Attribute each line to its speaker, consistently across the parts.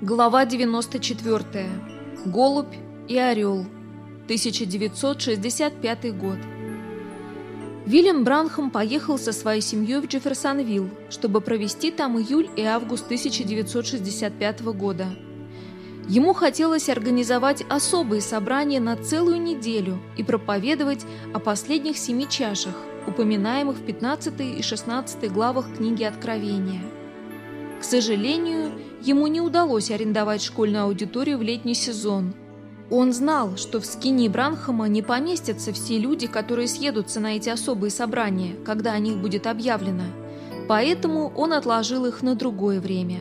Speaker 1: Глава 94. Голубь и орел. 1965 год. Вильям Бранхам поехал со своей семьей в Джефферсонвилл, чтобы провести там июль и август 1965 года. Ему хотелось организовать особые собрания на целую неделю и проповедовать о последних семи чашах, упоминаемых в 15 и 16 главах книги Откровения. К сожалению, ему не удалось арендовать школьную аудиторию в летний сезон. Он знал, что в скине Бранхама не поместятся все люди, которые съедутся на эти особые собрания, когда о них будет объявлено. Поэтому он отложил их на другое время.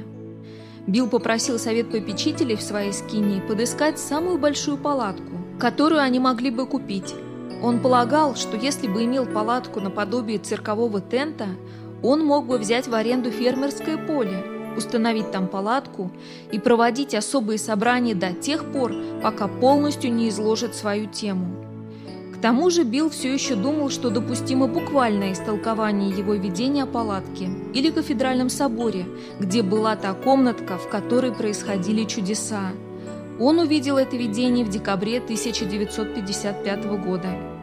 Speaker 1: Билл попросил совет попечителей в своей скине подыскать самую большую палатку, которую они могли бы купить. Он полагал, что если бы имел палатку наподобие циркового тента, он мог бы взять в аренду фермерское поле, установить там палатку и проводить особые собрания до тех пор, пока полностью не изложит свою тему. К тому же Билл все еще думал, что допустимо буквальное истолкование его видения о палатке или кафедральном соборе, где была та комнатка, в которой происходили чудеса. Он увидел это видение в декабре 1955 года.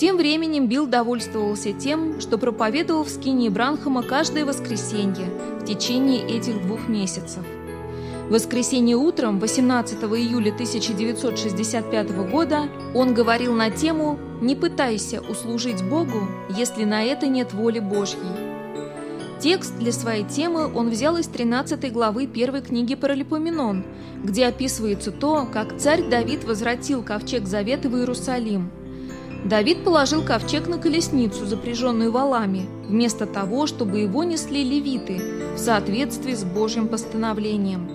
Speaker 1: Тем временем Билл довольствовался тем, что проповедовал в скине Бранхама каждое воскресенье в течение этих двух месяцев. В воскресенье утром, 18 июля 1965 года, он говорил на тему «Не пытайся услужить Богу, если на это нет воли Божьей». Текст для своей темы он взял из 13 главы первой книги Паралипоменон, где описывается то, как царь Давид возвратил ковчег Завета в Иерусалим – Давид положил ковчег на колесницу, запряженную валами, вместо того, чтобы его несли левиты в соответствии с Божьим постановлением.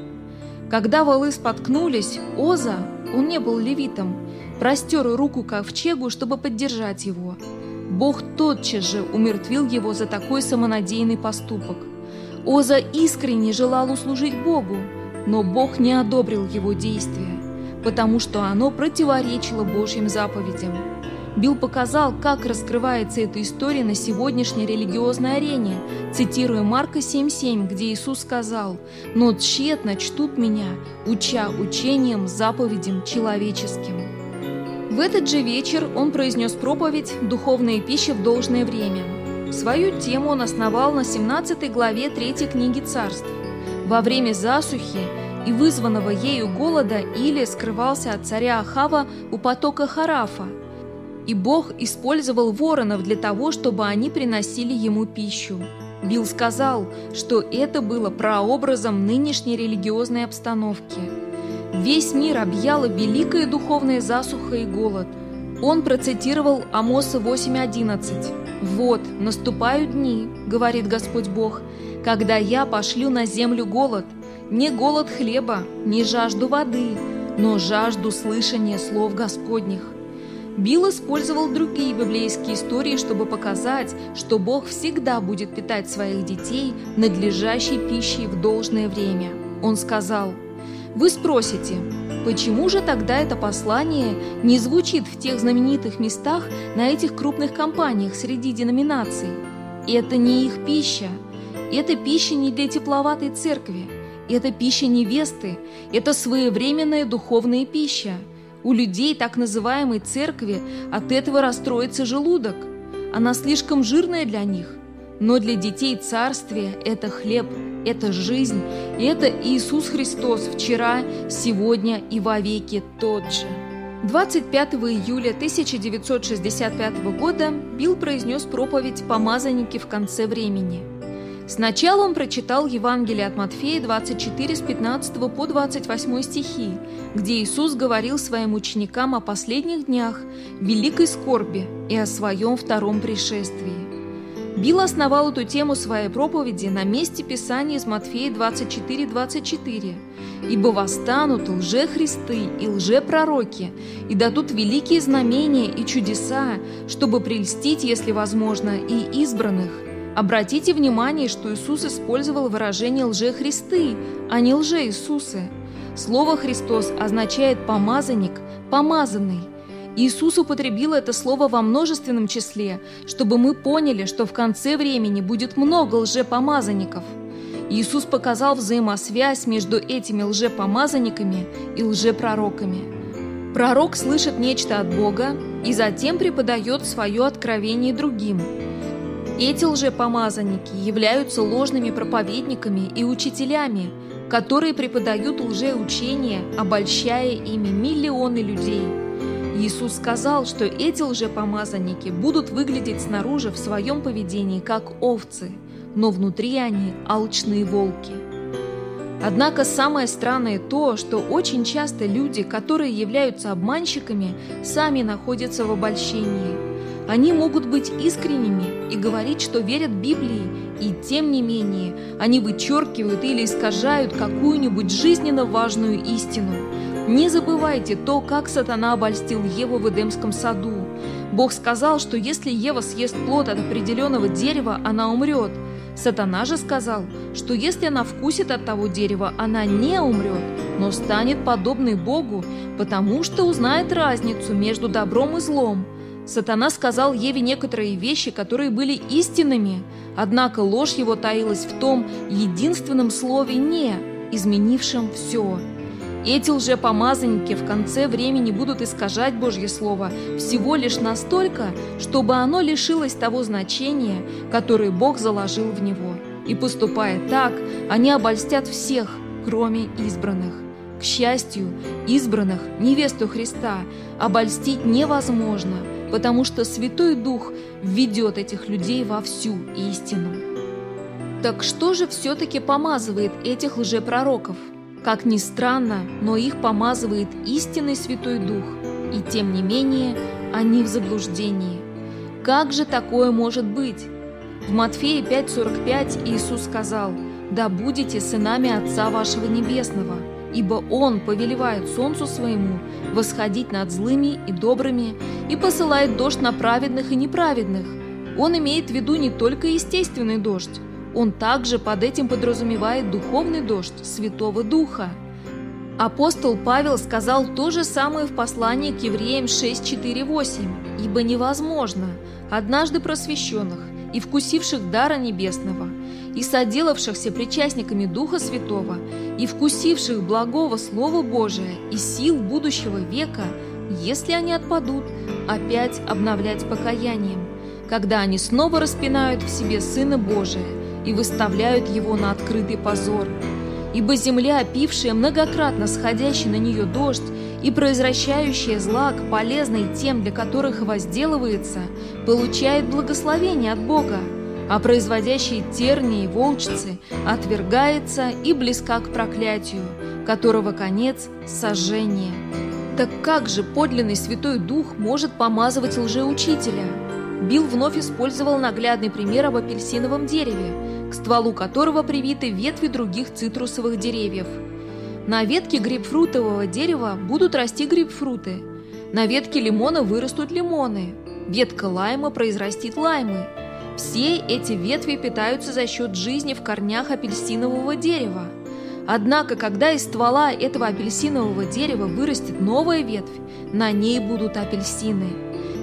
Speaker 1: Когда валы споткнулись, Оза, он не был левитом, простер руку ковчегу, чтобы поддержать его. Бог тотчас же умертвил его за такой самонадеянный поступок. Оза искренне желал услужить Богу, но Бог не одобрил его действия, потому что оно противоречило Божьим заповедям. Билл показал, как раскрывается эта история на сегодняшней религиозной арене, цитируя Марка 7.7, где Иисус сказал «Но тщетно чтут меня, уча учением, заповедям человеческим». В этот же вечер он произнес проповедь «Духовная пища в должное время». Свою тему он основал на 17 главе 3 книги царств. Во время засухи и вызванного ею голода Или скрывался от царя Ахава у потока Харафа, и Бог использовал воронов для того, чтобы они приносили ему пищу. Билл сказал, что это было прообразом нынешней религиозной обстановки. Весь мир объяла великая духовная засуха и голод. Он процитировал Амоса 8.11. «Вот, наступают дни, — говорит Господь Бог, — когда я пошлю на землю голод, не голод хлеба, не жажду воды, но жажду слышания слов Господних. Билл использовал другие библейские истории, чтобы показать, что Бог всегда будет питать своих детей надлежащей пищей в должное время. Он сказал, «Вы спросите, почему же тогда это послание не звучит в тех знаменитых местах на этих крупных компаниях среди деноминаций? Это не их пища, это пища не для тепловатой церкви, это пища невесты, это своевременная духовная пища». У людей так называемой церкви от этого расстроится желудок. Она слишком жирная для них. Но для детей царствия это хлеб, это жизнь, это Иисус Христос вчера, сегодня и вовеки тот же. 25 июля 1965 года Билл произнес проповедь «Помазанники в конце времени». Сначала он прочитал Евангелие от Матфея 24 с 15 по 28 стихи, где Иисус говорил своим ученикам о последних днях, великой скорби и о своем втором пришествии. Билл основал эту тему своей проповеди на месте Писания из Матфея 24:24. 24. «Ибо восстанут лже-христы и лже-пророки, и дадут великие знамения и чудеса, чтобы прельстить, если возможно, и избранных, Обратите внимание, что Иисус использовал выражение «лже-христы», а не «лже-Иисусы». Слово «Христос» означает «помазанник», «помазанный». Иисус употребил это слово во множественном числе, чтобы мы поняли, что в конце времени будет много лжепомазанников. Иисус показал взаимосвязь между этими лжепомазанниками и лжепророками. Пророк слышит нечто от Бога и затем преподает свое откровение другим. Эти лжепомазанники являются ложными проповедниками и учителями, которые преподают лжеучения, обольщая ими миллионы людей. Иисус сказал, что эти лжепомазанники будут выглядеть снаружи в своем поведении как овцы, но внутри они алчные волки. Однако самое странное то, что очень часто люди, которые являются обманщиками, сами находятся в обольщении. Они могут быть искренними и говорить, что верят Библии, и тем не менее они вычеркивают или искажают какую-нибудь жизненно важную истину. Не забывайте то, как сатана обольстил Еву в Эдемском саду. Бог сказал, что если Ева съест плод от определенного дерева, она умрет. Сатана же сказал, что если она вкусит от того дерева, она не умрет, но станет подобной Богу, потому что узнает разницу между добром и злом. Сатана сказал Еве некоторые вещи, которые были истинными, однако ложь его таилась в том единственном слове «не», изменившем все. Эти лжепомазанники в конце времени будут искажать Божье Слово всего лишь настолько, чтобы оно лишилось того значения, которое Бог заложил в него. И поступая так, они обольстят всех, кроме избранных. К счастью, избранных, невесту Христа, обольстить невозможно – потому что Святой Дух ведет этих людей во всю истину. Так что же все-таки помазывает этих лжепророков? Как ни странно, но их помазывает истинный Святой Дух, и тем не менее они в заблуждении. Как же такое может быть? В Матфея 5.45 Иисус сказал, «Да будете сынами Отца вашего Небесного, ибо Он повелевает солнцу своему восходить над злыми и добрыми и посылает дождь на праведных и неправедных. Он имеет в виду не только естественный дождь, он также под этим подразумевает духовный дождь Святого Духа. Апостол Павел сказал то же самое в послании к евреям 6.4.8 «Ибо невозможно однажды просвещенных и вкусивших дара небесного – и соделавшихся причастниками Духа Святого, и вкусивших благого Слова Божия и сил будущего века, если они отпадут, опять обновлять покаянием, когда они снова распинают в себе Сына Божия и выставляют Его на открытый позор. Ибо земля, пившая многократно сходящий на нее дождь и произвращающая злак, полезный тем, для которых возделывается, получает благословение от Бога, а производящий тернии и волчцы отвергается и близка к проклятию, которого конец – сожжение. Так как же подлинный Святой Дух может помазывать лжеучителя? Билл вновь использовал наглядный пример об апельсиновом дереве, к стволу которого привиты ветви других цитрусовых деревьев. На ветке грейпфрутового дерева будут расти грейпфруты, на ветке лимона вырастут лимоны, ветка лайма произрастит лаймы – все эти ветви питаются за счет жизни в корнях апельсинового дерева. Однако, когда из ствола этого апельсинового дерева вырастет новая ветвь, на ней будут апельсины.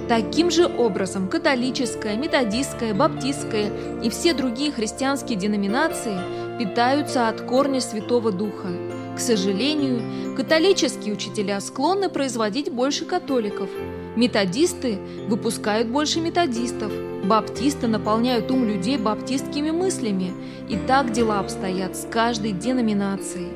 Speaker 1: Таким же образом католическая, методистская, баптистская и все другие христианские деноминации питаются от корня Святого Духа. К сожалению, католические учителя склонны производить больше католиков. Методисты выпускают больше методистов – Баптисты наполняют ум людей баптистскими мыслями, и так дела обстоят с каждой деноминацией.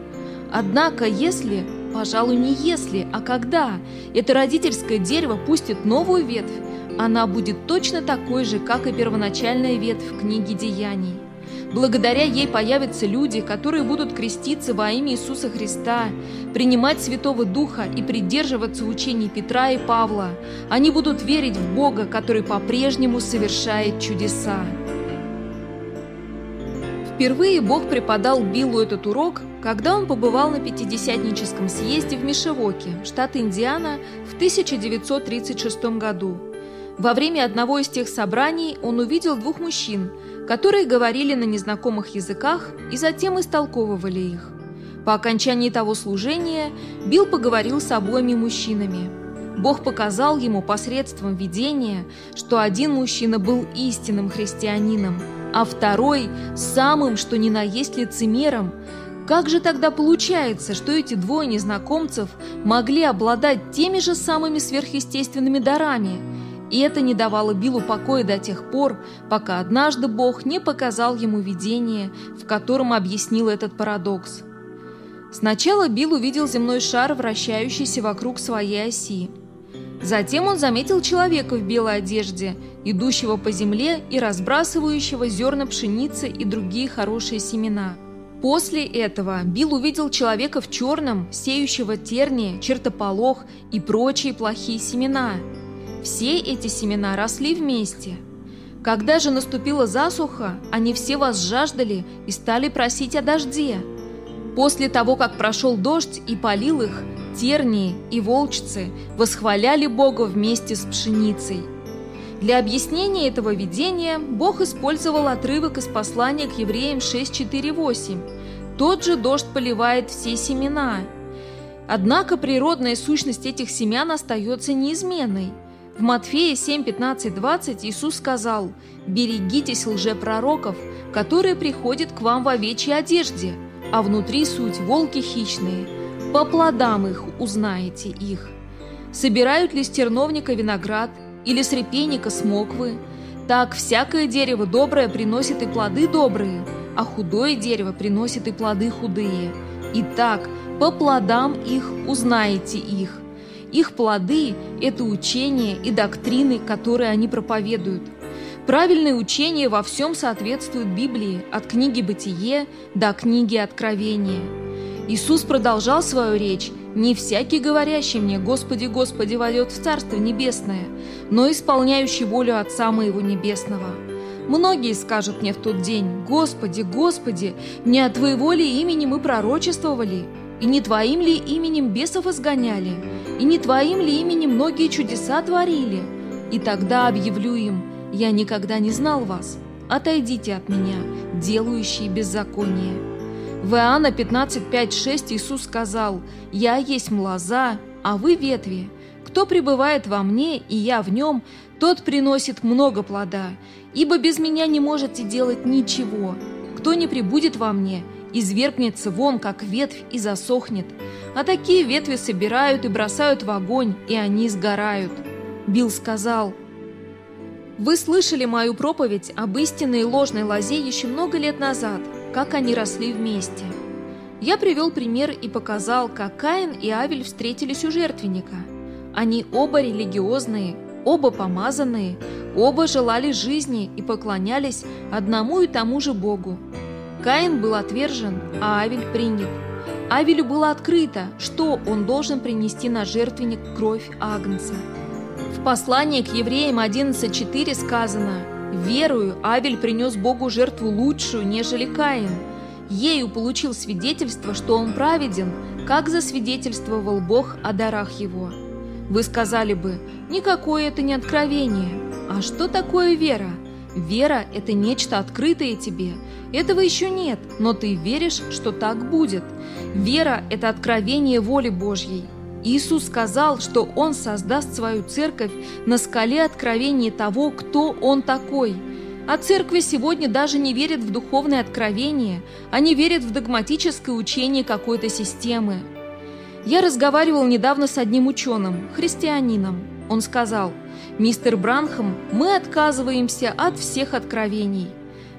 Speaker 1: Однако, если, пожалуй, не если, а когда это родительское дерево пустит новую ветвь, она будет точно такой же, как и первоначальная ветвь в книге Деяний. Благодаря ей появятся люди, которые будут креститься во имя Иисуса Христа, принимать Святого Духа и придерживаться учений Петра и Павла. Они будут верить в Бога, который по-прежнему совершает чудеса. Впервые Бог преподал Биллу этот урок, когда он побывал на Пятидесятническом съезде в Мишевоке, штат Индиана, в 1936 году. Во время одного из тех собраний он увидел двух мужчин – которые говорили на незнакомых языках и затем истолковывали их. По окончании того служения Билл поговорил с обоими мужчинами. Бог показал ему посредством видения, что один мужчина был истинным христианином, а второй – самым, что ни на есть лицемером. Как же тогда получается, что эти двое незнакомцев могли обладать теми же самыми сверхъестественными дарами? И это не давало Биллу покоя до тех пор, пока однажды Бог не показал ему видение, в котором объяснил этот парадокс. Сначала Билл увидел земной шар, вращающийся вокруг своей оси. Затем он заметил человека в белой одежде, идущего по земле и разбрасывающего зерна пшеницы и другие хорошие семена. После этого Билл увидел человека в черном, сеющего тернии, чертополох и прочие плохие семена. Все эти семена росли вместе. Когда же наступила засуха, они все возжаждали и стали просить о дожде. После того, как прошел дождь и полил их, тернии и волчцы восхваляли Бога вместе с пшеницей. Для объяснения этого видения Бог использовал отрывок из послания к евреям 6.4.8. Тот же дождь поливает все семена. Однако природная сущность этих семян остается неизменной. В Матфея 7.15.20 Иисус сказал «Берегитесь лжепророков, которые приходят к вам в овечьей одежде, а внутри суть волки хищные, по плодам их узнаете их. Собирают ли с терновника виноград или с репейника смоквы? Так всякое дерево доброе приносит и плоды добрые, а худое дерево приносит и плоды худые. Итак, по плодам их узнаете их. Их плоды – это учение и доктрины, которые они проповедуют. Правильное учение во всем соответствует Библии, от книги «Бытие» до книги «Откровение». Иисус продолжал свою речь «Не всякий, говорящий мне, Господи, Господи, войдет в Царство Небесное, но исполняющий волю Отца Моего Небесного». Многие скажут мне в тот день, «Господи, Господи, не от Твоего ли имени мы пророчествовали? И не Твоим ли именем бесов изгоняли? И не Твоим ли именем многие чудеса творили?» И тогда объявлю им, «Я никогда не знал вас. Отойдите от меня, делающие беззаконие». В Иоанна 15.5.6 Иисус сказал, «Я есть млоза, а вы ветви. Кто пребывает во мне, и я в нем, тот приносит много плода, ибо без меня не можете делать ничего. Кто не прибудет во мне, извергнется вон, как ветвь, и засохнет. А такие ветви собирают и бросают в огонь, и они сгорают». Билл сказал, «Вы слышали мою проповедь об истинной и ложной лозе еще много лет назад – как они росли вместе. Я привел пример и показал, как Каин и Авель встретились у жертвенника. Они оба религиозные, оба помазанные, оба желали жизни и поклонялись одному и тому же Богу. Каин был отвержен, а Авель принят. Авелю было открыто, что он должен принести на жертвенник кровь Агнца. В послании к евреям 11.4 сказано – Верую, Авель принес Богу жертву лучшую, нежели Каин. Ею получил свидетельство, что он праведен, как засвидетельствовал Бог о дарах его. Вы сказали бы, никакое это не откровение. А что такое вера? Вера – это нечто открытое тебе. Этого еще нет, но ты веришь, что так будет. Вера – это откровение воли Божьей. Иисус сказал, что Он создаст свою церковь на скале откровения того, кто Он такой. А церкви сегодня даже не верят в духовное откровение, они верят в догматическое учение какой-то системы. Я разговаривал недавно с одним ученым, христианином. Он сказал, «Мистер Бранхам, мы отказываемся от всех откровений».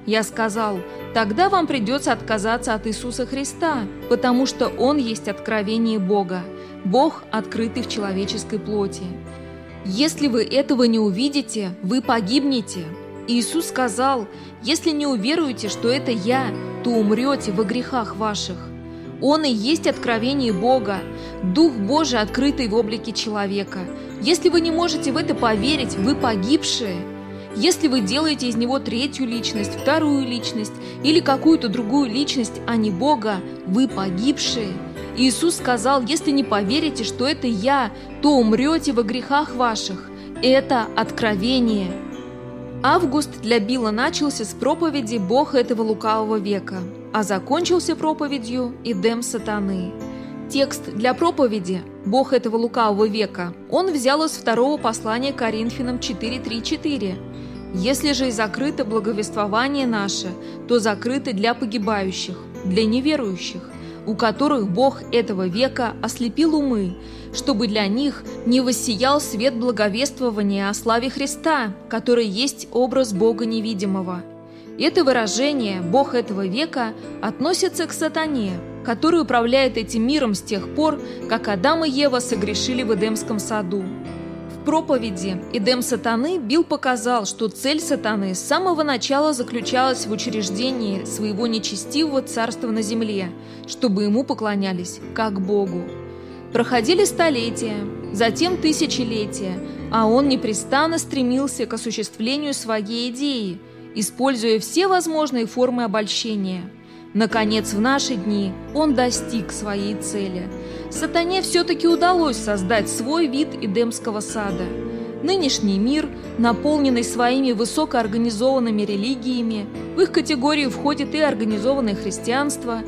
Speaker 1: Я сказал, «Тогда вам придется отказаться от Иисуса Христа, потому что Он есть откровение Бога. Бог, открытый в человеческой плоти. Если вы этого не увидите, вы погибнете. Иисус сказал, если не уверуете, что это Я, то умрете во грехах ваших. Он и есть откровение Бога, Дух Божий, открытый в облике человека. Если вы не можете в это поверить, вы погибшие. Если вы делаете из него третью личность, вторую личность или какую-то другую личность, а не Бога, вы погибшие. Иисус сказал, если не поверите, что это Я, то умрете во грехах ваших. Это откровение. Август для Билла начался с проповеди «Бог этого лукавого века», а закончился проповедью «Идем сатаны». Текст для проповеди «Бог этого лукавого века» он взял из второго послания Коринфянам 4.3.4. Если же и закрыто благовествование наше, то закрыто для погибающих, для неверующих, у которых Бог этого века ослепил умы, чтобы для них не воссиял свет благовествования о славе Христа, который есть образ Бога невидимого. Это выражение «Бог этого века» относится к сатане, который управляет этим миром с тех пор, как Адам и Ева согрешили в Эдемском саду. В проповеди «Эдем сатаны» Билл показал, что цель сатаны с самого начала заключалась в учреждении своего нечестивого царства на земле, чтобы ему поклонялись как Богу. Проходили столетия, затем тысячелетия, а он непрестанно стремился к осуществлению своей идеи, используя все возможные формы обольщения. Наконец, в наши дни он достиг своей цели – сатане все-таки удалось создать свой вид Эдемского сада. Нынешний мир, наполненный своими высокоорганизованными религиями, в их категорию входит и организованное христианство,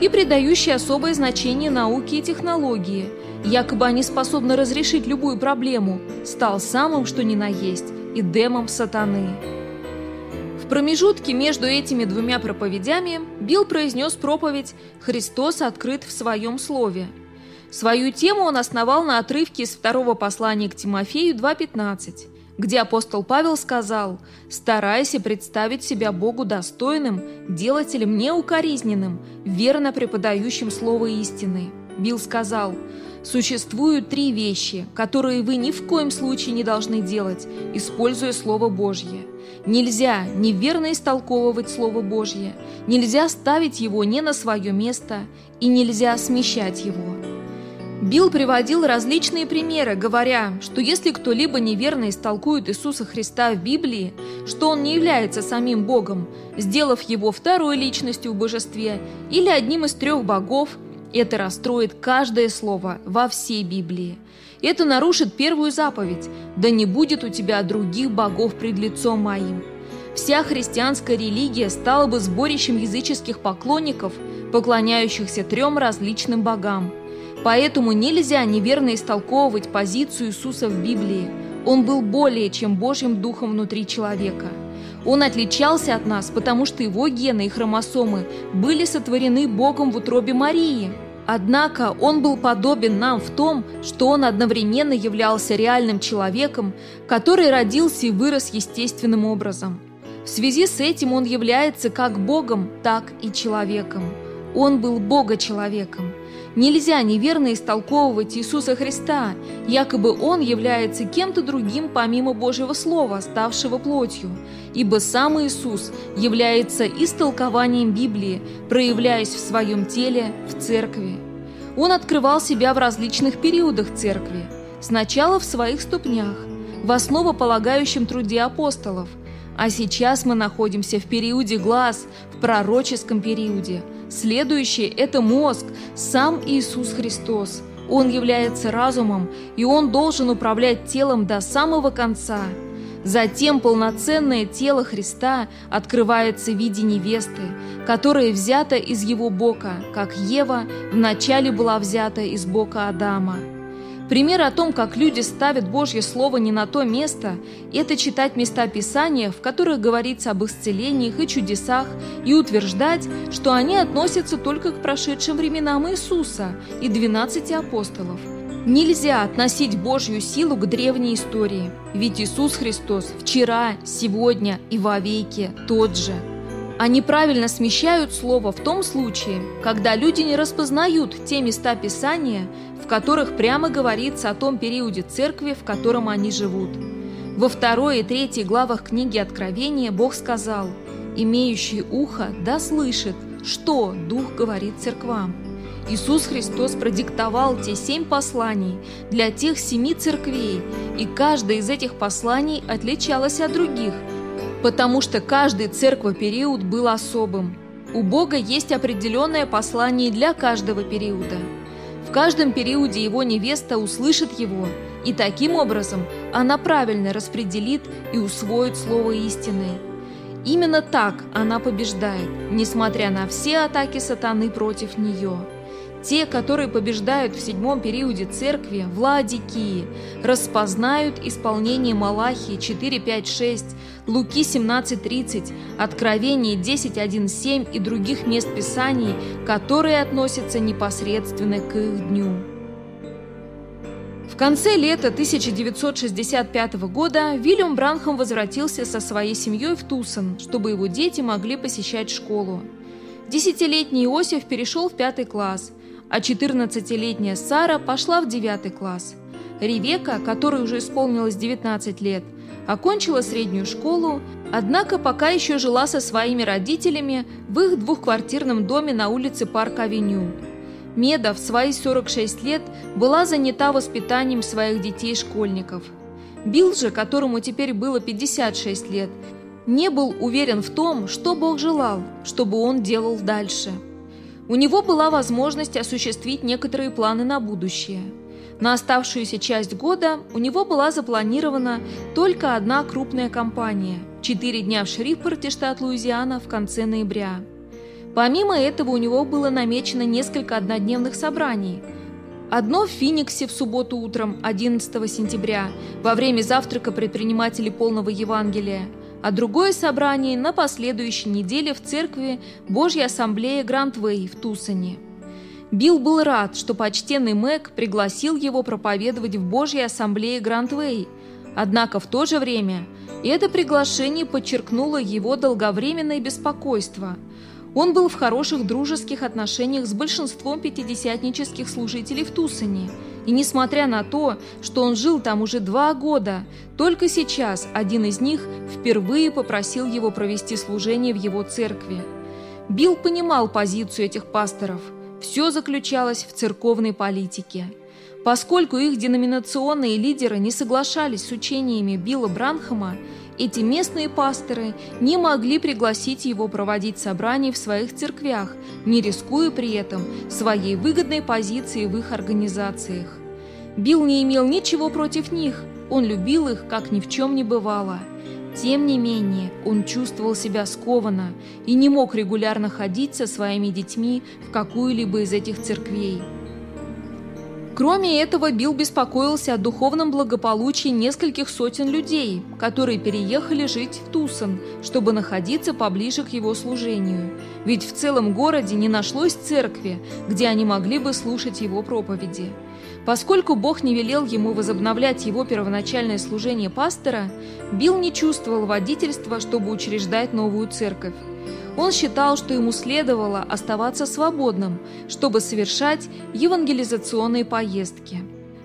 Speaker 1: и придающий особое значение науке и технологии, якобы они способны разрешить любую проблему, стал самым что ни на есть Эдемом сатаны. В промежутке между этими двумя проповедями Билл произнес проповедь «Христос открыт в своем слове», Свою тему он основал на отрывке из второго послания к Тимофею 2.15, где апостол Павел сказал «Старайся представить себя Богу достойным, делателем неукоризненным, верно преподающим слово истины». Билл сказал «Существуют три вещи, которые вы ни в коем случае не должны делать, используя Слово Божье. Нельзя неверно истолковывать Слово Божье, нельзя ставить его не на свое место и нельзя смещать его». Билл приводил различные примеры, говоря, что если кто-либо неверно истолкует Иисуса Христа в Библии, что он не является самим Богом, сделав его второй личностью в божестве или одним из трех богов, это расстроит каждое слово во всей Библии. Это нарушит первую заповедь «Да не будет у тебя других богов пред лицом моим». Вся христианская религия стала бы сборищем языческих поклонников, поклоняющихся трем различным богам – Поэтому нельзя неверно истолковывать позицию Иисуса в Библии. Он был более чем Божьим Духом внутри человека. Он отличался от нас, потому что его гены и хромосомы были сотворены Богом в утробе Марии. Однако он был подобен нам в том, что он одновременно являлся реальным человеком, который родился и вырос естественным образом. В связи с этим он является как Богом, так и человеком. Он был Бога-человеком. Нельзя неверно истолковывать Иисуса Христа, якобы Он является кем-то другим помимо Божьего Слова, ставшего плотью, ибо сам Иисус является истолкованием Библии, проявляясь в своем теле в церкви. Он открывал себя в различных периодах церкви, сначала в своих ступнях, в основополагающем труде апостолов, а сейчас мы находимся в периоде глаз, в пророческом периоде – Следующее – это мозг, сам Иисус Христос. Он является разумом, и Он должен управлять телом до самого конца. Затем полноценное тело Христа открывается в виде невесты, которая взята из его бока, как Ева вначале была взята из бока Адама. Пример о том, как люди ставят Божье Слово не на то место, это читать места Писания, в которых говорится об исцелениях и чудесах, и утверждать, что они относятся только к прошедшим временам Иисуса и 12 апостолов. Нельзя относить Божью силу к древней истории, ведь Иисус Христос вчера, сегодня и вовеки тот же. Они правильно смещают слово в том случае, когда люди не распознают те места Писания, в которых прямо говорится о том периоде церкви, в котором они живут. Во второй и третьей главах книги Откровения Бог сказал «Имеющий ухо да слышит, что Дух говорит церквам». Иисус Христос продиктовал те семь посланий для тех семи церквей, и каждое из этих посланий отличалось от других – потому что каждый церковь-период был особым. У Бога есть определенное послание для каждого периода. В каждом периоде его невеста услышит его, и таким образом она правильно распределит и усвоит слово истины. Именно так она побеждает, несмотря на все атаки сатаны против нее. те, которые побеждают в седьмом периоде церкви, в Лаодикии, распознают исполнение Малахии 4.5.6, Луки 17.30, Откровение 10.1.7 и других мест Писаний, которые относятся непосредственно к их дню. В конце лета 1965 года Вильям Бранхам возвратился со своей семьей в Тусон, чтобы его дети могли посещать школу. Десятилетний Иосиф перешел в пятый класс, а 14-летняя Сара пошла в девятый класс. Ревека, которой уже исполнилось 19 лет, окончила среднюю школу, однако пока еще жила со своими родителями в их двухквартирном доме на улице Парк-авеню. Меда в свои 46 лет была занята воспитанием своих детей-школьников. Билл же, которому теперь было 56 лет, не был уверен в том, что Бог желал, чтобы он делал дальше. У него была возможность осуществить некоторые планы на будущее. На оставшуюся часть года у него была запланирована только одна крупная кампания – четыре дня в Шрифпорте, штат Луизиана, в конце ноября. Помимо этого у него было намечено несколько однодневных собраний. Одно в Финиксе в субботу утром, 11 сентября, во время завтрака предпринимателей полного Евангелия – а другое собрание на последующей неделе в церкви Божьей Ассамблеи Грантвей в Тусоне. Билл был рад, что почтенный Мэг пригласил его проповедовать в Божьей Ассамблее Грантвей, однако в то же время это приглашение подчеркнуло его долговременное беспокойство. Он был в хороших дружеских отношениях с большинством пятидесятнических служителей в Тусоне – и несмотря на то, что он жил там уже два года, только сейчас один из них впервые попросил его провести служение в его церкви. Билл понимал позицию этих пасторов. Все заключалось в церковной политике. Поскольку их деноминационные лидеры не соглашались с учениями Билла Бранхама, эти местные пасторы не могли пригласить его проводить собрания в своих церквях, не рискуя при этом своей выгодной позицией в их организациях. Билл не имел ничего против них, он любил их, как ни в чем не бывало. Тем не менее, он чувствовал себя скованно и не мог регулярно ходить со своими детьми в какую-либо из этих церквей. Кроме этого, Билл беспокоился о духовном благополучии нескольких сотен людей, которые переехали жить в Тусон, чтобы находиться поближе к его служению. Ведь в целом городе не нашлось церкви, где они могли бы слушать его проповеди. Поскольку Бог не велел ему возобновлять его первоначальное служение пастора, Билл не чувствовал водительства, чтобы учреждать новую церковь. Он считал, что ему следовало оставаться свободным, чтобы совершать евангелизационные поездки.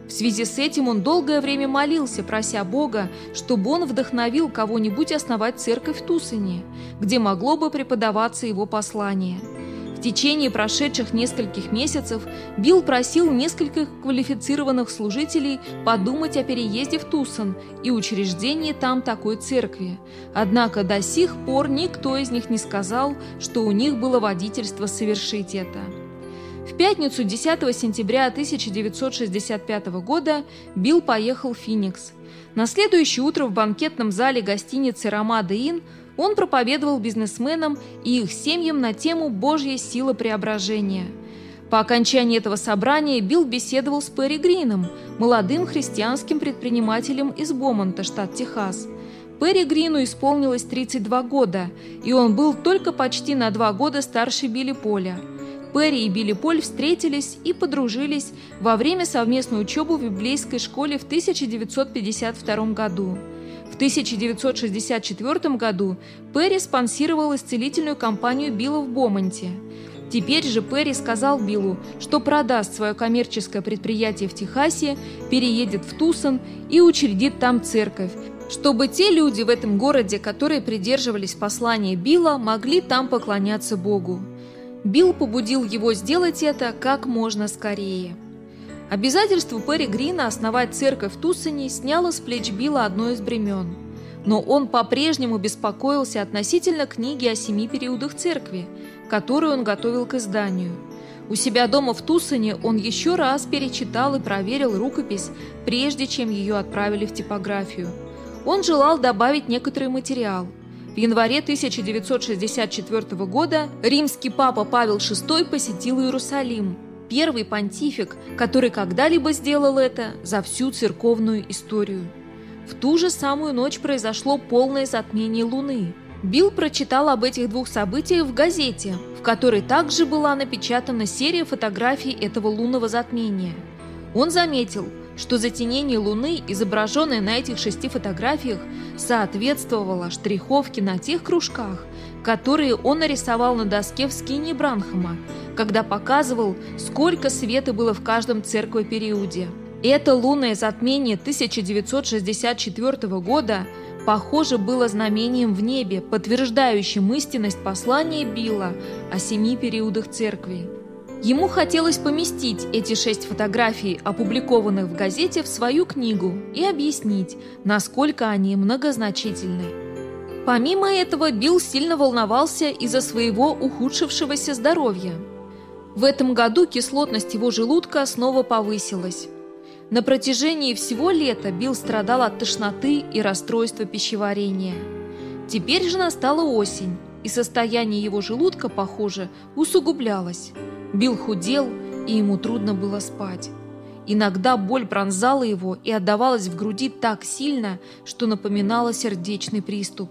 Speaker 1: В связи с этим он долгое время молился, прося Бога, чтобы он вдохновил кого-нибудь основать церковь в Тусине, где могло бы преподаваться его послание – в течение прошедших нескольких месяцев Билл просил нескольких квалифицированных служителей подумать о переезде в Тусон и учреждении там такой церкви. Однако до сих пор никто из них не сказал, что у них было водительство совершить это. В пятницу 10 сентября 1965 года Билл поехал в Феникс. На следующее утро в банкетном зале гостиницы «Ромада Inn» Он проповедовал бизнесменам и их семьям на тему «Божья сила преображения». По окончании этого собрания Билл беседовал с Перри Грином, молодым христианским предпринимателем из Бомонта, штат Техас. Перри Грину исполнилось 32 года, и он был только почти на два года старше Билли Поля. Перри и Билли Поль встретились и подружились во время совместной учебы в библейской школе в 1952 году. В 1964 году Перри спонсировал исцелительную кампанию Билла в Бомонте. Теперь же Перри сказал Биллу, что продаст свое коммерческое предприятие в Техасе, переедет в Тусон и учредит там церковь, чтобы те люди в этом городе, которые придерживались послания Билла, могли там поклоняться Богу. Билл побудил его сделать это как можно скорее. Обязательство Перри Грина основать церковь в Тусоне сняло с плеч Билла одно из бремен. Но он по-прежнему беспокоился относительно книги о семи периодах церкви, которую он готовил к изданию. У себя дома в Тусоне он еще раз перечитал и проверил рукопись, прежде чем ее отправили в типографию. Он желал добавить некоторый материал. В январе 1964 года римский папа Павел VI посетил Иерусалим – первый понтифик, который когда-либо сделал это за всю церковную историю. В ту же самую ночь произошло полное затмение Луны. Билл прочитал об этих двух событиях в газете, в которой также была напечатана серия фотографий этого лунного затмения. Он заметил, что затенение Луны, изображенное на этих шести фотографиях, соответствовало штриховке на тех кружках, которые он нарисовал на доске в скине Бранхама, когда показывал, сколько света было в каждом церкви периоде. Это лунное затмение 1964 года, похоже, было знамением в небе, подтверждающим истинность послания Билла о семи периодах церкви. Ему хотелось поместить эти шесть фотографий, опубликованных в газете, в свою книгу и объяснить, насколько они многозначительны. Помимо этого, Билл сильно волновался из-за своего ухудшившегося здоровья. В этом году кислотность его желудка снова повысилась. На протяжении всего лета Билл страдал от тошноты и расстройства пищеварения. Теперь же настала осень, и состояние его желудка, похоже, усугублялось. Билл худел, и ему трудно было спать. Иногда боль пронзала его и отдавалась в груди так сильно, что напоминала сердечный приступ.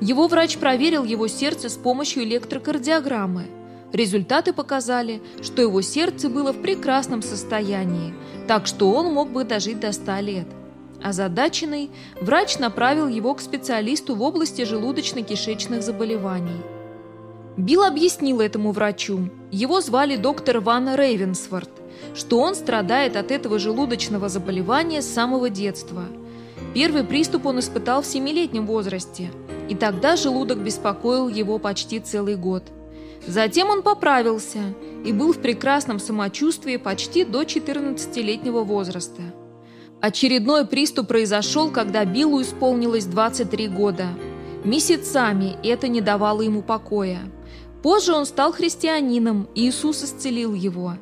Speaker 1: Его врач проверил его сердце с помощью электрокардиограммы. Результаты показали, что его сердце было в прекрасном состоянии, так что он мог бы дожить до 100 лет. Озадаченный, врач направил его к специалисту в области желудочно-кишечных заболеваний. Билл объяснил этому врачу, его звали доктор Ван Рейвенсворт, что он страдает от этого желудочного заболевания с самого детства. Первый приступ он испытал в семилетнем возрасте, и тогда желудок беспокоил его почти целый год. Затем он поправился и был в прекрасном самочувствии почти до 14-летнего возраста. Очередной приступ произошел, когда Биллу исполнилось 23 года. Месяцами это не давало ему покоя. Позже он стал христианином, и Иисус исцелил его.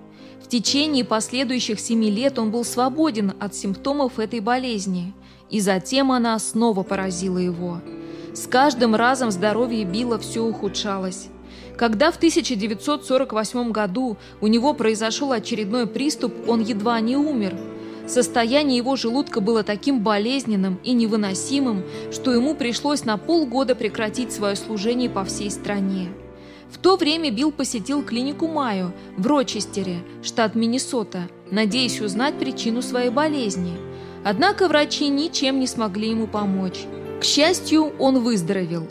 Speaker 1: В течение последующих семи лет он был свободен от симптомов этой болезни, и затем она снова поразила его. С каждым разом здоровье Билла все ухудшалось. Когда в 1948 году у него произошел очередной приступ, он едва не умер. Состояние его желудка было таким болезненным и невыносимым, что ему пришлось на полгода прекратить свое служение по всей стране. В то время Билл посетил клинику Майо в Рочестере, штат Миннесота, надеясь узнать причину своей болезни. Однако врачи ничем не смогли ему помочь. К счастью, он выздоровел.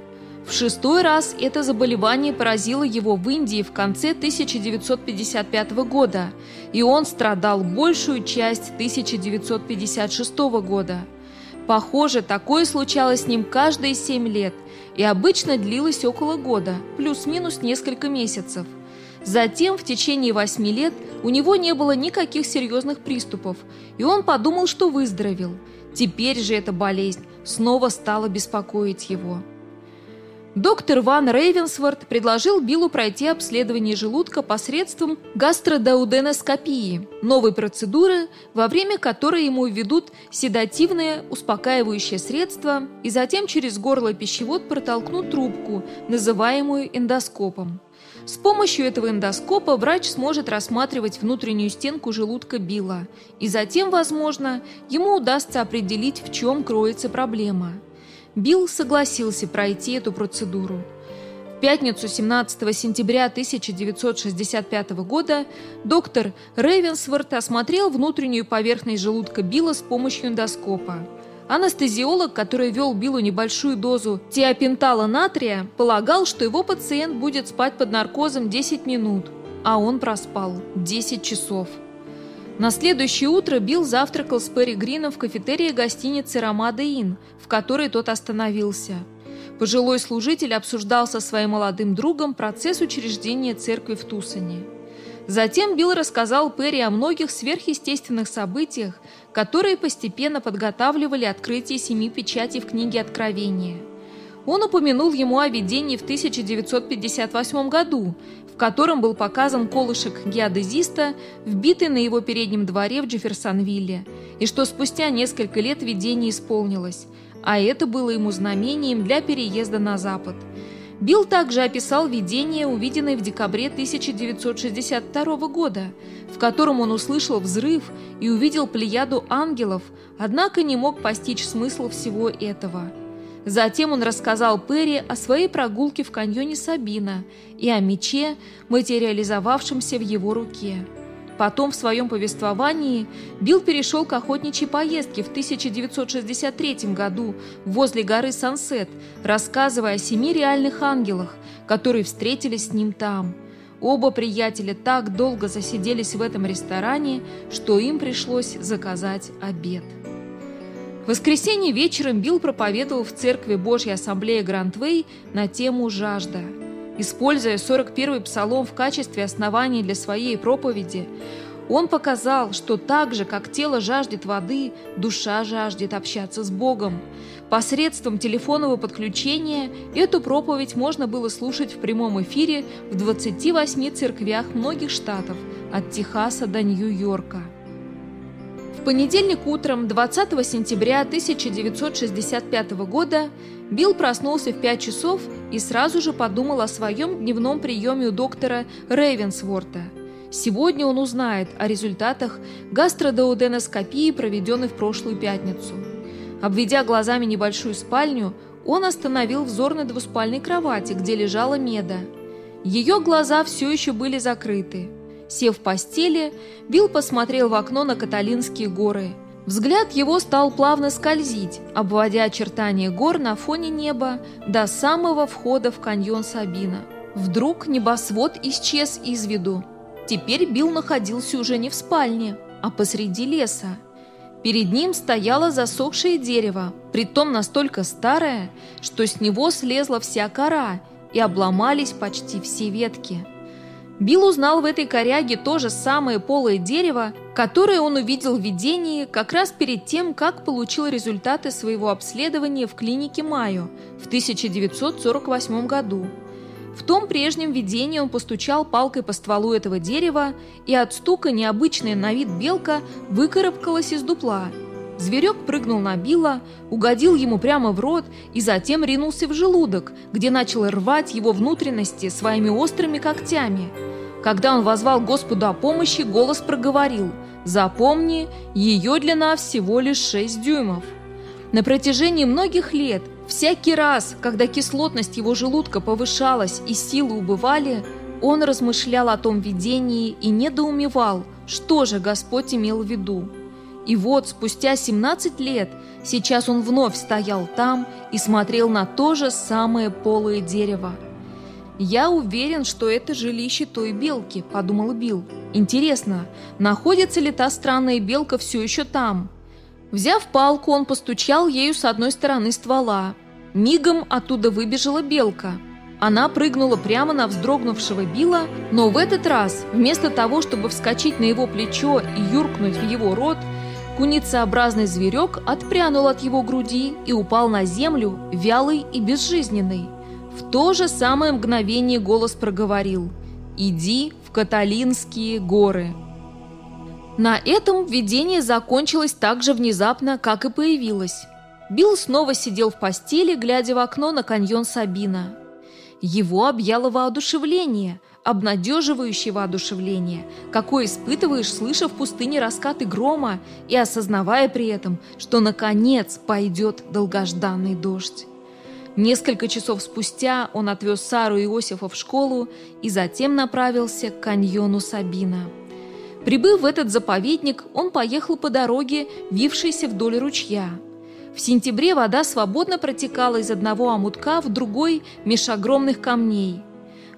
Speaker 1: В шестой раз это заболевание поразило его в Индии в конце 1955 года, и он страдал большую часть 1956 года. Похоже, такое случалось с ним каждые семь лет – и обычно длилась около года, плюс-минус несколько месяцев. Затем, в течение восьми лет, у него не было никаких серьезных приступов, и он подумал, что выздоровел. Теперь же эта болезнь снова стала беспокоить его. Доктор Ван Рейвенсворт предложил Биллу пройти обследование желудка посредством гастродеуденоскопии, новой процедуры, во время которой ему введут седативное успокаивающее средство и затем через горло пищевод протолкнут трубку, называемую эндоскопом. С помощью этого эндоскопа врач сможет рассматривать внутреннюю стенку желудка Билла, и затем, возможно, ему удастся определить, в чем кроется проблема – Билл согласился пройти эту процедуру. В пятницу 17 сентября 1965 года доктор Рейвенсворт осмотрел внутреннюю поверхность желудка Билла с помощью эндоскопа. Анестезиолог, который вел Биллу небольшую дозу тиопентала натрия, полагал, что его пациент будет спать под наркозом 10 минут, а он проспал 10 часов. На следующее утро Билл завтракал с Перри Грином в кафетерии гостиницы «Ромада Inn», в которой тот остановился. Пожилой служитель обсуждал со своим молодым другом процесс учреждения церкви в Тусоне. Затем Билл рассказал Перри о многих сверхъестественных событиях, которые постепенно подготавливали открытие семи печатей в книге Откровения. Он упомянул ему о видении в 1958 году, в котором был показан колышек геодезиста, вбитый на его переднем дворе в Джефферсонвилле, и что спустя несколько лет видение исполнилось, а это было ему знамением для переезда на запад. Билл также описал видение, увиденное в декабре 1962 года, в котором он услышал взрыв и увидел плеяду ангелов, однако не мог постичь смысл всего этого. Затем он рассказал Перри о своей прогулке в каньоне Сабина и о мече, материализовавшемся в его руке. Потом в своем повествовании Билл перешел к охотничьей поездке в 1963 году возле горы Сансет, рассказывая о семи реальных ангелах, которые встретились с ним там. Оба приятеля так долго засиделись в этом ресторане, что им пришлось заказать обед. В воскресенье вечером Билл проповедовал в церкви Божьей Ассамблеи Грантвей на тему «Жажда». Используя 41-й псалом в качестве основания для своей проповеди, он показал, что так же, как тело жаждет воды, душа жаждет общаться с Богом. Посредством телефонного подключения эту проповедь можно было слушать в прямом эфире в 28 церквях многих штатов, от Техаса до Нью-Йорка. В понедельник утром 20 сентября 1965 года Билл проснулся в 5 часов и сразу же подумал о своем дневном приеме у доктора Рейвенсворта. Сегодня он узнает о результатах гастродоуденоскопии, проведенной в прошлую пятницу. Обведя глазами небольшую спальню, он остановил взор на двуспальной кровати, где лежала Меда. Ее глаза все еще были закрыты. Сев в постели, Билл посмотрел в окно на Каталинские горы – Взгляд его стал плавно скользить, обводя очертания гор на фоне неба до самого входа в каньон Сабина. Вдруг небосвод исчез из виду. Теперь Билл находился уже не в спальне, а посреди леса. Перед ним стояло засохшее дерево, притом настолько старое, что с него слезла вся кора и обломались почти все ветки. Билл узнал в этой коряге то же самое полое дерево, которое он увидел в видении как раз перед тем, как получил результаты своего обследования в клинике Майо в 1948 году. В том прежнем видении он постучал палкой по стволу этого дерева, и от стука необычная на вид белка выкарабкалась из дупла. Зверек прыгнул на Билла, угодил ему прямо в рот и затем ринулся в желудок, где начал рвать его внутренности своими острыми когтями – когда он возвал Господу о помощи, голос проговорил «Запомни, ее длина всего лишь 6 дюймов». На протяжении многих лет, всякий раз, когда кислотность его желудка повышалась и силы убывали, он размышлял о том видении и недоумевал, что же Господь имел в виду. И вот, спустя 17 лет, сейчас он вновь стоял там и смотрел на то же самое полое дерево. «Я уверен, что это жилище той белки», – подумал Билл. «Интересно, находится ли та странная белка все еще там?» Взяв палку, он постучал ею с одной стороны ствола. Мигом оттуда выбежала белка. Она прыгнула прямо на вздрогнувшего Билла, но в этот раз, вместо того, чтобы вскочить на его плечо и юркнуть в его рот, куницеобразный зверек отпрянул от его груди и упал на землю, вялый и безжизненный. В то же самое мгновение голос проговорил «Иди в Каталинские горы». На этом видение закончилось так же внезапно, как и появилось. Билл снова сидел в постели, глядя в окно на каньон Сабина. Его объяло воодушевление, обнадеживающее воодушевление, какое испытываешь, слыша в пустыне раскаты грома и осознавая при этом, что наконец пойдет долгожданный дождь. Несколько часов спустя он отвез Сару и Иосифа в школу и затем направился к каньону Сабина. Прибыв в этот заповедник, он поехал по дороге, вившейся вдоль ручья. В сентябре вода свободно протекала из одного омутка в другой меж огромных камней.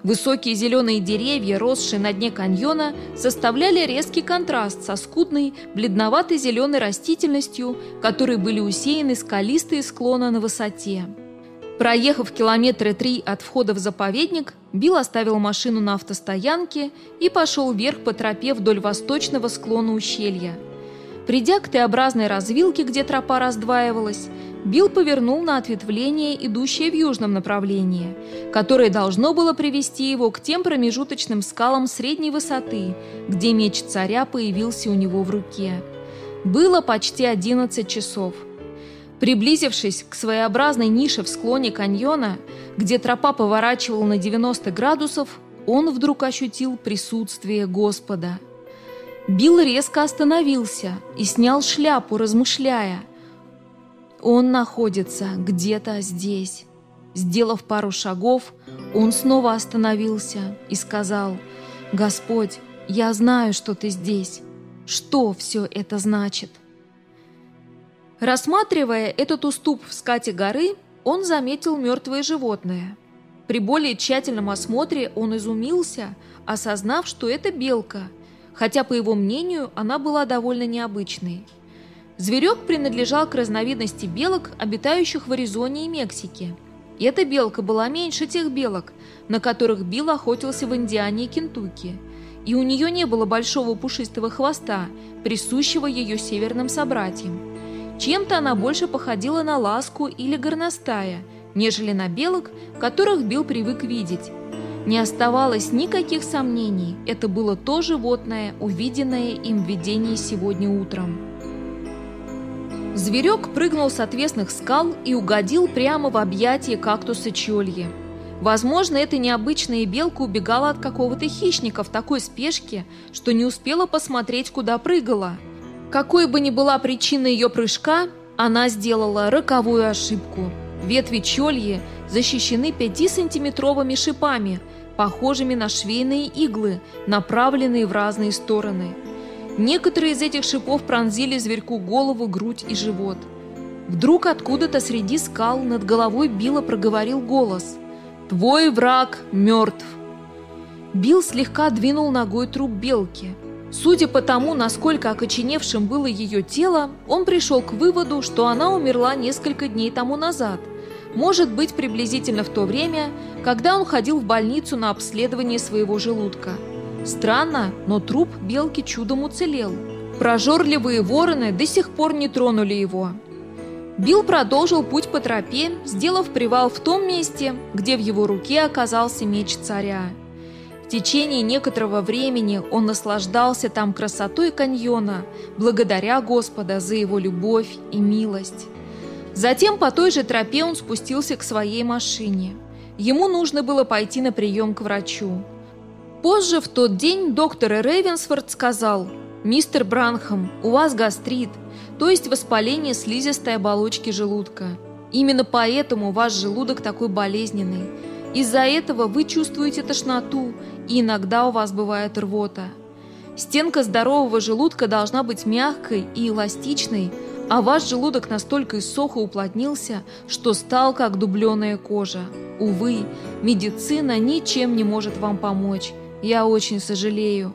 Speaker 1: Высокие зеленые деревья, росшие на дне каньона, составляли резкий контраст со скудной, бледноватой зеленой растительностью, которой были усеяны скалистые склоны на высоте. Проехав километры три от входа в заповедник, Билл оставил машину на автостоянке и пошел вверх по тропе вдоль восточного склона ущелья. Придя к Т-образной развилке, где тропа раздваивалась, Билл повернул на ответвление, идущее в южном направлении, которое должно было привести его к тем промежуточным скалам средней высоты, где меч царя появился у него в руке. Было почти 11 часов – Приблизившись к своеобразной нише в склоне каньона, где тропа поворачивала на 90 градусов, он вдруг ощутил присутствие Господа. Билл резко остановился и снял шляпу, размышляя. Он находится где-то здесь. Сделав пару шагов, он снова остановился и сказал, «Господь, я знаю, что Ты здесь. Что все это значит?» Рассматривая этот уступ в скате горы, он заметил мертвое животное. При более тщательном осмотре он изумился, осознав, что это белка, хотя, по его мнению, она была довольно необычной. Зверек принадлежал к разновидности белок, обитающих в Аризоне и Мексике. Эта белка была меньше тех белок, на которых Билл охотился в Индиане и Кентукки, и у нее не было большого пушистого хвоста, присущего ее северным собратьям. Чем-то она больше походила на ласку или горностая, нежели на белок, которых Билл привык видеть. Не оставалось никаких сомнений, это было то животное, увиденное им в видении сегодня утром. Зверек прыгнул с отвесных скал и угодил прямо в объятие кактуса Чольи. Возможно, эта необычная белка убегала от какого-то хищника в такой спешке, что не успела посмотреть, куда прыгала – какой бы ни была причина ее прыжка, она сделала роковую ошибку. Ветви чольи защищены 5-сантиметровыми шипами, похожими на швейные иглы, направленные в разные стороны. Некоторые из этих шипов пронзили зверьку голову, грудь и живот. Вдруг откуда-то среди скал над головой Билла проговорил голос «Твой враг мертв!». Билл слегка двинул ногой труп белки – Судя по тому, насколько окоченевшим было ее тело, он пришел к выводу, что она умерла несколько дней тому назад. Может быть, приблизительно в то время, когда он ходил в больницу на обследование своего желудка. Странно, но труп белки чудом уцелел. Прожорливые вороны до сих пор не тронули его. Билл продолжил путь по тропе, сделав привал в том месте, где в его руке оказался меч царя. В течение некоторого времени он наслаждался там красотой каньона, благодаря Господа за его любовь и милость. Затем по той же тропе он спустился к своей машине. Ему нужно было пойти на прием к врачу. Позже в тот день доктор Рейвенсворт сказал, «Мистер Бранхам, у вас гастрит, то есть воспаление слизистой оболочки желудка. Именно поэтому ваш желудок такой болезненный. Из-за этого вы чувствуете тошноту, и иногда у вас бывает рвота. Стенка здорового желудка должна быть мягкой и эластичной, а ваш желудок настолько иссох и уплотнился, что стал как дубленая кожа. Увы, медицина ничем не может вам помочь. Я очень сожалею.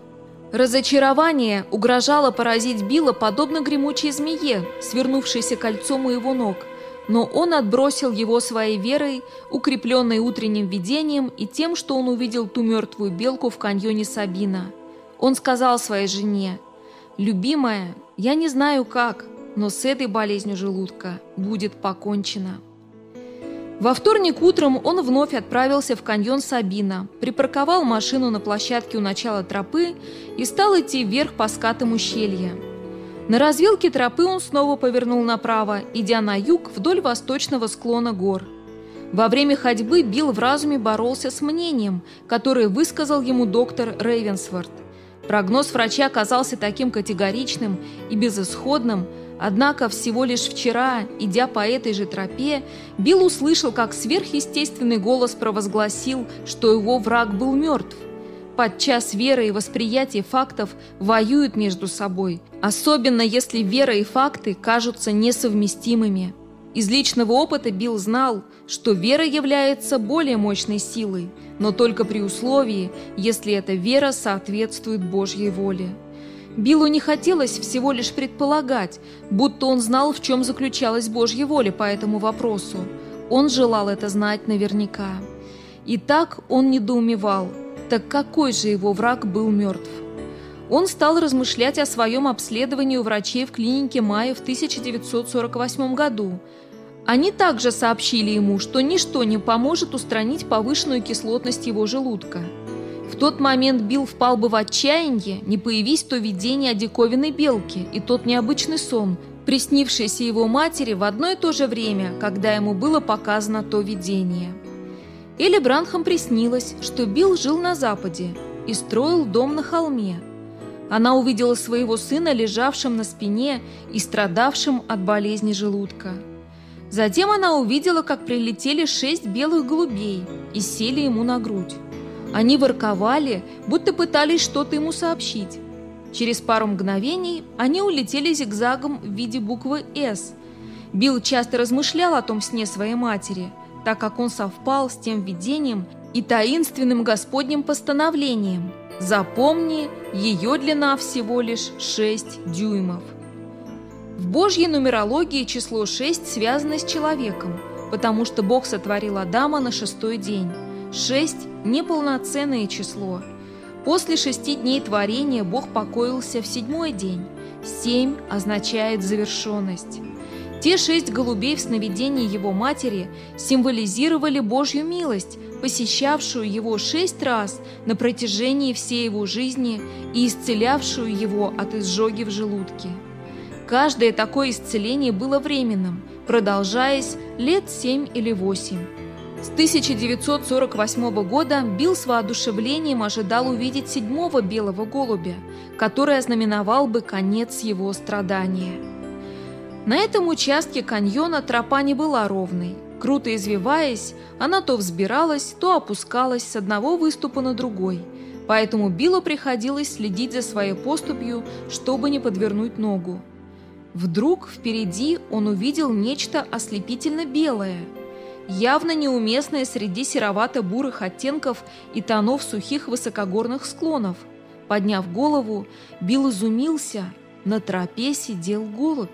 Speaker 1: Разочарование угрожало поразить Билла подобно гремучей змее, свернувшейся кольцом у его ног – но он отбросил его своей верой, укрепленной утренним видением и тем, что он увидел ту мертвую белку в каньоне Сабина. Он сказал своей жене, «Любимая, я не знаю как, но с этой болезнью желудка будет покончено». Во вторник утром он вновь отправился в каньон Сабина, припарковал машину на площадке у начала тропы и стал идти вверх по скатам ущелья. На развилке тропы он снова повернул направо, идя на юг вдоль восточного склона гор. Во время ходьбы Билл в разуме боролся с мнением, которое высказал ему доктор Рейвенсворт. Прогноз врача оказался таким категоричным и безысходным, однако всего лишь вчера, идя по этой же тропе, Билл услышал, как сверхъестественный голос провозгласил, что его враг был мертв. Подчас вера и восприятие фактов воюют между собой, особенно если вера и факты кажутся несовместимыми. Из личного опыта Билл знал, что вера является более мощной силой, но только при условии, если эта вера соответствует Божьей воле. Биллу не хотелось всего лишь предполагать, будто он знал, в чем заключалась Божья воля по этому вопросу. Он желал это знать наверняка. И так он недоумевал – так какой же его враг был мертв? Он стал размышлять о своем обследовании у врачей в клинике Майя в 1948 году. Они также сообщили ему, что ничто не поможет устранить повышенную кислотность его желудка. В тот момент Билл впал бы в отчаяние, не появись то видение о диковинной белке и тот необычный сон, приснившийся его матери в одно и то же время, когда ему было показано то видение. Элли Бранхам приснилось, что Билл жил на Западе и строил дом на холме. Она увидела своего сына, лежавшим на спине и страдавшим от болезни желудка. Затем она увидела, как прилетели шесть белых голубей и сели ему на грудь. Они ворковали, будто пытались что-то ему сообщить. Через пару мгновений они улетели зигзагом в виде буквы «С». Билл часто размышлял о том сне своей матери, так как он совпал с тем видением и таинственным Господним постановлением «Запомни, ее длина всего лишь 6 дюймов». В Божьей нумерологии число 6 связано с человеком, потому что Бог сотворил Адама на шестой день. 6 – неполноценное число. После шести дней творения Бог покоился в седьмой день. Семь означает завершенность. Те шесть голубей в сновидении его матери символизировали Божью милость, посещавшую его шесть раз на протяжении всей его жизни и исцелявшую его от изжоги в желудке. Каждое такое исцеление было временным, продолжаясь лет семь или восемь. С 1948 года Билл с воодушевлением ожидал увидеть седьмого белого голубя, который ознаменовал бы конец его страдания. На этом участке каньона тропа не была ровной. Круто извиваясь, она то взбиралась, то опускалась с одного выступа на другой, поэтому Биллу приходилось следить за своей поступью, чтобы не подвернуть ногу. Вдруг впереди он увидел нечто ослепительно белое, явно неуместное среди серовато-бурых оттенков и тонов сухих высокогорных склонов. Подняв голову, Билл изумился. На тропе сидел голубь.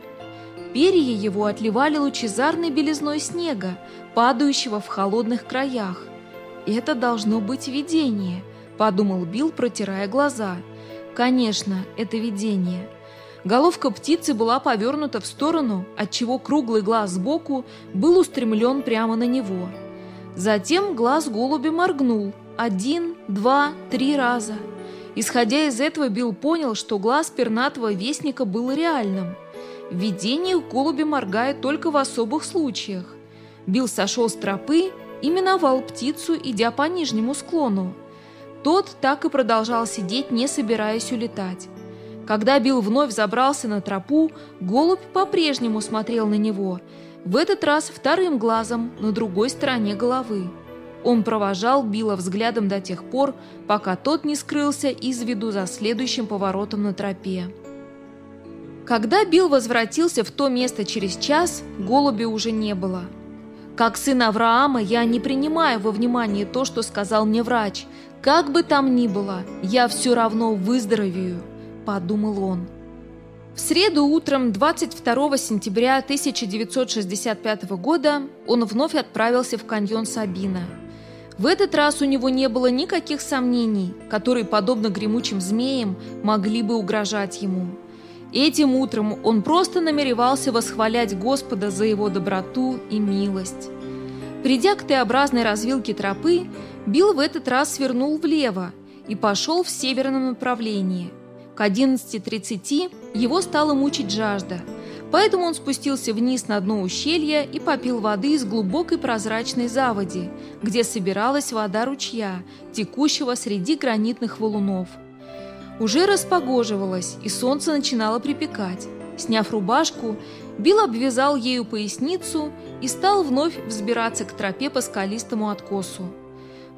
Speaker 1: Перья его отливали лучезарной белизной снега, падающего в холодных краях. «Это должно быть видение», — подумал Билл, протирая глаза. «Конечно, это видение». Головка птицы была повернута в сторону, отчего круглый глаз сбоку был устремлен прямо на него. Затем глаз голубя моргнул один, два, три раза. Исходя из этого, Билл понял, что глаз пернатого вестника был реальным. В видениях голуби моргают только в особых случаях. Билл сошел с тропы и миновал птицу, идя по нижнему склону. Тот так и продолжал сидеть, не собираясь улетать. Когда Билл вновь забрался на тропу, голубь по-прежнему смотрел на него, в этот раз вторым глазом на другой стороне головы. Он провожал Билла взглядом до тех пор, пока тот не скрылся из виду за следующим поворотом на тропе. Когда Билл возвратился в то место через час, голуби уже не было. Как сын Авраама я не принимаю во внимание то, что сказал мне врач. Как бы там ни было, я все равно выздоровею. – подумал он. В среду утром 22 сентября 1965 года он вновь отправился в каньон Сабина. В этот раз у него не было никаких сомнений, которые, подобно гремучим змеям, могли бы угрожать ему. Этим утром он просто намеревался восхвалять Господа за его доброту и милость. Придя к Т-образной развилке тропы, Билл в этот раз свернул влево и пошел в северном направлении – к 11.30 его стала мучить жажда, поэтому он спустился вниз на дно ущелья и попил воды из глубокой прозрачной заводи, где собиралась вода ручья, текущего среди гранитных валунов. Уже распогоживалось, и солнце начинало припекать. Сняв рубашку, Билл обвязал ею поясницу и стал вновь взбираться к тропе по скалистому откосу.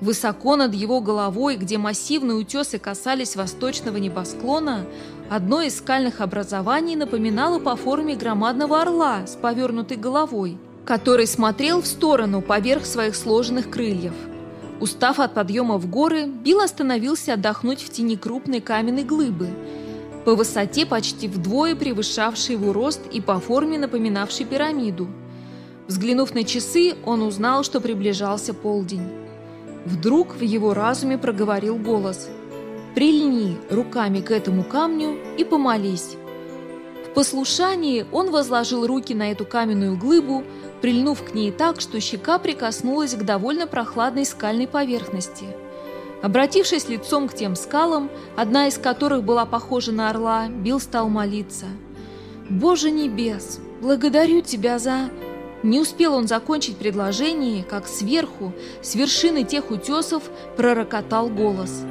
Speaker 1: Высоко над его головой, где массивные утесы касались восточного небосклона, одно из скальных образований напоминало по форме громадного орла с повернутой головой, который смотрел в сторону поверх своих сложенных крыльев. Устав от подъема в горы, Билл остановился отдохнуть в тени крупной каменной глыбы, по высоте почти вдвое превышавшей его рост и по форме напоминавшей пирамиду. Взглянув на часы, он узнал, что приближался полдень. Вдруг в его разуме проговорил голос «Прильни руками к этому камню и помолись». В послушании он возложил руки на эту каменную глыбу, прильнув к ней так, что щека прикоснулась к довольно прохладной скальной поверхности. Обратившись лицом к тем скалам, одна из которых была похожа на орла, Билл стал молиться. «Боже небес, благодарю Тебя за...» Не успел он закончить предложение, как сверху, с вершины тех утесов, пророкотал голос.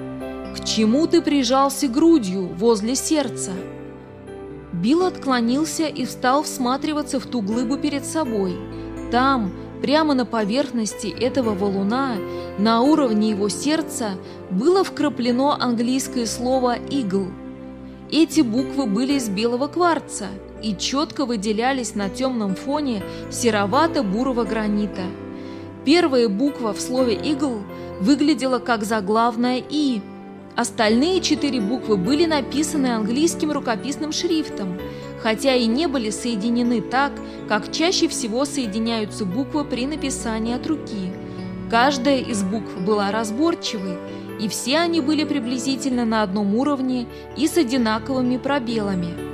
Speaker 1: «К чему ты прижался грудью возле сердца?» Билл отклонился и встал всматриваться в ту глыбу перед собой. Там, прямо на поверхности этого валуна, на уровне его сердца, было вкраплено английское слово «игл». Эти буквы были из белого кварца – и четко выделялись на темном фоне серовато-бурого гранита. Первая буква в слове «игл» выглядела как заглавная «и». Остальные четыре буквы были написаны английским рукописным шрифтом, хотя и не были соединены так, как чаще всего соединяются буквы при написании от руки. Каждая из букв была разборчивой, и все они были приблизительно на одном уровне и с одинаковыми пробелами.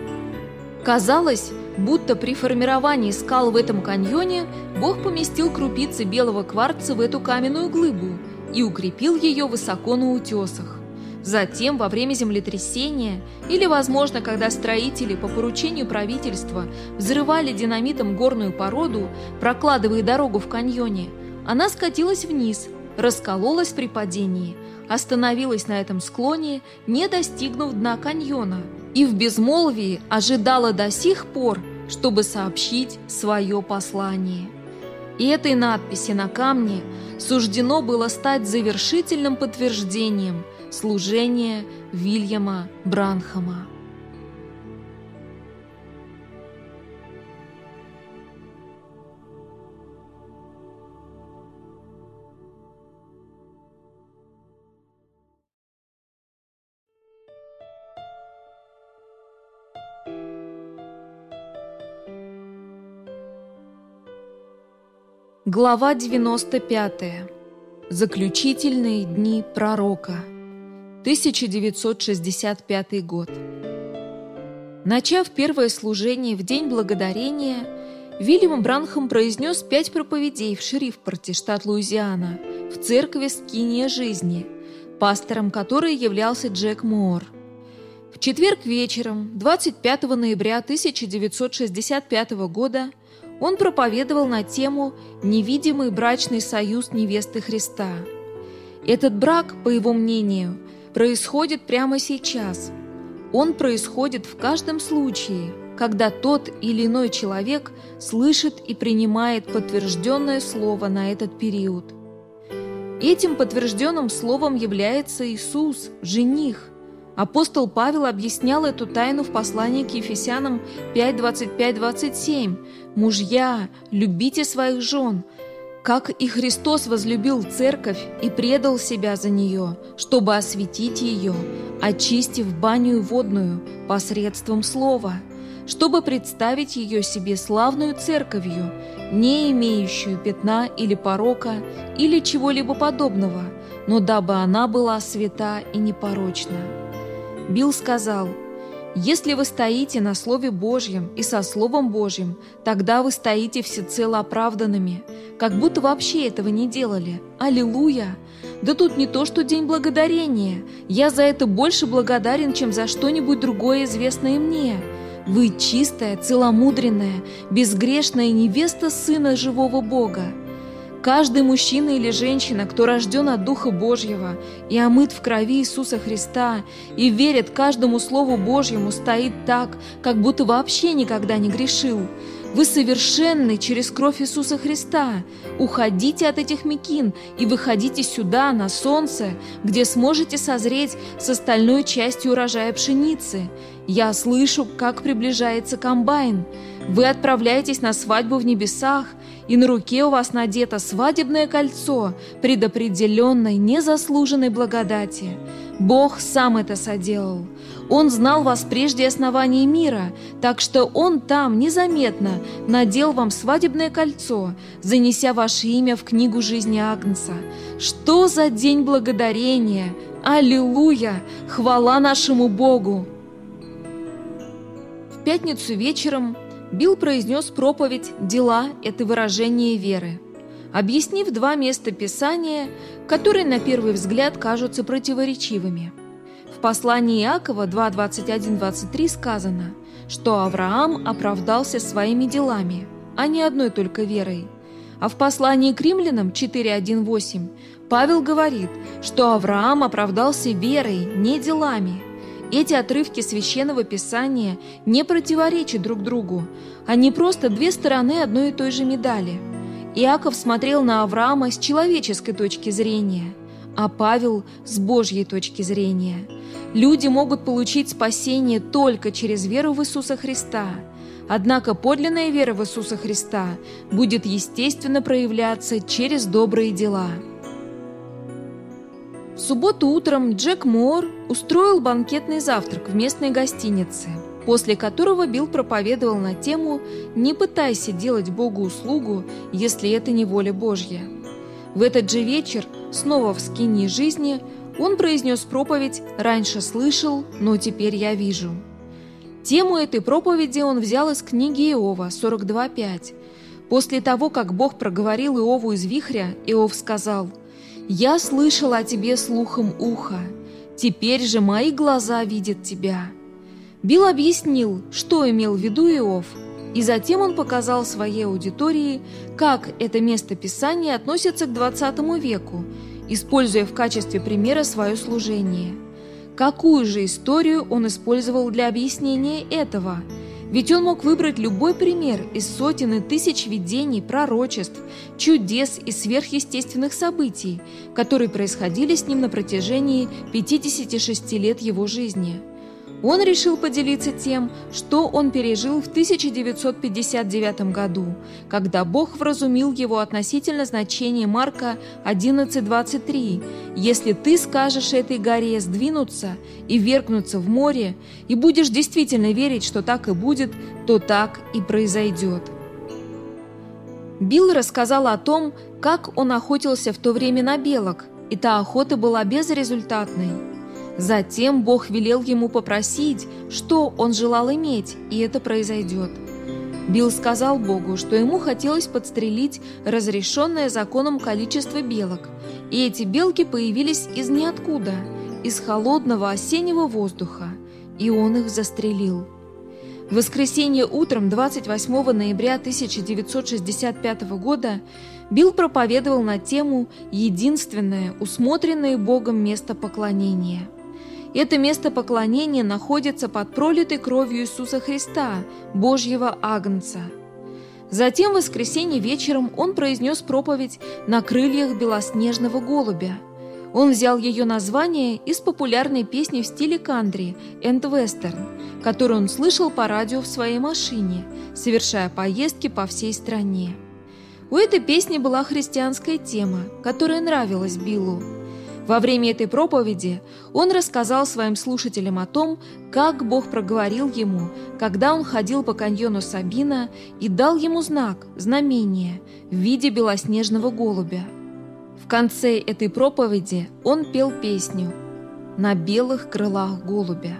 Speaker 1: Казалось, будто при формировании скал в этом каньоне Бог поместил крупицы белого кварца в эту каменную глыбу и укрепил ее высоко на утесах. Затем, во время землетрясения, или, возможно, когда строители по поручению правительства взрывали динамитом горную породу, прокладывая дорогу в каньоне, она скатилась вниз, раскололась при падении, остановилась на этом склоне, не достигнув дна каньона – и в безмолвии ожидала до сих пор, чтобы сообщить свое послание. И этой надписи на камне суждено было стать завершительным подтверждением служения Вильяма Бранхама. Глава 95. Заключительные дни пророка. 1965 год. Начав первое служение в День Благодарения, Вильям Бранхам произнес пять проповедей в Шерифпорте, штат Луизиана, в церкви Скиния Жизни, пастором которой являлся Джек Моор. В четверг вечером, 25 ноября 1965 года, он проповедовал на тему «Невидимый брачный союз невесты Христа». Этот брак, по его мнению, происходит прямо сейчас. Он происходит в каждом случае, когда тот или иной человек слышит и принимает подтвержденное слово на этот период. Этим подтвержденным словом является Иисус, жених – Апостол Павел объяснял эту тайну в послании к Ефесянам 5.25-27. «Мужья, любите своих жен, как и Христос возлюбил церковь и предал себя за нее, чтобы осветить ее, очистив баню водную посредством слова, чтобы представить ее себе славную церковью, не имеющую пятна или порока или чего-либо подобного, но дабы она была свята и непорочна». Билл сказал, «Если вы стоите на Слове Божьем и со Словом Божьим, тогда вы стоите всецело оправданными, как будто вообще этого не делали. Аллилуйя! Да тут не то, что День Благодарения. Я за это больше благодарен, чем за что-нибудь другое, известное мне. Вы чистая, целомудренная, безгрешная невеста Сына Живого Бога. Каждый мужчина или женщина, кто рожден от Духа Божьего и омыт в крови Иисуса Христа и верит каждому Слову Божьему, стоит так, как будто вообще никогда не грешил. Вы совершенны через кровь Иисуса Христа. Уходите от этих мекин и выходите сюда, на солнце, где сможете созреть с остальной частью урожая пшеницы. Я слышу, как приближается комбайн. Вы отправляетесь на свадьбу в небесах, и на руке у вас надето свадебное кольцо предопределенной, незаслуженной благодати. Бог сам это соделал. Он знал вас прежде основания мира, так что Он там незаметно надел вам свадебное кольцо, занеся ваше имя в книгу жизни Агнца. Что за день благодарения! Аллилуйя! Хвала нашему Богу! В пятницу вечером Билл произнес проповедь «Дела – это выражение веры», объяснив два места Писания, которые на первый взгляд кажутся противоречивыми. В послании Иакова 2.21-23 сказано, что Авраам оправдался своими делами, а не одной только верой. А в послании к римлянам 4.1.8 Павел говорит, что Авраам оправдался верой, не делами. Эти отрывки Священного Писания не противоречат друг другу, они просто две стороны одной и той же медали. Иаков смотрел на Авраама с человеческой точки зрения, а Павел с Божьей точки зрения. Люди могут получить спасение только через веру в Иисуса Христа – Однако подлинная вера в Иисуса Христа будет естественно проявляться через добрые дела. В субботу утром Джек Мор устроил банкетный завтрак в местной гостинице, после которого Билл проповедовал на тему «Не пытайся делать Богу услугу, если это не воля Божья». В этот же вечер, снова в скине жизни, он произнес проповедь «Раньше слышал, но теперь я вижу». Тему этой проповеди он взял из книги Иова 42.5. После того, как Бог проговорил Иову из вихря, Иов сказал «Я слышал о тебе слухом уха, теперь же мои глаза видят тебя». Билл объяснил, что имел в виду Иов, и затем он показал своей аудитории, как это место Писания относится к 20 веку, используя в качестве примера свое служение – Какую же историю он использовал для объяснения этого? Ведь он мог выбрать любой пример из сотен и тысяч видений, пророчеств, чудес и сверхъестественных событий, которые происходили с ним на протяжении 56 лет его жизни – он решил поделиться тем, что он пережил в 1959 году, когда Бог вразумил его относительно значения Марка 11.23. «Если ты скажешь этой горе сдвинуться и вергнуться в море, и будешь действительно верить, что так и будет, то так и произойдет». Билл рассказал о том, как он охотился в то время на белок, и та охота была безрезультатной. Затем Бог велел ему попросить, что он желал иметь, и это произойдет. Билл сказал Богу, что ему хотелось подстрелить разрешенное законом количество белок, и эти белки появились из ниоткуда, из холодного осеннего воздуха, и он их застрелил. В воскресенье утром 28 ноября 1965 года Билл проповедовал на тему «Единственное, усмотренное Богом место поклонения». Это место поклонения находится под пролитой кровью Иисуса Христа, Божьего Агнца. Затем в воскресенье вечером он произнес проповедь на крыльях белоснежного голубя. Он взял ее название из популярной песни в стиле кантри «Энд Вестерн», которую он слышал по радио в своей машине, совершая поездки по всей стране. У этой песни была христианская тема, которая нравилась Биллу. Во время этой проповеди он рассказал своим слушателям о том, как Бог проговорил ему, когда он ходил по каньону Сабина и дал ему знак, знамение, в виде белоснежного голубя. В конце этой проповеди он пел песню «На белых крылах голубя».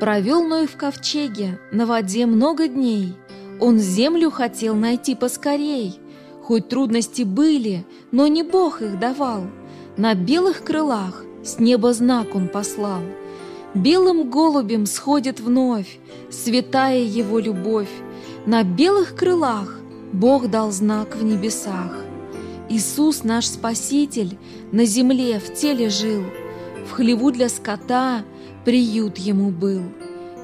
Speaker 1: Провел Ной в ковчеге на воде много дней. Он землю хотел найти поскорей. Хоть трудности были, но не Бог их давал – на белых крылах с неба знак он послал. Белым голубем сходит вновь Святая его любовь. На белых крылах Бог дал знак в небесах. Иисус наш Спаситель На земле в теле жил, В хлеву для скота приют ему был.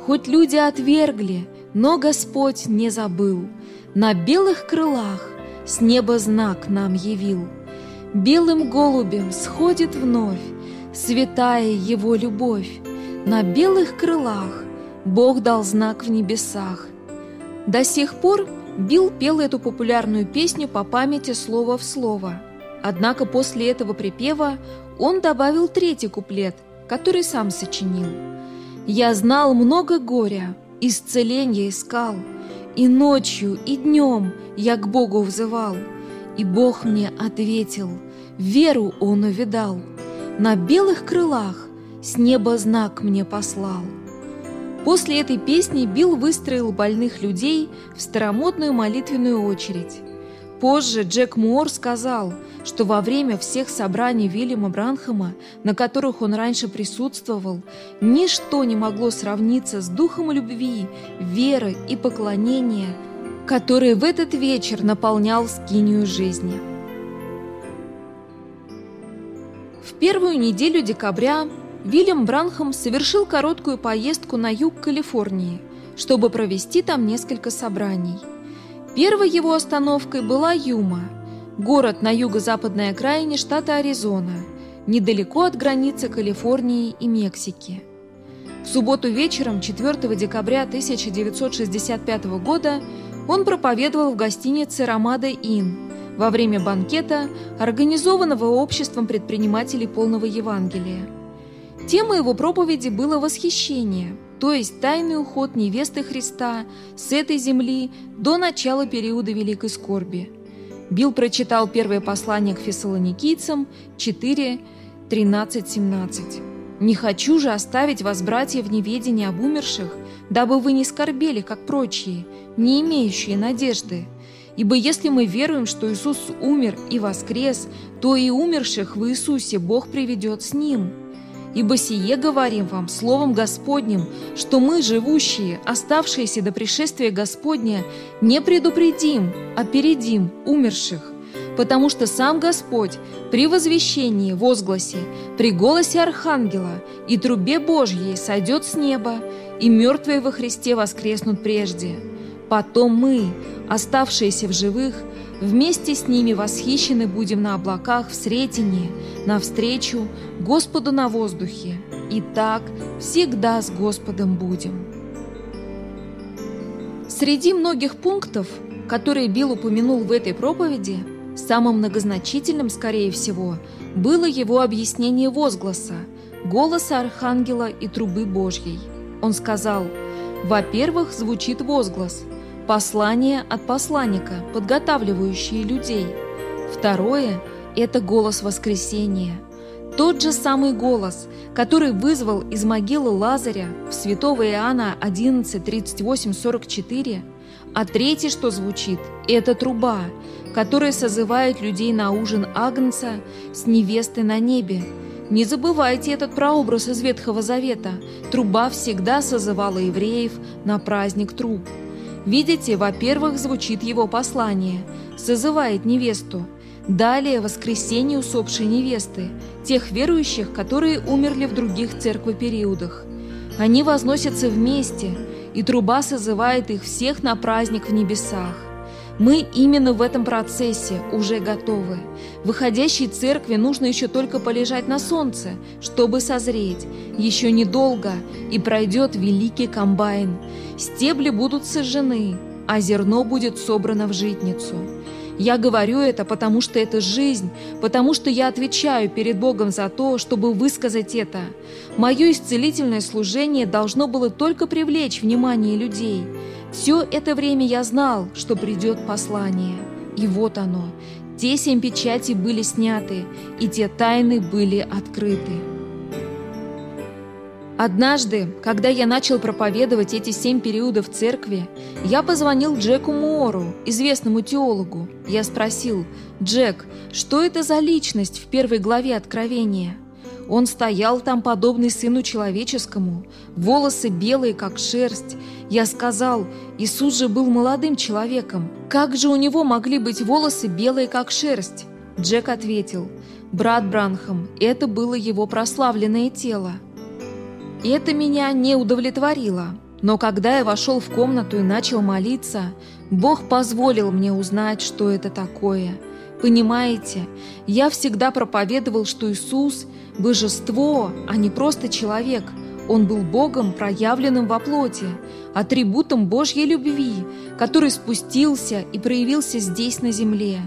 Speaker 1: Хоть люди отвергли, но Господь не забыл. На белых крылах с неба знак нам явил — Белым голубем сходит вновь Святая его любовь. На белых крылах Бог дал знак в небесах. До сих пор Билл пел эту популярную песню по памяти слово в слово. Однако после этого припева он добавил третий куплет, который сам сочинил. «Я знал много горя, исцеления искал, и ночью, и днем я к Богу взывал, и Бог мне ответил — веру он увидал, на белых крылах с неба знак мне послал. После этой песни Билл выстроил больных людей в старомодную молитвенную очередь. Позже Джек Муор сказал, что во время всех собраний Вильяма Бранхама, на которых он раньше присутствовал, ничто не могло сравниться с духом любви, веры и поклонения, который в этот вечер наполнял скинию жизни. В первую неделю декабря Вильям Бранхам совершил короткую поездку на юг Калифорнии, чтобы провести там несколько собраний. Первой его остановкой была Юма, город на юго-западной окраине штата Аризона, недалеко от границы Калифорнии и Мексики. В субботу вечером 4 декабря 1965 года он проповедовал в гостинице «Ромада Inn», во время банкета, организованного обществом предпринимателей полного Евангелия. Темой его проповеди было восхищение, то есть тайный уход невесты Христа с этой земли до начала периода Великой Скорби. Билл прочитал первое послание к фессалоникийцам 4, 13, 17. «Не хочу же оставить вас, братья, в неведении об умерших, дабы вы не скорбели, как прочие, не имеющие надежды. Ибо если мы веруем, что Иисус умер и воскрес, то и умерших в Иисусе Бог приведет с Ним. Ибо сие говорим вам Словом Господним, что мы, живущие, оставшиеся до пришествия Господня, не предупредим, опередим умерших. Потому что сам Господь при возвещении, возгласе, при голосе Архангела и трубе Божьей сойдет с неба, и мертвые во Христе воскреснут прежде. Потом мы, оставшиеся в живых, вместе с ними восхищены будем на облаках в сретении, навстречу Господу на воздухе. И так всегда с Господом будем. Среди многих пунктов, которые Билл упомянул в этой проповеди, самым многозначительным, скорее всего, было его объяснение возгласа, голоса Архангела и трубы Божьей. Он сказал, во-первых, звучит возглас – Послание от посланника, подготавливающее людей. Второе – это голос воскресения. Тот же самый голос, который вызвал из могилы Лазаря в святого Иоанна 11, 38, 44. А третий, что звучит, это труба, которая созывает людей на ужин Агнца с невестой на небе. Не забывайте этот прообраз из Ветхого Завета. Труба всегда созывала евреев на праздник труб. Видите, во-первых, звучит его послание, созывает невесту. Далее воскресение усопшей невесты, тех верующих, которые умерли в других церквопериодах. Они возносятся вместе, и труба созывает их всех на праздник в небесах. Мы именно в этом процессе уже готовы. Выходящей церкви нужно еще только полежать на солнце, чтобы созреть. Еще недолго, и пройдет великий комбайн. Стебли будут сожжены, а зерно будет собрано в житницу. Я говорю это, потому что это жизнь, потому что я отвечаю перед Богом за то, чтобы высказать это. Мое исцелительное служение должно было только привлечь внимание людей. Все это время я знал, что придет послание. И вот оно. Те семь печатей были сняты, и те тайны были открыты. Однажды, когда я начал проповедовать эти семь периодов церкви, я позвонил Джеку Муору, известному теологу. Я спросил, «Джек, что это за личность в первой главе Откровения?» Он стоял там, подобный сыну человеческому, волосы белые, как шерсть. Я сказал, Иисус же был молодым человеком. Как же у него могли быть волосы белые, как шерсть? Джек ответил, брат Бранхам, это было его прославленное тело. Это меня не удовлетворило. Но когда я вошел в комнату и начал молиться, Бог позволил мне узнать, что это такое. Понимаете, я всегда проповедовал, что Иисус – божество, а не просто человек. Он был Богом, проявленным во плоти, атрибутом Божьей любви, который спустился и проявился здесь на земле.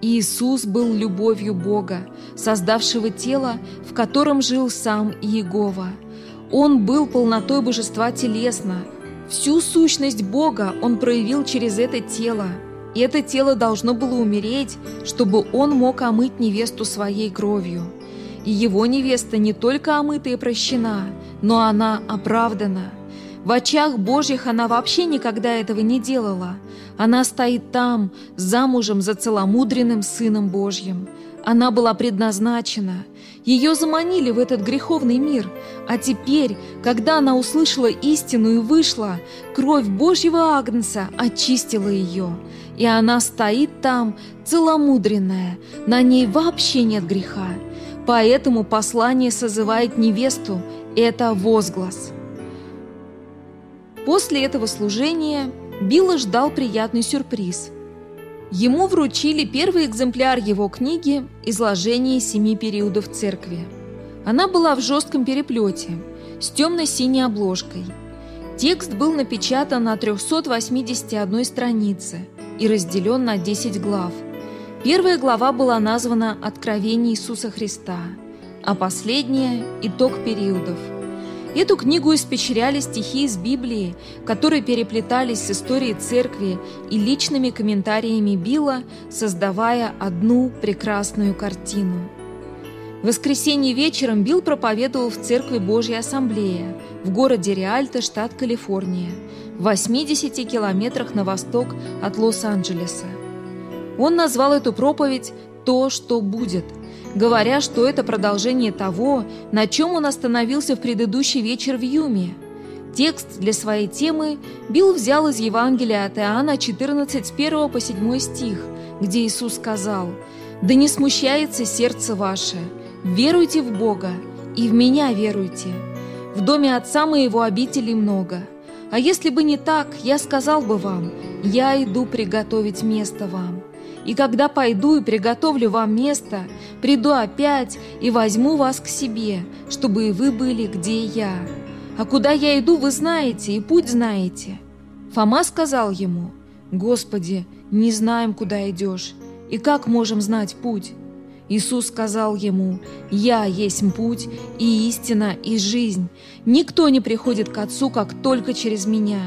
Speaker 1: И Иисус был любовью Бога, создавшего тело, в котором жил сам Иегова – он был полнотой божества телесно. Всю сущность Бога он проявил через это тело. И это тело должно было умереть, чтобы он мог омыть невесту своей кровью. И его невеста не только омыта и прощена, но она оправдана. В очах Божьих она вообще никогда этого не делала. Она стоит там, замужем за целомудренным Сыном Божьим. Она была предназначена. Ее заманили в этот греховный мир. А теперь, когда она услышала истину и вышла, кровь Божьего Агнца очистила ее. И она стоит там, целомудренная, на ней вообще нет греха. Поэтому послание созывает невесту – это возглас. После этого служения Билла ждал приятный сюрприз. Ему вручили первый экземпляр его книги «Изложение семи периодов церкви». Она была в жестком переплете, с темно-синей обложкой. Текст был напечатан на 381 странице и разделен на 10 глав. Первая глава была названа «Откровение Иисуса Христа», а последняя – «Итог периодов». Эту книгу испечеряли стихи из Библии, которые переплетались с историей церкви и личными комментариями Билла, создавая одну прекрасную картину. В воскресенье вечером Билл проповедовал в Церкви Божьей Ассамблеи в городе Риальто, штат Калифорния, в 80 километрах на восток от Лос-Анджелеса. Он назвал эту проповедь «То, что будет», говоря, что это продолжение того, на чем он остановился в предыдущий вечер в Юме. Текст для своей темы Билл взял из Евангелия от Иоанна 14 с 1 по 7 стих, где Иисус сказал «Да не смущается сердце ваше, веруйте в Бога и в Меня веруйте. В доме Отца моего обителей много. А если бы не так, я сказал бы вам, я иду приготовить место вам». И когда пойду и приготовлю вам место, приду опять и возьму вас к себе, чтобы и вы были, где я. А куда я иду, вы знаете, и путь знаете». Фома сказал ему, «Господи, не знаем, куда идешь, и как можем знать путь?» Иисус сказал ему, «Я есть путь и истина и жизнь. Никто не приходит к Отцу, как только через Меня».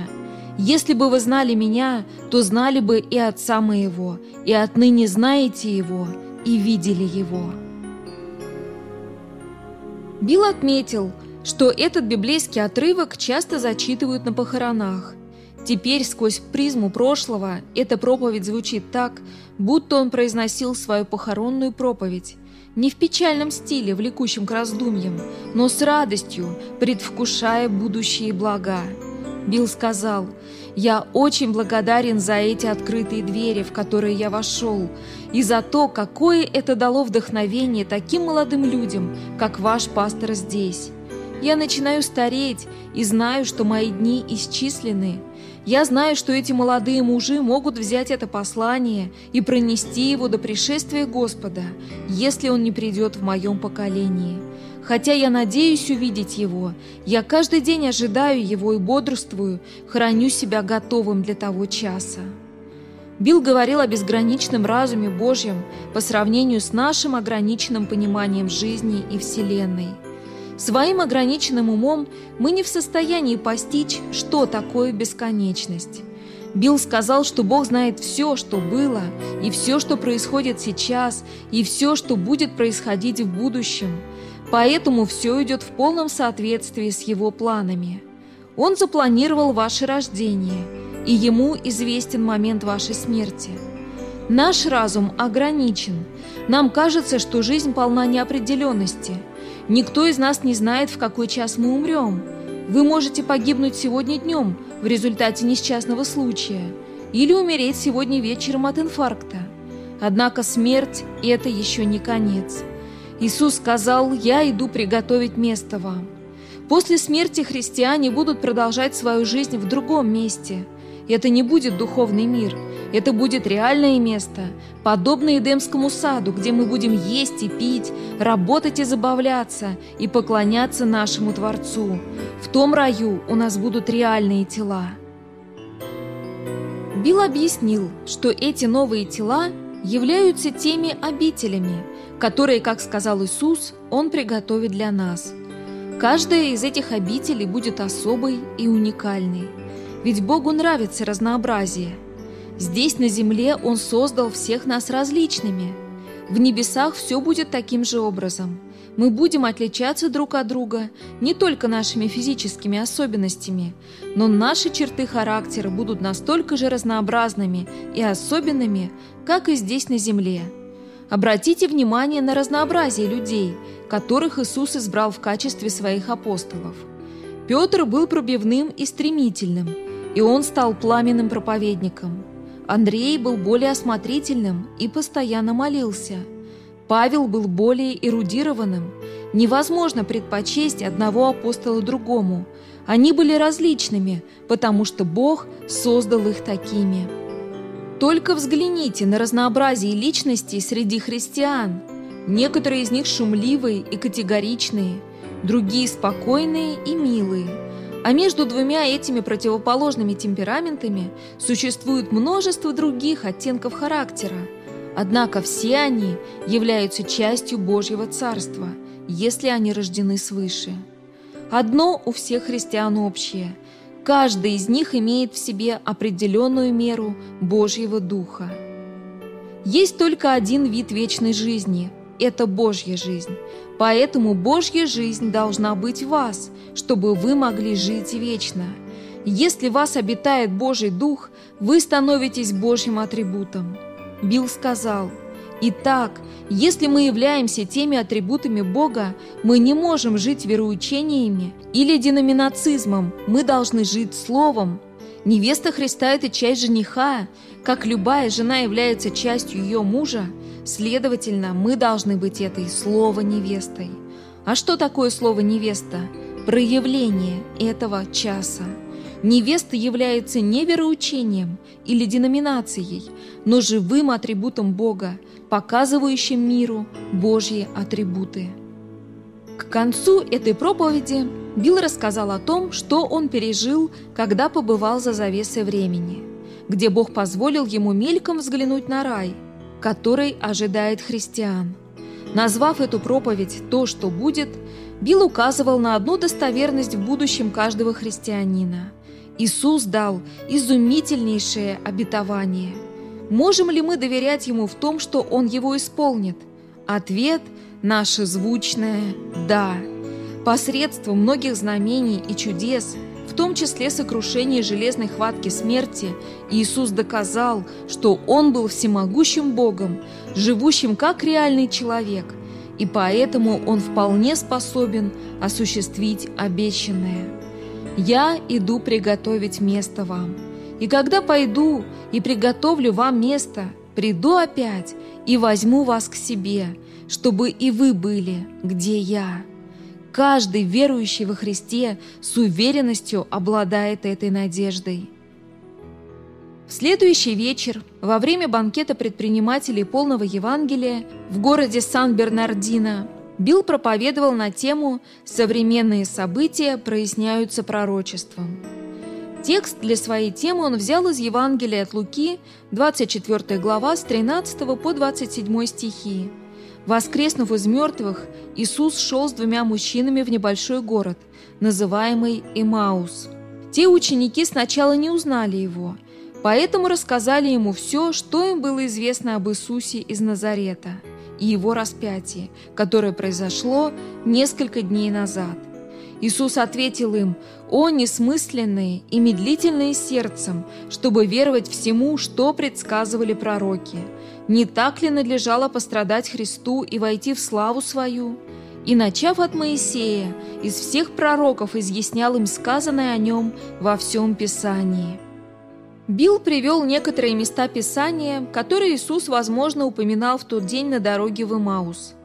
Speaker 1: Если бы вы знали меня, то знали бы и Отца моего, и отныне знаете Его, и видели Его». Билл отметил, что этот библейский отрывок часто зачитывают на похоронах. Теперь сквозь призму прошлого эта проповедь звучит так, будто он произносил свою похоронную проповедь, не в печальном стиле, влекущем к раздумьям, но с радостью, предвкушая будущие блага. Билл сказал, «Я очень благодарен за эти открытые двери, в которые я вошел, и за то, какое это дало вдохновение таким молодым людям, как ваш пастор здесь. Я начинаю стареть и знаю, что мои дни исчислены. Я знаю, что эти молодые мужи могут взять это послание и пронести его до пришествия Господа, если он не придет в моем поколении». Хотя я надеюсь увидеть его, я каждый день ожидаю его и бодрствую, храню себя готовым для того часа. Билл говорил о безграничном разуме Божьем по сравнению с нашим ограниченным пониманием жизни и Вселенной. Своим ограниченным умом мы не в состоянии постичь, что такое бесконечность. Билл сказал, что Бог знает все, что было, и все, что происходит сейчас, и все, что будет происходить в будущем – Поэтому все идет в полном соответствии с его планами. Он запланировал ваше рождение, и ему известен момент вашей смерти. Наш разум ограничен. Нам кажется, что жизнь полна неопределенности. Никто из нас не знает, в какой час мы умрем. Вы можете погибнуть сегодня днем в результате несчастного случая или умереть сегодня вечером от инфаркта. Однако смерть – это еще не конец. Иисус сказал, «Я иду приготовить место вам». После смерти христиане будут продолжать свою жизнь в другом месте. Это не будет духовный мир, это будет реальное место, подобное Эдемскому саду, где мы будем есть и пить, работать и забавляться, и поклоняться нашему Творцу. В том раю у нас будут реальные тела. Билл объяснил, что эти новые тела являются теми обителями, которые, как сказал Иисус, Он приготовит для нас. Каждая из этих обителей будет особой и уникальной, ведь Богу нравится разнообразие. Здесь, на земле, Он создал всех нас различными. В небесах все будет таким же образом. мы будем отличаться друг от друга не только нашими физическими особенностями, но наши черты характера будут настолько же разнообразными и особенными, как и здесь на земле. Обратите внимание на разнообразие людей, которых Иисус избрал в качестве своих апостолов. Петр был пробивным и стремительным, и он стал пламенным проповедником. Андрей был более осмотрительным и постоянно молился. Павел был более эрудированным. Невозможно предпочесть одного апостола другому. Они были различными, потому что Бог создал их такими. Только взгляните на разнообразие личностей среди христиан. Некоторые из них шумливые и категоричные, другие спокойные и милые. А между двумя этими противоположными темпераментами существует множество других оттенков характера. Однако все они являются частью Божьего Царства, если они рождены свыше. Одно у всех христиан общее – Каждый из них имеет в себе определенную меру Божьего Духа. Есть только один вид вечной жизни – это Божья жизнь. Поэтому Божья жизнь должна быть в вас, чтобы вы могли жить вечно. Если в вас обитает Божий Дух, вы становитесь Божьим атрибутом. Билл сказал – Итак, если мы являемся теми атрибутами Бога, мы не можем жить вероучениями или деноминацизмом, мы должны жить Словом. Невеста Христа – это часть жениха, как любая жена является частью ее мужа, следовательно, мы должны быть этой Слово-невестой. А что такое Слово «невеста»? Проявление этого часа. Невеста является не вероучением или деноминацией, но живым атрибутом Бога, показывающим миру Божьи атрибуты. К концу этой проповеди Билл рассказал о том, что он пережил, когда побывал за завесой времени, где Бог позволил ему мельком взглянуть на рай, который ожидает христиан. Назвав эту проповедь «То, что будет», Билл указывал на одну достоверность в будущем каждого христианина. Иисус дал изумительнейшее обетование – Можем ли мы доверять Ему в том, что Он его исполнит? Ответ – наше звучное «да». Посредством многих знамений и чудес, том числе сокрушения железной хватки смерти, Иисус доказал, что Он был всемогущим Богом, живущим как реальный человек, и поэтому Он вполне способен осуществить обещанное. «Я иду приготовить место вам». И когда пойду и приготовлю вам место, приду опять и возьму вас к себе, чтобы и вы были, где я». Каждый верующий во Христе с уверенностью обладает этой надеждой. В следующий вечер, во время банкета предпринимателей полного Евангелия в городе Сан-Бернардино, Билл проповедовал на тему «Современные события проясняются пророчеством». Текст для своей темы он взял из Евангелия от Луки, 24 глава, с 13 по 27 стихи. Воскреснув из мертвых, Иисус шел с двумя мужчинами в небольшой город, называемый Имаус. Те ученики сначала не узнали его, поэтому рассказали ему все, что им было известно об Иисусе из Назарета и его распятии, которое произошло несколько дней назад. Иисус ответил им, «О, несмысленные и медлительные сердцем, чтобы веровать всему, что предсказывали пророки! Не так ли надлежало пострадать Христу и войти в славу свою?» И, начав от Моисея, из всех пророков изъяснял им сказанное о нем во всем Писании. Билл привел некоторые места Писания, которые Иисус, возможно, упоминал в тот день на дороге в Имаус.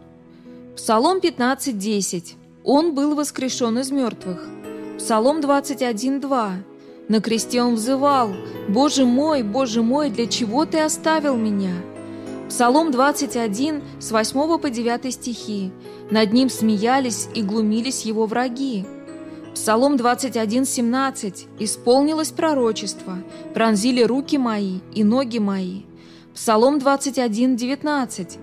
Speaker 1: Псалом 15.10 он был воскрешен из мертвых. Псалом 21.2. На кресте он взывал «Боже мой, Боже мой, для чего ты оставил меня?» Псалом 21 с 8 по 9 стихи. Над ним смеялись и глумились его враги. Псалом 21:17 исполнилось пророчество, пронзили руки мои и ноги мои. Псалом 21:19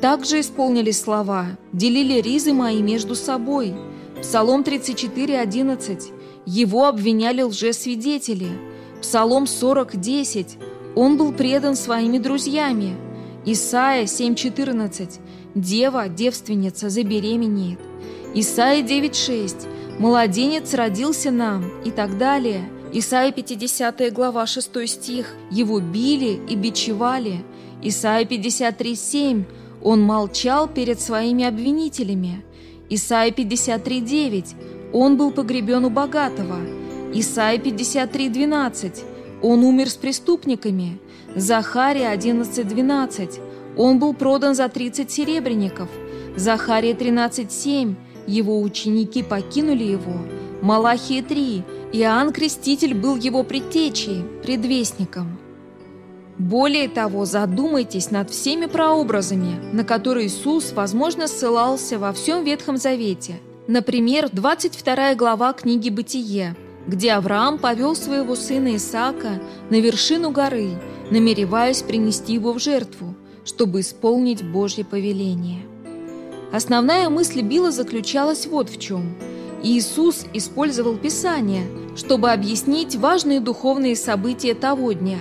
Speaker 1: также исполнились слова «делили ризы мои между собой». Псалом 34.11 «Его обвиняли лжесвидетели». Псалом 40.10 «Он был предан своими друзьями». Исайя 7.14 Дева, девственница, забеременеет. Исайя 9.6. Младенец родился нам и так далее. Исайя 50 глава 6 стих. Его били и бичевали. Исайя 53.7. Он молчал перед своими обвинителями. Исайя 53.9. Он был погребен у богатого. Исайя 53.12. Он умер с преступниками. Захария 11.12. Он был продан за 30 серебряников. Захария 13.7. Его ученики покинули его. Малахия 3. Иоанн Креститель был его предтечей, предвестником. Более того, задумайтесь над всеми прообразами, на которые Иисус, возможно, ссылался во всем Ветхом Завете. Например, 22 глава книги «Бытие», где Авраам повел своего сына Исаака на вершину горы, намереваясь принести его в жертву, чтобы исполнить Божье повеление. Основная мысль Билла заключалась вот в чем. Иисус использовал Писание, чтобы объяснить важные духовные события того дня.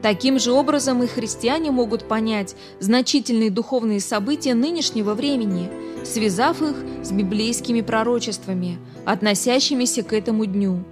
Speaker 1: Таким же образом и христиане могут понять значительные духовные события нынешнего времени, связав их с библейскими пророчествами, относящимися к этому дню.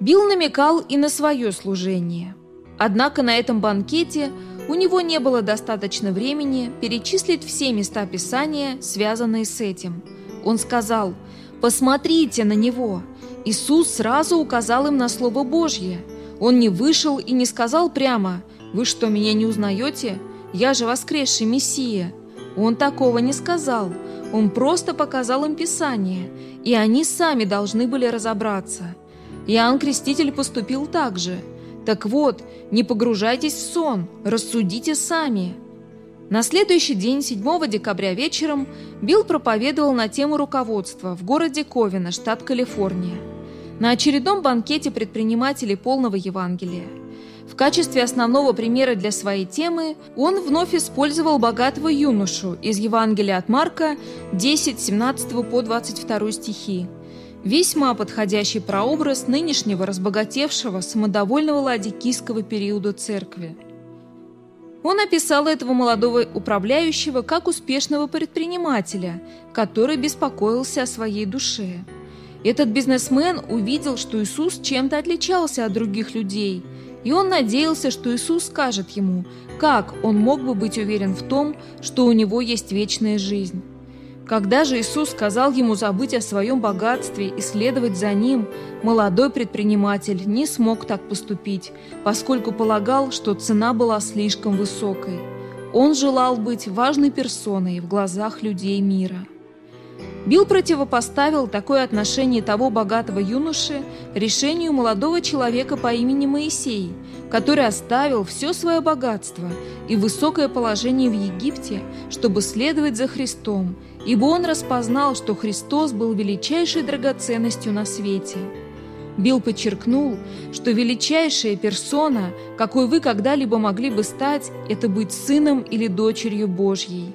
Speaker 1: Билл намекал и на свое служение. Однако на этом банкете у него не было достаточно времени перечислить все места Писания, связанные с этим. Он сказал «Посмотрите на него». Иисус сразу указал им на Слово Божье. Он не вышел и не сказал прямо «Вы что, меня не узнаете? Я же воскресший Мессия». Он такого не сказал. Он просто показал им Писание, и они сами должны были разобраться – Иоанн Креститель поступил так же. Так вот, не погружайтесь в сон, рассудите сами. На следующий день, 7 декабря вечером, Билл проповедовал на тему руководства в городе Ковина, штат Калифорния, на очередном банкете предпринимателей полного Евангелия. В качестве основного примера для своей темы он вновь использовал богатого юношу из Евангелия от Марка 10, 17 по 22 стихи. Весьма подходящий прообраз нынешнего разбогатевшего самодовольного ладикийского периода церкви. Он описал этого молодого управляющего как успешного предпринимателя, который беспокоился о своей душе. Этот бизнесмен увидел, что Иисус чем-то отличался от других людей, и он надеялся, что Иисус скажет ему, как он мог бы быть уверен в том, что у него есть вечная жизнь. Когда же Иисус сказал ему забыть о своем богатстве и следовать за ним, молодой предприниматель не смог так поступить, поскольку полагал, что цена была слишком высокой. Он желал быть важной персоной в глазах людей мира. Билл противопоставил такое отношение того богатого юноши решению молодого человека по имени Моисей, который оставил все свое богатство и высокое положение в Египте, чтобы следовать за Христом ибо он распознал, что Христос был величайшей драгоценностью на свете. Билл подчеркнул, что величайшая персона, какой вы когда-либо могли бы стать, это быть сыном или дочерью Божьей.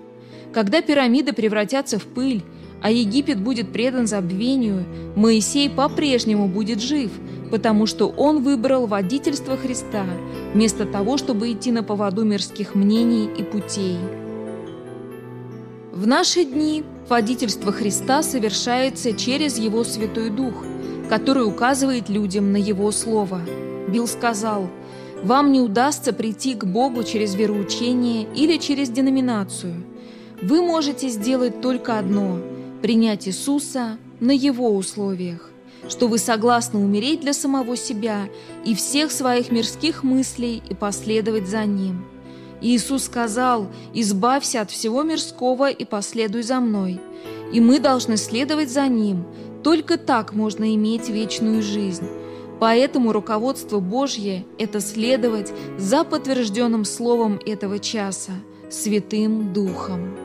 Speaker 1: Когда пирамиды превратятся в пыль, а Египет будет предан забвению, Моисей по-прежнему будет жив, потому что он выбрал водительство Христа, вместо того, чтобы идти на поводу мирских мнений и путей. В наши дни водительство Христа совершается через Его Святой Дух, который указывает людям на Его Слово. Билл сказал, «Вам не удастся прийти к Богу через вероучение или через деноминацию. Вы можете сделать только одно – принять Иисуса на Его условиях, что вы согласны умереть для самого себя и всех своих мирских мыслей и последовать за Ним». Иисус сказал, «Избавься от всего мирского и последуй за Мной». И мы должны следовать за Ним. Только так можно иметь вечную жизнь. Поэтому руководство Божье – это следовать за подтвержденным словом этого часа – Святым Духом.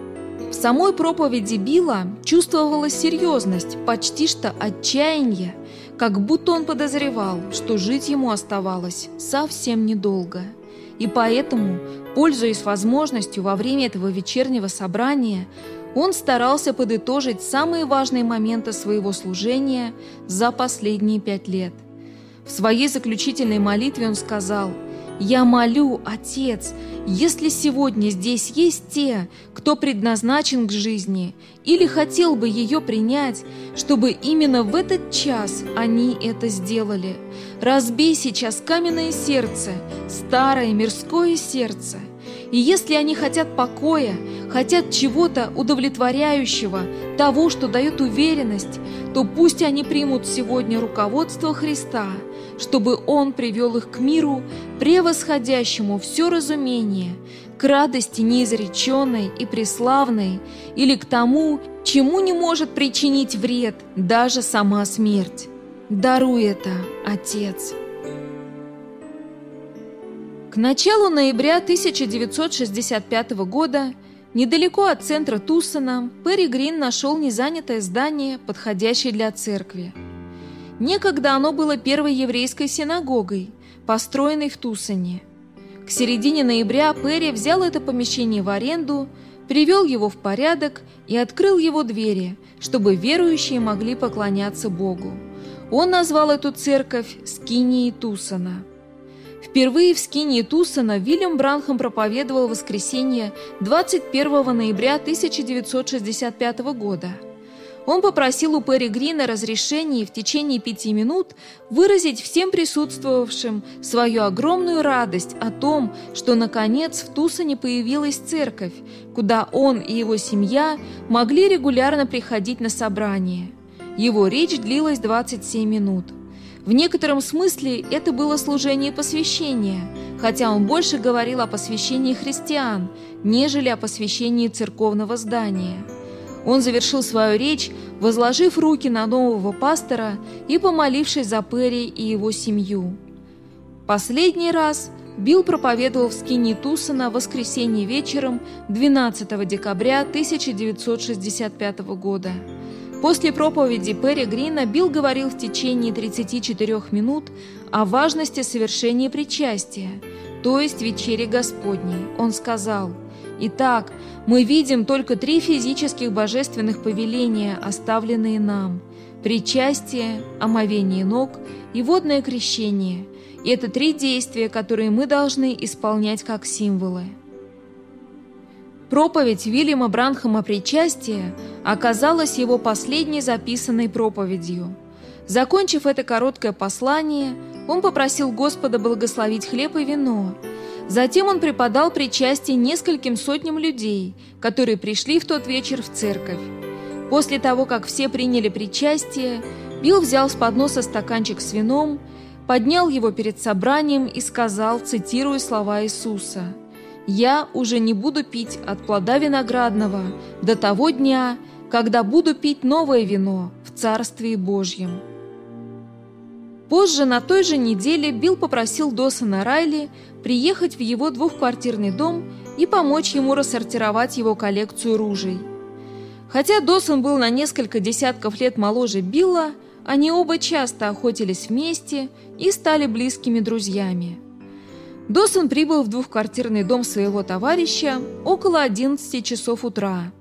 Speaker 1: В самой проповеди Билла чувствовалась серьезность, почти что отчаяние, как будто он подозревал, что жить ему оставалось совсем недолго. И поэтому, пользуясь возможностью во время этого вечернего собрания, он старался подытожить самые важные моменты своего служения за последние пять лет. В своей заключительной молитве он сказал Я молю, Отец, если сегодня здесь есть те, кто предназначен к жизни или хотел бы ее принять, чтобы именно в этот час они это сделали. Разбей сейчас каменное сердце, старое мирское сердце. И если они хотят покоя, хотят чего-то удовлетворяющего, того, что дает уверенность, то пусть они примут сегодня руководство Христа – чтобы Он привел их к миру, превосходящему все разумение, к радости неизреченной и преславной, или к тому, чему не может причинить вред даже сама смерть. Даруй это, Отец. Началу ноября 1965 года недалеко от центра Туссона Перри Грин нашел незанятое здание, подходящее для церкви. Некогда оно было первой еврейской синагогой, построенной в Тусоне. К середине ноября Перри взял это помещение в аренду, привел его в порядок и открыл его двери, чтобы верующие могли поклоняться Богу. Он назвал эту церковь Скинией Тусона. Впервые в Скинии Тусона Вильям Бранхам проповедовал воскресенье 21 ноября 1965 года – он попросил у Перри Грина разрешения в течение пяти минут выразить всем присутствовавшим свою огромную радость о том, что, наконец, в Тусоне появилась церковь, куда он и его семья могли регулярно приходить на собрания. Его речь длилась 27 минут. В некотором смысле это было служение посвящения, хотя он больше говорил о посвящении христиан, нежели о посвящении церковного здания. Он завершил свою речь, возложив руки на нового пастора и помолившись за Перри и его семью. Последний раз Билл проповедовал в скине Тусона в воскресенье вечером 12 декабря 1965 года. После проповеди Перри Грина Билл говорил в течение 34 минут о важности совершения причастия, то есть вечери Господней. Он сказал – Итак, мы видим только три физических божественных повеления, оставленные нам – причастие, омовение ног и водное крещение. И это три действия, которые мы должны исполнять как символы. Проповедь Вильяма Бранхама «Причастие» оказалась его последней записанной проповедью. Закончив это короткое послание, он попросил Господа благословить хлеб и вино – Затем он преподал причастие нескольким сотням людей, которые пришли в тот вечер в церковь. После того, как все приняли причастие, Билл взял с подноса стаканчик с вином, поднял его перед собранием и сказал, цитируя слова Иисуса, «Я уже не буду пить от плода виноградного до того дня, когда буду пить новое вино в Царстве Божьем». Позже, на той же неделе, Билл попросил Досона Райли приехать в его двухквартирный дом и помочь ему рассортировать его коллекцию ружей. Хотя Досон был на несколько десятков лет моложе Билла, они оба часто охотились вместе и стали близкими друзьями. Досон прибыл в двухквартирный дом своего товарища около 11 часов утра.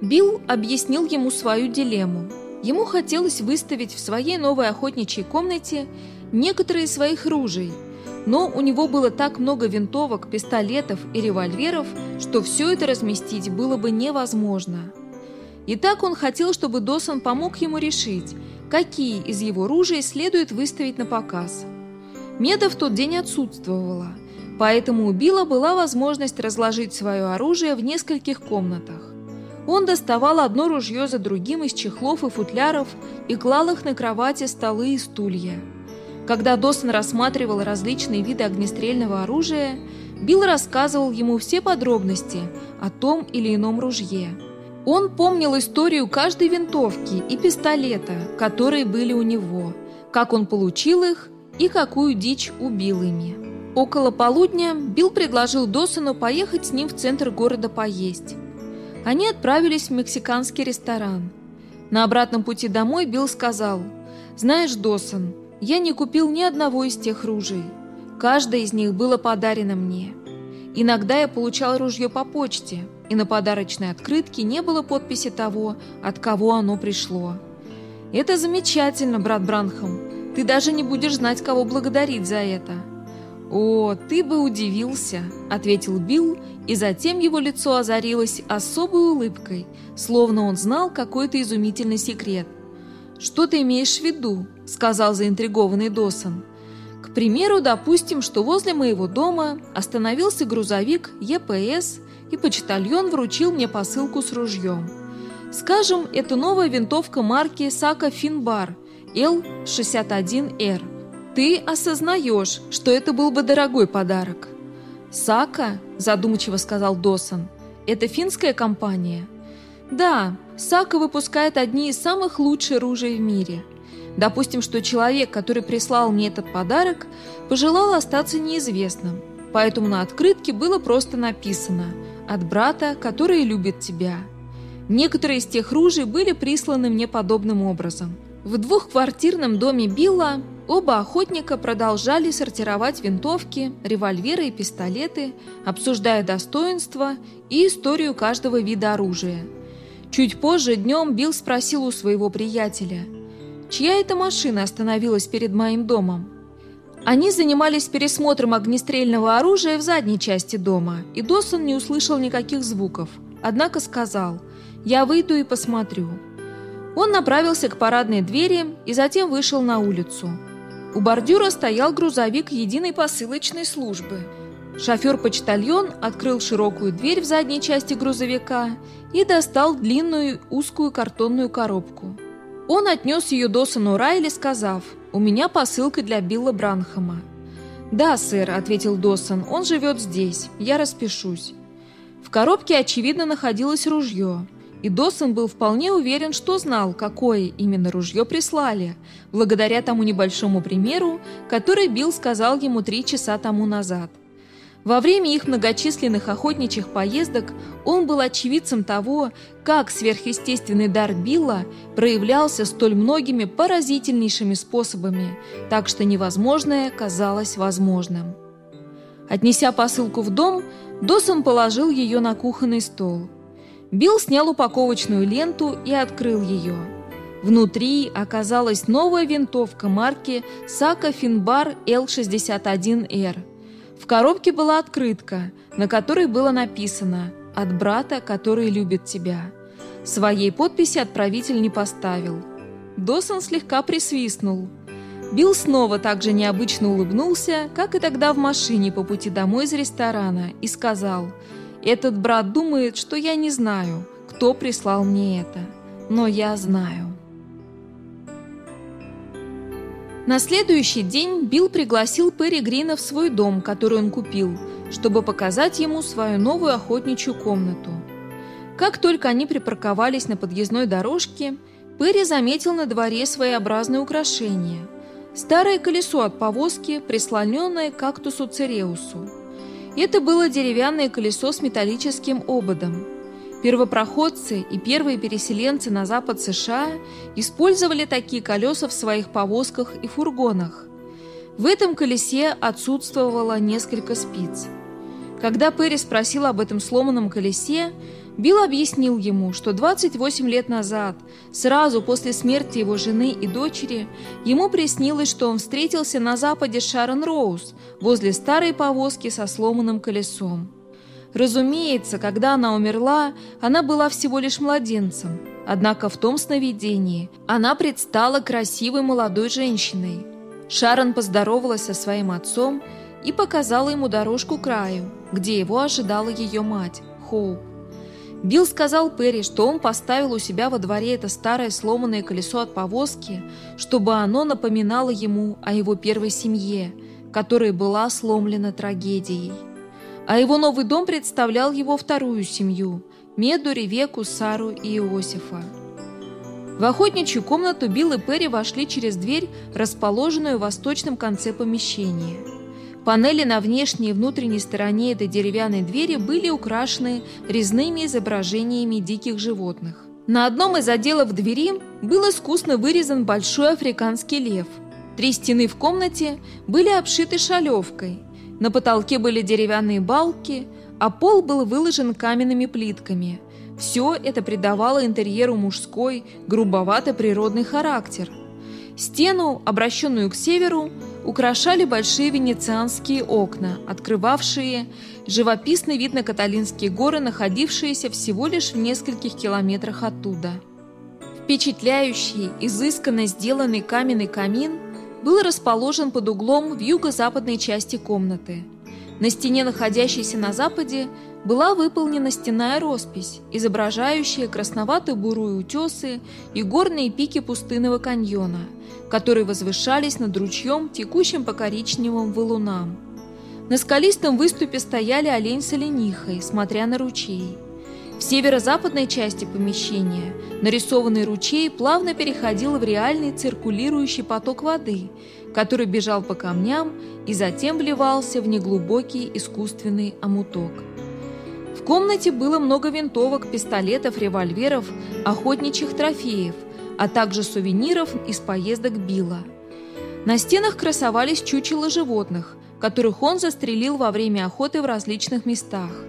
Speaker 1: Билл объяснил ему свою дилемму – Ему хотелось выставить в своей новой охотничьей комнате некоторые своих ружей, но у него было так много винтовок, пистолетов и револьверов, что все это разместить было бы невозможно. И так он хотел, чтобы Досон помог ему решить, какие из его ружей следует выставить на показ. Меда в тот день отсутствовала, поэтому у Билла была возможность разложить свое оружие в нескольких комнатах. Он доставал одно ружье за другим из чехлов и футляров и клал их на кровати, столы и стулья. Когда Досон рассматривал различные виды огнестрельного оружия, Билл рассказывал ему все подробности о том или ином ружье. Он помнил историю каждой винтовки и пистолета, которые были у него, как он получил их и какую дичь убил ими. Около полудня Билл предложил Досону поехать с ним в центр города поесть. Они отправились в мексиканский ресторан. На обратном пути домой Билл сказал, «Знаешь, Досон, я не купил ни одного из тех ружей. Каждое из них было подарено мне. Иногда я получал ружье по почте, и на подарочной открытке не было подписи того, от кого оно пришло. Это замечательно, брат Бранхам. Ты даже не будешь знать, кого благодарить за это. «О, ты бы удивился», — ответил Билл, и затем его лицо озарилось особой улыбкой, словно он знал какой-то изумительный секрет. «Что ты имеешь в виду?» — сказал заинтригованный Досон. «К примеру, допустим, что возле моего дома остановился грузовик ЕПС, и почтальон вручил мне посылку с ружьем. Скажем, это новая винтовка марки Сака Финбар Л-61Р. Ты осознаешь, что это был бы дорогой подарок. «Сака», – задумчиво сказал Досон, – «это финская компания?» «Да, Сака выпускает одни из самых лучших ружей в мире. Допустим, что человек, который прислал мне этот подарок, пожелал остаться неизвестным, поэтому на открытке было просто написано «От брата, который любит тебя». Некоторые из тех ружей были присланы мне подобным образом. В двухквартирном доме Билла оба охотника продолжали сортировать винтовки, револьверы и пистолеты, обсуждая достоинства и историю каждого вида оружия. Чуть позже днем Билл спросил у своего приятеля, «Чья эта машина остановилась перед моим домом?» Они занимались пересмотром огнестрельного оружия в задней части дома, и Досон не услышал никаких звуков, однако сказал, «Я выйду и посмотрю». Он направился к парадной двери и затем вышел на улицу. У бордюра стоял грузовик единой посылочной службы. Шофер-почтальон открыл широкую дверь в задней части грузовика и достал длинную узкую картонную коробку. Он отнес ее Досону Райли, сказав, «У меня посылка для Билла Бранхама». «Да, сэр», — ответил Досон, — «он живет здесь. Я распишусь». В коробке, очевидно, находилось ружье и Досон был вполне уверен, что знал, какое именно ружье прислали, благодаря тому небольшому примеру, который Билл сказал ему три часа тому назад. Во время их многочисленных охотничьих поездок он был очевидцем того, как сверхъестественный дар Билла проявлялся столь многими поразительнейшими способами, так что невозможное казалось возможным. Отнеся посылку в дом, Досон положил ее на кухонный стол – Билл снял упаковочную ленту и открыл ее. Внутри оказалась новая винтовка марки Сака Финбар L61R. В коробке была открытка, на которой было написано «От брата, который любит тебя». Своей подписи отправитель не поставил. Досон слегка присвистнул. Билл снова так же необычно улыбнулся, как и тогда в машине по пути домой из ресторана, и сказал – этот брат думает, что я не знаю, кто прислал мне это, но я знаю. На следующий день Билл пригласил Перри Грина в свой дом, который он купил, чтобы показать ему свою новую охотничью комнату. Как только они припарковались на подъездной дорожке, Перри заметил на дворе своеобразное украшение – старое колесо от повозки, прислоненное к кактусу Цереусу. Это было деревянное колесо с металлическим ободом. Первопроходцы и первые переселенцы на запад США использовали такие колеса в своих повозках и фургонах. В этом колесе отсутствовало несколько спиц. Когда Перри спросил об этом сломанном колесе, Билл объяснил ему, что 28 лет назад, сразу после смерти его жены и дочери, ему приснилось, что он встретился на западе Шарон Роуз, возле старой повозки со сломанным колесом. Разумеется, когда она умерла, она была всего лишь младенцем. Однако в том сновидении она предстала красивой молодой женщиной. Шарон поздоровалась со своим отцом и показала ему дорожку краю, где его ожидала ее мать, Хоуп. Билл сказал Перри, что он поставил у себя во дворе это старое сломанное колесо от повозки, чтобы оно напоминало ему о его первой семье, которая была сломлена трагедией. А его новый дом представлял его вторую семью – Меду, Ревеку, Сару и Иосифа. В охотничью комнату Билл и Перри вошли через дверь, расположенную в восточном конце помещения – Панели на внешней и внутренней стороне этой деревянной двери были украшены резными изображениями диких животных. На одном из отделов двери был искусно вырезан большой африканский лев. Три стены в комнате были обшиты шалевкой. На потолке были деревянные балки, а пол был выложен каменными плитками. Все это придавало интерьеру мужской, грубовато природный характер. Стену, обращенную к северу, украшали большие венецианские окна, открывавшие живописный вид на Каталинские горы, находившиеся всего лишь в нескольких километрах оттуда. Впечатляющий, изысканно сделанный каменный камин был расположен под углом в юго-западной части комнаты. На стене, находящейся на западе, была выполнена стенная роспись, изображающая красновато-бурые утесы и горные пики пустынного каньона, которые возвышались над ручьем, текущим по коричневым валунам. На скалистом выступе стояли олень с оленихой, смотря на ручей. В северо-западной части помещения нарисованный ручей плавно переходил в реальный циркулирующий поток воды, который бежал по камням и затем вливался в неглубокий искусственный омуток. В комнате было много винтовок, пистолетов, револьверов, охотничьих трофеев, а также сувениров из поездок Билла. На стенах красовались чучела животных, которых он застрелил во время охоты в различных местах –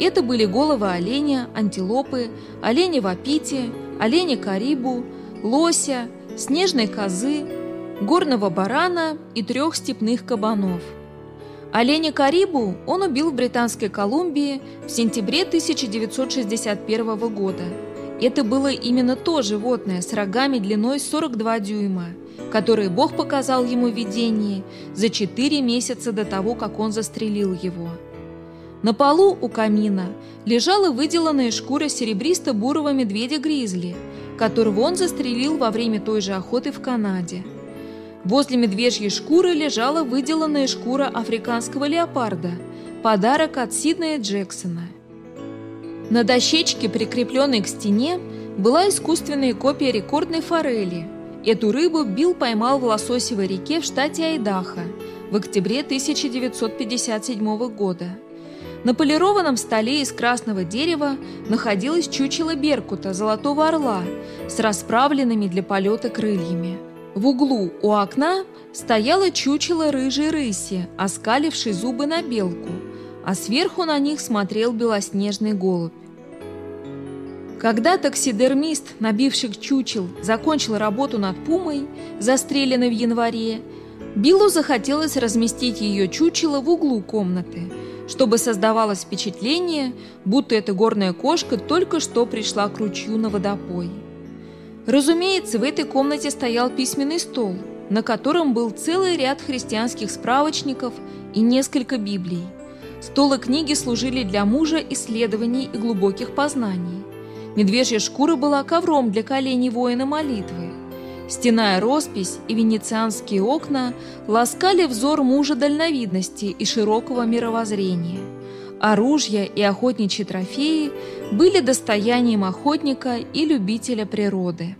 Speaker 1: это были головы оленя, антилопы, оленя вапити, оленя карибу, лося, снежной козы, горного барана и трех степных кабанов. Оленя карибу он убил в Британской Колумбии в сентябре 1961 года. Это было именно то животное с рогами длиной 42 дюйма, которое Бог показал ему в видении за 4 месяца до того, как он застрелил его. На полу у камина лежала выделанная шкура серебристо-бурого медведя-гризли, которого он застрелил во время той же охоты в Канаде. Возле медвежьей шкуры лежала выделанная шкура африканского леопарда, подарок от Сиднея Джексона. На дощечке, прикрепленной к стене, была искусственная копия рекордной форели. Эту рыбу Билл поймал в Лососевой реке в штате Айдахо в октябре 1957 года. На полированном столе из красного дерева находилось чучело Беркута, золотого орла, с расправленными для полета крыльями. В углу у окна стояло чучело рыжей рыси, оскалившей зубы на белку, а сверху на них смотрел белоснежный голубь. Когда таксидермист, набивший чучел, закончил работу над пумой, застреленной в январе, Биллу захотелось разместить ее чучело в углу комнаты – чтобы создавалось впечатление, будто эта горная кошка только что пришла к ручью на водопой. Разумеется, в этой комнате стоял письменный стол, на котором был целый ряд христианских справочников и несколько библий. Стол и книги служили для мужа исследований и глубоких познаний. Медвежья шкура была ковром для коленей воина молитвы. Стеная роспись и венецианские окна ласкали взор мужа дальновидности и широкого мировоззрения. Оружие и охотничьи трофеи были достоянием охотника и любителя природы.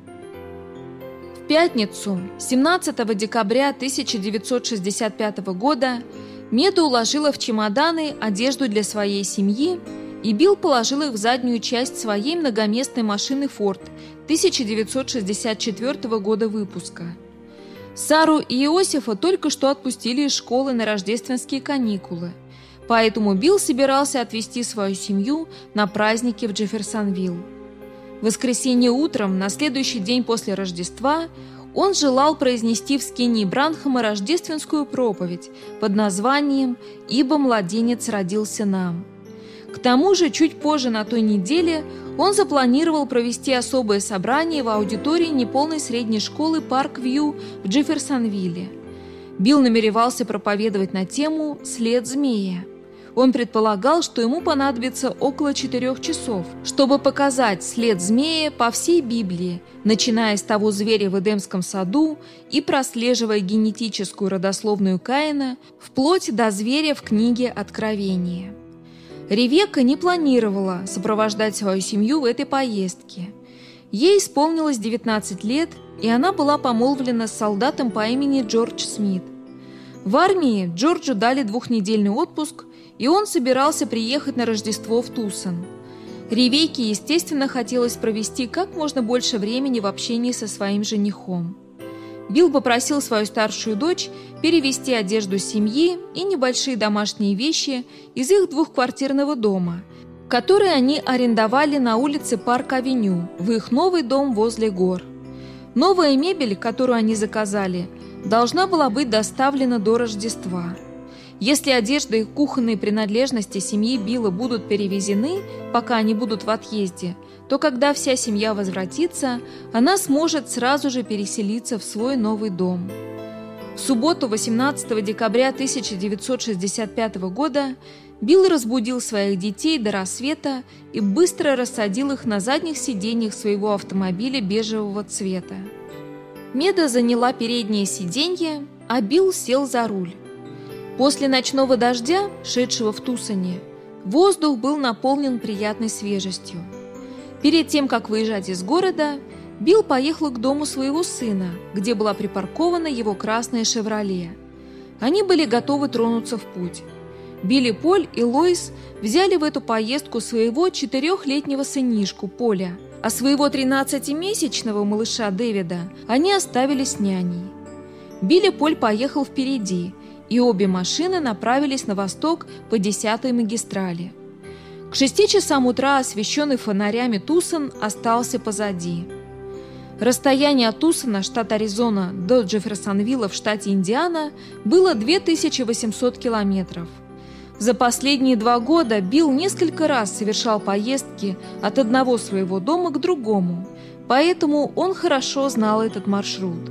Speaker 1: В пятницу, 17 декабря 1965 года, Меда уложила в чемоданы одежду для своей семьи и Билл положил их в заднюю часть своей многоместной машины «Форд» 1964 года выпуска. Сару и Иосифа только что отпустили из школы на рождественские каникулы, поэтому Билл собирался отвезти свою семью на праздники в Джефферсонвилл. В воскресенье утром, на следующий день после Рождества, он желал произнести в скинии Бранхама рождественскую проповедь под названием «Ибо младенец родился нам». К тому же, чуть позже на той неделе он запланировал провести особое собрание в аудитории неполной средней школы Парк Вью в Джефферсонвилле. Билл намеревался проповедовать на тему «След змея». Он предполагал, что ему понадобится около четырех часов, чтобы показать след змея по всей Библии, начиная с того зверя в Эдемском саду и прослеживая генетическую родословную Каина, вплоть до зверя в книге Откровения. Ревека не планировала сопровождать свою семью в этой поездке. Ей исполнилось 19 лет, и она была помолвлена с солдатом по имени Джордж Смит. В армии Джорджу дали двухнедельный отпуск, и он собирался приехать на Рождество в Тусон. Ревейке, естественно, хотелось провести как можно больше времени в общении со своим женихом. Билл попросил свою старшую дочь перевести одежду семьи и небольшие домашние вещи из их двухквартирного дома, который они арендовали на улице Парк-авеню, в их новый дом возле гор. Новая мебель, которую они заказали, должна была быть доставлена до Рождества. Если одежда и кухонные принадлежности семьи Билла будут перевезены, пока они будут в отъезде, то когда вся семья возвратится, она сможет сразу же переселиться в свой новый дом. В субботу 18 декабря 1965 года Билл разбудил своих детей до рассвета и быстро рассадил их на задних сиденьях своего автомобиля бежевого цвета. Меда заняла переднее сиденье, а Билл сел за руль. После ночного дождя, шедшего в Тусоне, воздух был наполнен приятной свежестью. Перед тем, как выезжать из города, Билл поехал к дому своего сына, где была припаркована его красная «Шевроле». Они были готовы тронуться в путь. Билли Поль и Лоис взяли в эту поездку своего четырехлетнего сынишку Поля, а своего 13-месячного малыша Дэвида они оставили с няней. Билли Поль поехал впереди, и обе машины направились на восток по 10-й магистрали. К шести часам утра освещенный фонарями Тусон остался позади. Расстояние от Тусона, штат Аризона, до Джефферсонвилла в штате Индиана было 2800 километров – за последние два года Билл несколько раз совершал поездки от одного своего дома к другому, поэтому он хорошо знал этот маршрут.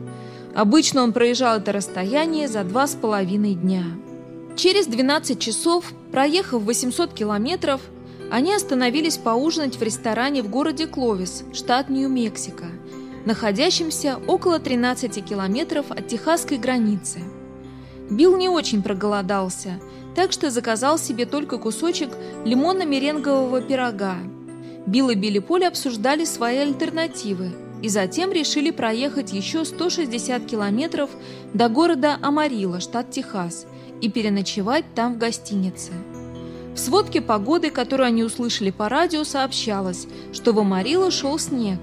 Speaker 1: Обычно он проезжал это расстояние за два с половиной дня. Через 12 часов, проехав 800 километров, они остановились поужинать в ресторане в городе Кловис, штат Нью-Мексико, находящемся около 13 километров от техасской границы. Билл не очень проголодался – так что заказал себе только кусочек лимонно-меренгового пирога. Билл и Билли Поль обсуждали свои альтернативы и затем решили проехать еще 160 километров до города Амарилла, штат Техас, и переночевать там в гостинице. В сводке погоды, которую они услышали по радио, сообщалось, что в Амарило шел снег.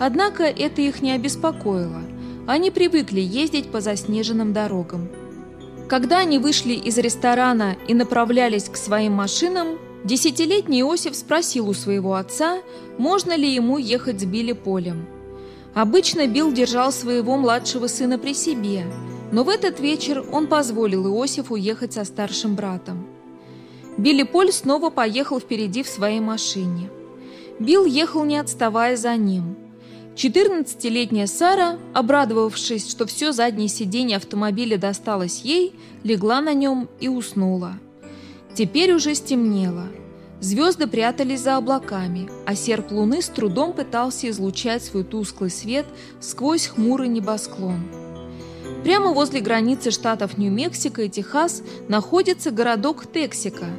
Speaker 1: Однако это их не обеспокоило. Они привыкли ездить по заснеженным дорогам. Когда они вышли из ресторана и направлялись к своим машинам, десятилетний Иосиф спросил у своего отца, можно ли ему ехать с Билли Полем. Обычно Билл держал своего младшего сына при себе, но в этот вечер он позволил Иосифу ехать со старшим братом. Билли Поль снова поехал впереди в своей машине. Билл ехал не отставая за ним. 14-летняя Сара, обрадовавшись, что все заднее сиденье автомобиля досталось ей, легла на нем и уснула. Теперь уже стемнело. Звезды прятались за облаками, а серп луны с трудом пытался излучать свой тусклый свет сквозь хмурый небосклон. Прямо возле границы штатов Нью-Мексико и Техас находится городок Тексика –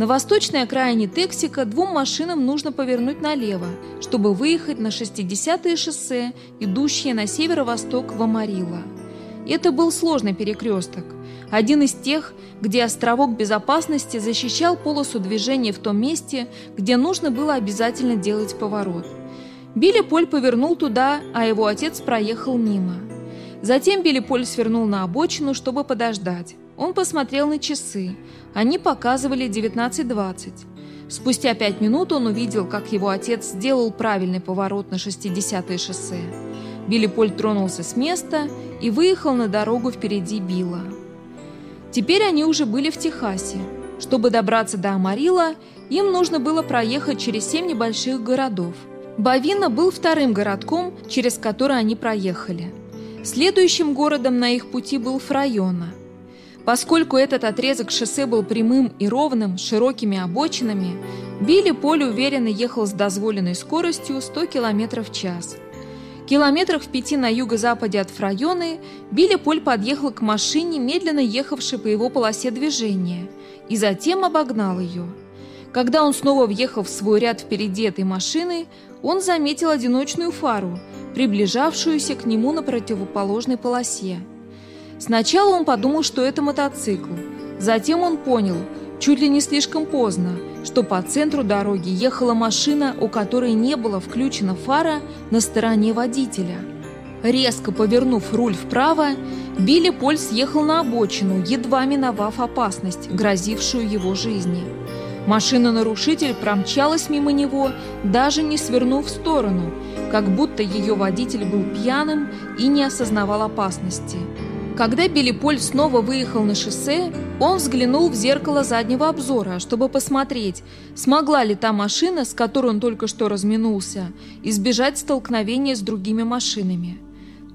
Speaker 1: на восточной окраине Тексика двум машинам нужно повернуть налево, чтобы выехать на 60-е шоссе, идущее на северо-восток в Амарилла. Это был сложный перекресток. Один из тех, где островок безопасности защищал полосу движения в том месте, где нужно было обязательно делать поворот. Билли Поль повернул туда, а его отец проехал мимо. Затем Билли Поль свернул на обочину, чтобы подождать. Он посмотрел на часы. Они показывали 19.20. Спустя пять минут он увидел, как его отец сделал правильный поворот на 60-е шоссе. Билли Поль тронулся с места и выехал на дорогу впереди Билла. Теперь они уже были в Техасе. Чтобы добраться до Амарила, им нужно было проехать через семь небольших городов. Бавина был вторым городком, через который они проехали. Следующим городом на их пути был Фрайона – Поскольку этот отрезок шоссе был прямым и ровным, с широкими обочинами, Билли Поль уверенно ехал с дозволенной скоростью 100 км в час. Километрах в пяти на юго-западе от Фрайоны Билли Поль подъехал к машине, медленно ехавшей по его полосе движения, и затем обогнал ее. Когда он снова въехал в свой ряд впереди этой машины, он заметил одиночную фару, приближавшуюся к нему на противоположной полосе. Сначала он подумал, что это мотоцикл. Затем он понял, чуть ли не слишком поздно, что по центру дороги ехала машина, у которой не было включена фара на стороне водителя. Резко повернув руль вправо, Билли Поль съехал на обочину, едва миновав опасность, грозившую его жизни. Машина-нарушитель промчалась мимо него, даже не свернув в сторону, как будто ее водитель был пьяным и не осознавал опасности. Когда Билли Поль снова выехал на шоссе, он взглянул в зеркало заднего обзора, чтобы посмотреть, смогла ли та машина, с которой он только что разминулся, избежать столкновения с другими машинами.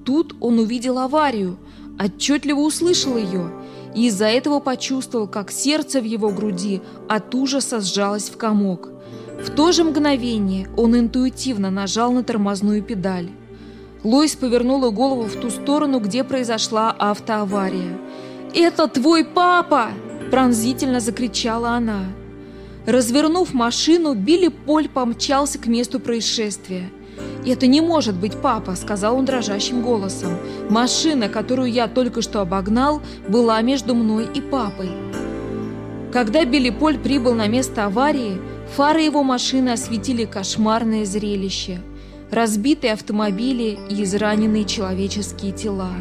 Speaker 1: Тут он увидел аварию, отчетливо услышал ее и из-за этого почувствовал, как сердце в его груди от ужаса сжалось в комок. В то же мгновение он интуитивно нажал на тормозную педаль. Лоис повернула голову в ту сторону, где произошла автоавария. «Это твой папа!» – пронзительно закричала она. Развернув машину, Билли Поль помчался к месту происшествия. «Это не может быть папа», — сказал он дрожащим голосом. «Машина, которую я только что обогнал, была между мной и папой». Когда Билли Поль прибыл на место аварии, фары его машины осветили кошмарное зрелище. Разбитые автомобили и израненные человеческие тела.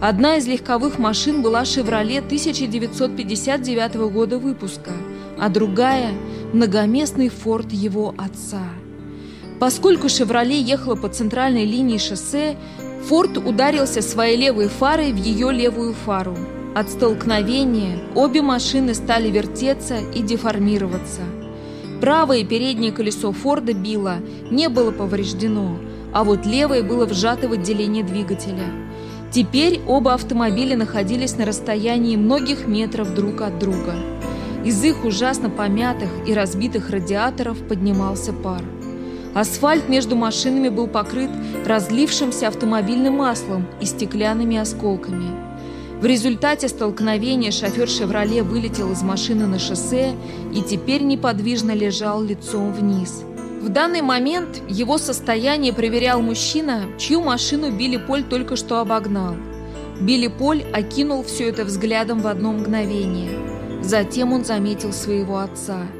Speaker 1: Одна из легковых машин была «Шевроле» 1959 года выпуска, а другая – многоместный «Форд» его отца. Поскольку «Шевроле» ехала по центральной линии шоссе, Форд ударился своей левой фарой в ее левую фару. От столкновения обе машины стали вертеться и деформироваться. Правое переднее колесо Форда Билла не было повреждено, а вот левое было вжато в отделение двигателя. Теперь оба автомобиля находились на расстоянии многих метров друг от друга. Из их ужасно помятых и разбитых радиаторов поднимался пар. Асфальт между машинами был покрыт разлившимся автомобильным маслом и стеклянными осколками. В результате столкновения шофер «Шевроле» вылетел из машины на шоссе и теперь неподвижно лежал лицом вниз. В данный момент его состояние проверял мужчина, чью машину Билли Поль только что обогнал. Билли Поль окинул все это взглядом в одно мгновение. Затем он заметил своего отца –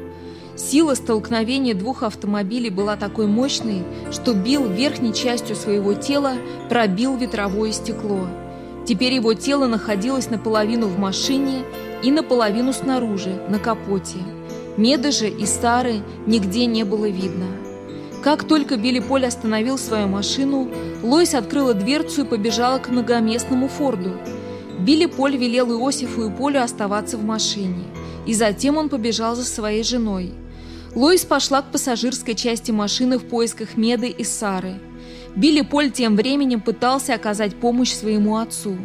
Speaker 1: Сила столкновения двух автомобилей была такой мощной, что Билл верхней частью своего тела пробил ветровое стекло. Теперь его тело находилось наполовину в машине и наполовину снаружи, на капоте. Меды и Сары нигде не было видно. Как только Билли Поль остановил свою машину, Лойс открыла дверцу и побежала к многоместному Форду. Билли Поль велел Иосифу и Полю оставаться в машине, и затем он побежал за своей женой. Лоис пошла к пассажирской части машины в поисках Меды и Сары. Билли Поль тем временем пытался оказать помощь своему отцу.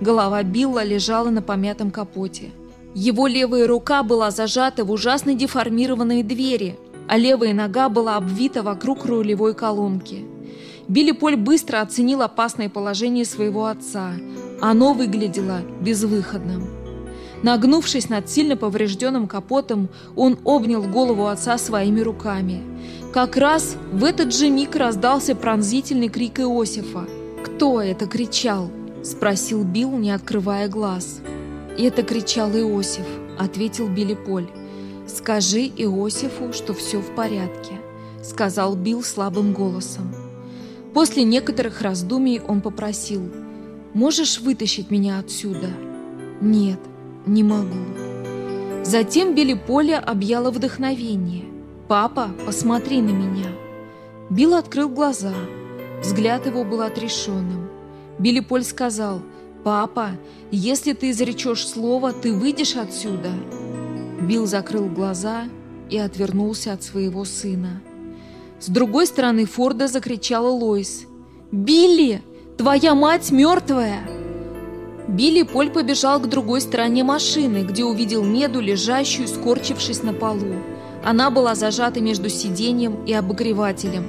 Speaker 1: Голова Билла лежала на помятом капоте. Его левая рука была зажата в ужасно деформированной двери, а левая нога была обвита вокруг рулевой колонки. Билли Поль быстро оценил опасное положение своего отца. Оно выглядело безвыходным. Нагнувшись над сильно поврежденным капотом, он обнял голову отца своими руками. Как раз в этот же миг раздался пронзительный крик Иосифа. «Кто это кричал?» – спросил Билл, не открывая глаз. «Это кричал Иосиф», – ответил Билли Поль. «Скажи Иосифу, что все в порядке», – сказал Билл слабым голосом. После некоторых раздумий он попросил, «Можешь вытащить меня отсюда?» «Нет», не могу. Затем Билли Поля объяло вдохновение. «Папа, посмотри на меня!» Билл открыл глаза. Взгляд его был отрешенным. Билли Поль сказал, «Папа, если ты изречешь слово, ты выйдешь отсюда». Билл закрыл глаза и отвернулся от своего сына. С другой стороны Форда закричала Лойс. «Билли, твоя мать мертвая!» Билли Поль побежал к другой стороне машины, где увидел Меду, лежащую, скорчившись на полу. Она была зажата между сиденьем и обогревателем.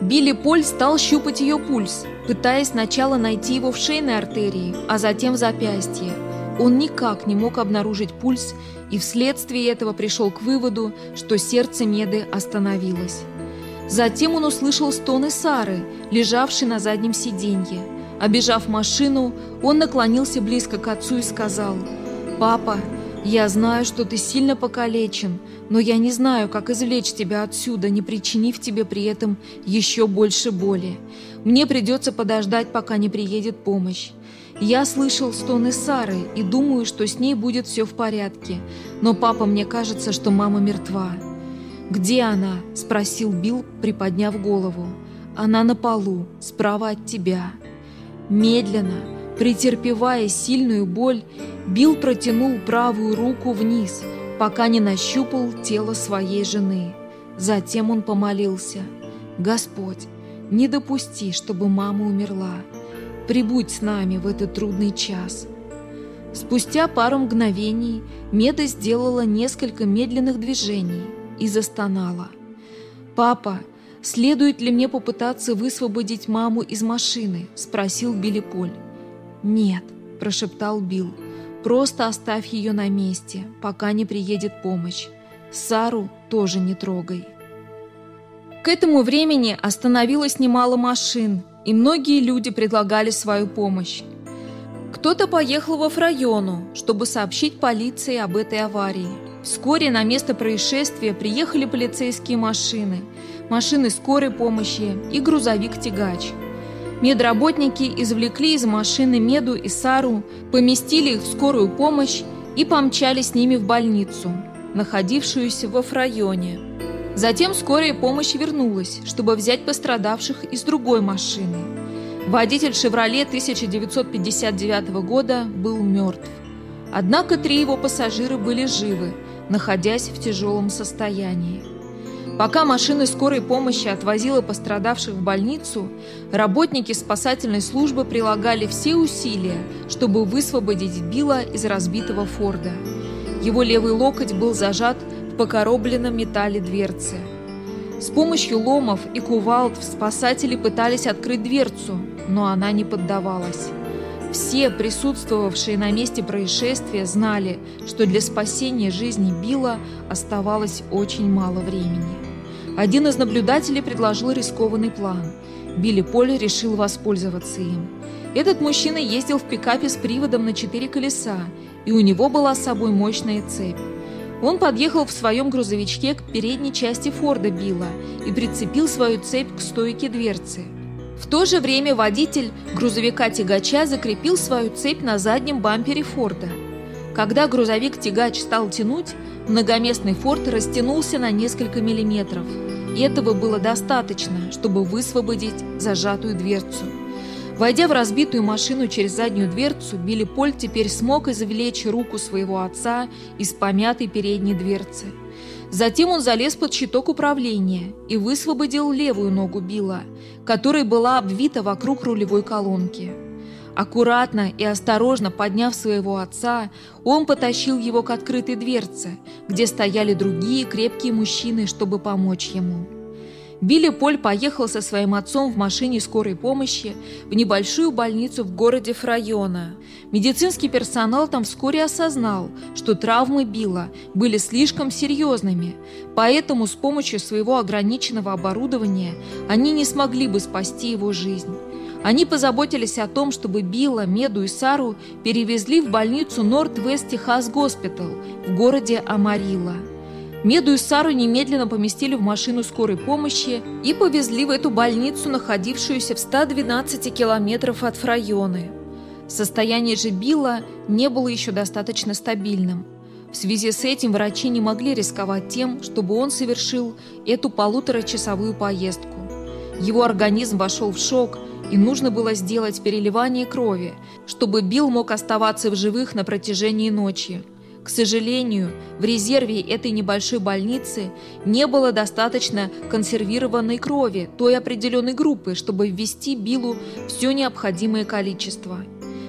Speaker 1: Билли Поль стал щупать ее пульс, пытаясь сначала найти его в шейной артерии, а затем в запястье. Он никак не мог обнаружить пульс и вследствие этого пришел к выводу, что сердце Меды остановилось. Затем он услышал стоны Сары, лежавшей на заднем сиденье. Обежав машину, он наклонился близко к отцу и сказал, «Папа, я знаю, что ты сильно покалечен, но я не знаю, как извлечь тебя отсюда, не причинив тебе при этом еще больше боли. Мне придется подождать, пока не приедет помощь. Я слышал стоны Сары и думаю, что с ней будет все в порядке, но папа, мне кажется, что мама мертва». «Где она?» – спросил Билл, приподняв голову. «Она на полу, справа от тебя». Медленно, Претерпевая сильную боль, Билл протянул правую руку вниз, пока не нащупал тело своей жены. Затем он помолился. «Господь, не допусти, чтобы мама умерла. Прибудь с нами в этот трудный час». Спустя пару мгновений Меда сделала несколько медленных движений и застонала. «Папа, следует ли мне попытаться высвободить маму из машины?» – спросил Билли Поль. «Нет», – прошептал Билл. «Просто оставь ее на месте, пока не приедет помощь. Сару тоже не трогай». К этому времени остановилось немало машин, и многие люди предлагали свою помощь. Кто-то поехал во Фрайону, чтобы сообщить полиции об этой аварии. Вскоре на место происшествия приехали полицейские машины, машины скорой помощи и грузовик-тягач. Медработники извлекли из машины Меду и Сару, поместили их в скорую помощь и помчали с ними в больницу, находившуюся во Фрайоне. Затем скорая помощь вернулась, чтобы взять пострадавших из другой машины. Водитель «Шевроле» 1959 года был мертв. Однако три его пассажира были живы, находясь в тяжелом состоянии. Пока машина скорой помощи отвозила пострадавших в больницу, работники спасательной службы прилагали все усилия, чтобы высвободить Билла из разбитого Форда. Его левый локоть был зажат покоробленном металле дверцы. С помощью ломов и кувалд спасатели пытались открыть дверцу, но она не поддавалась. Все присутствовавшие на месте происшествия знали, что для спасения жизни Билла оставалось очень мало времени. Один из наблюдателей предложил рискованный план. Билли Поль решил воспользоваться им. Этот мужчина ездил в пикапе с приводом на четыре колеса, и у него была с собой мощная цепь. Он подъехал в своем грузовичке к передней части Форда Билла и прицепил свою цепь к стойке дверцы. В то же время водитель грузовика-тягача закрепил свою цепь на заднем бампере Форда. Когда грузовик-тягач стал тянуть, многоместный Форд растянулся на несколько миллиметров. Этого было достаточно, чтобы высвободить зажатую дверцу. Войдя в разбитую машину через заднюю дверцу, Билли Поль теперь смог извлечь руку своего отца из помятой передней дверцы. Затем он залез под щиток управления и высвободил левую ногу Билла, которая была обвита вокруг рулевой колонки. Аккуратно и осторожно подняв своего отца, он потащил его к открытой дверце, где стояли другие крепкие мужчины, чтобы помочь ему. Билли Поль поехал со своим отцом в машине скорой помощи в небольшую больницу в городе Фрайона. Медицинский персонал там вскоре осознал, что травмы Билла были слишком серьезными, поэтому с помощью своего ограниченного оборудования они не смогли бы спасти его жизнь. Они позаботились о том, чтобы Билла, Меду и Сару перевезли в больницу Норт-Вест Техас Госпитал в городе Амарилла. Меду и Сару немедленно поместили в машину скорой помощи и повезли в эту больницу, находившуюся в 112 километров от Фрайоны. Состояние же Билла не было еще достаточно стабильным. В связи с этим врачи не могли рисковать тем, чтобы он совершил эту полуторачасовую поездку. Его организм вошел в шок, и нужно было сделать переливание крови, чтобы Билл мог оставаться в живых на протяжении ночи. К сожалению, в резерве этой небольшой больницы не было достаточно консервированной крови той определенной группы, чтобы ввести Биллу все необходимое количество.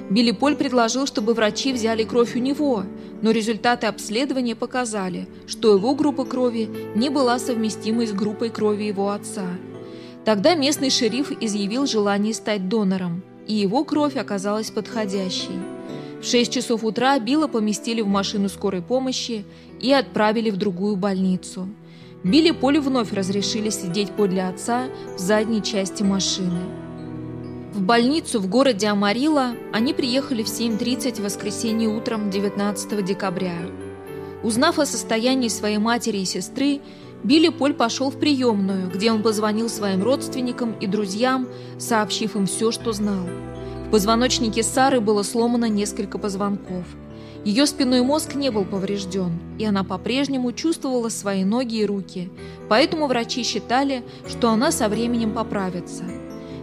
Speaker 1: Билли Поль предложил, чтобы врачи взяли кровь у него, но результаты обследования показали, что его группа крови не была совместимой с группой крови его отца. Тогда местный шериф изъявил желание стать донором, и его кровь оказалась подходящей. В 6 часов утра Билла поместили в машину скорой помощи и отправили в другую больницу. Билли Полю вновь разрешили сидеть подле отца в задней части машины. В больницу в городе Амарила они приехали в 7.30 в воскресенье утром 19 декабря. Узнав о состоянии своей матери и сестры, Билли Поль пошел в приемную, где он позвонил своим родственникам и друзьям, сообщив им все, что знал. В позвоночнике Сары было сломано несколько позвонков. Ее спинной мозг не был поврежден, и она по-прежнему чувствовала свои ноги и руки, поэтому врачи считали, что она со временем поправится.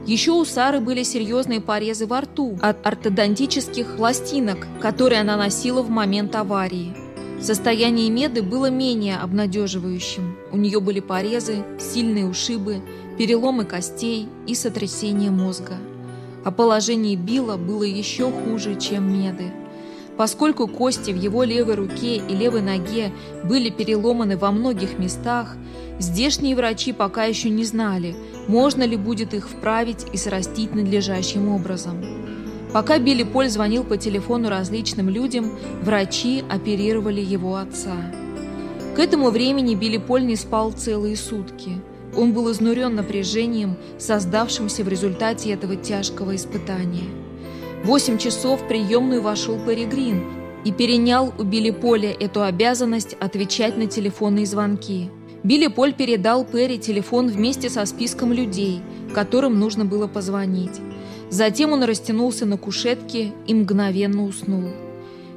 Speaker 1: Еще у Сары были серьезные порезы во рту от ортодонтических пластинок, которые она носила в момент аварии. Состояние Меды было менее обнадеживающим. У нее были порезы, сильные ушибы, переломы костей и сотрясение мозга. А положение Билла было еще хуже, чем Меды. Поскольку кости в его левой руке и левой ноге были переломаны во многих местах, здешние врачи пока еще не знали, можно ли будет их вправить и срастить надлежащим образом. Пока Билли Поль звонил по телефону различным людям, врачи оперировали его отца. К этому времени Билли Поль не спал целые сутки. Он был изнурен напряжением, создавшимся в результате этого тяжкого испытания. Восемь часов в приемную вошел Перри Грин и перенял у Билли Поля эту обязанность отвечать на телефонные звонки. Билли Поль передал Перри телефон вместе со списком людей, которым нужно было позвонить. Затем он растянулся на кушетке и мгновенно уснул.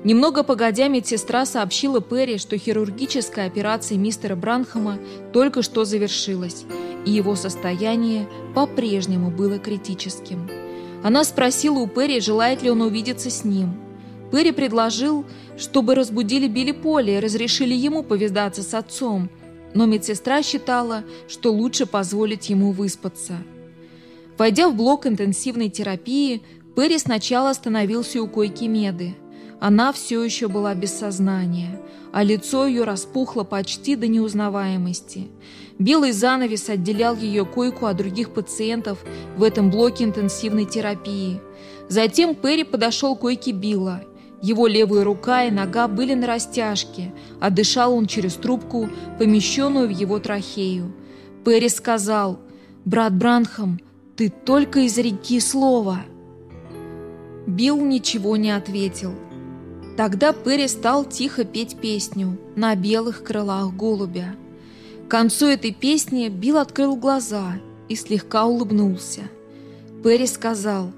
Speaker 1: Немного погодя, медсестра сообщила Перри, что хирургическая операция мистера Бранхама только что завершилась, и его состояние по-прежнему было критическим. Она спросила у Перри, желает ли он увидеться с ним. Перри предложил, чтобы разбудили Билли Поля и разрешили ему повидаться с отцом, но медсестра считала, что лучше позволить ему выспаться. Войдя в блок интенсивной терапии, Перри сначала остановился у койки Меды. Она все еще была без сознания, а лицо ее распухло почти до неузнаваемости. Белый занавес отделял ее койку от других пациентов в этом блоке интенсивной терапии. Затем Перри подошел к койке Билла. Его левая рука и нога были на растяжке, а дышал он через трубку, помещенную в его трахею. Перри сказал, «Брат Бранхам, ты только из реки слова». Билл ничего не ответил. Тогда Перри стал тихо петь песню «На белых крылах голубя». К концу этой песни Билл открыл глаза и слегка улыбнулся. Перри сказал,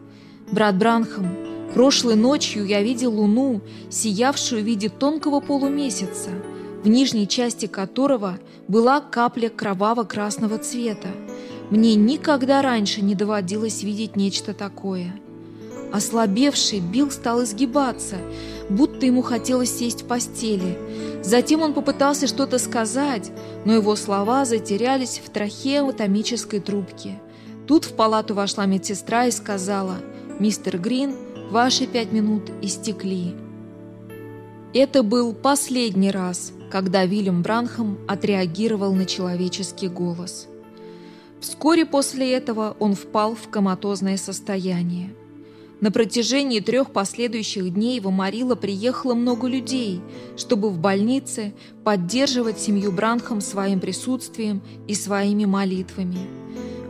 Speaker 1: «Брат Бранхам, прошлой ночью я видел луну, сиявшую в виде тонкого полумесяца, в нижней части которого была капля кроваво-красного цвета. Мне никогда раньше не доводилось видеть нечто такое». Ослабевший, Билл стал изгибаться, будто ему хотелось сесть в постели. Затем он попытался что-то сказать, но его слова затерялись в трахеотомической трубке. Тут в палату вошла медсестра и сказала, «Мистер Грин, ваши пять минут истекли». Это был последний раз, когда Вильям Бранхам отреагировал на человеческий голос. Вскоре после этого он впал в коматозное состояние. На протяжении трех последующих дней в Амарило приехало много людей, чтобы в больнице поддерживать семью Бранхам своим присутствием и своими молитвами.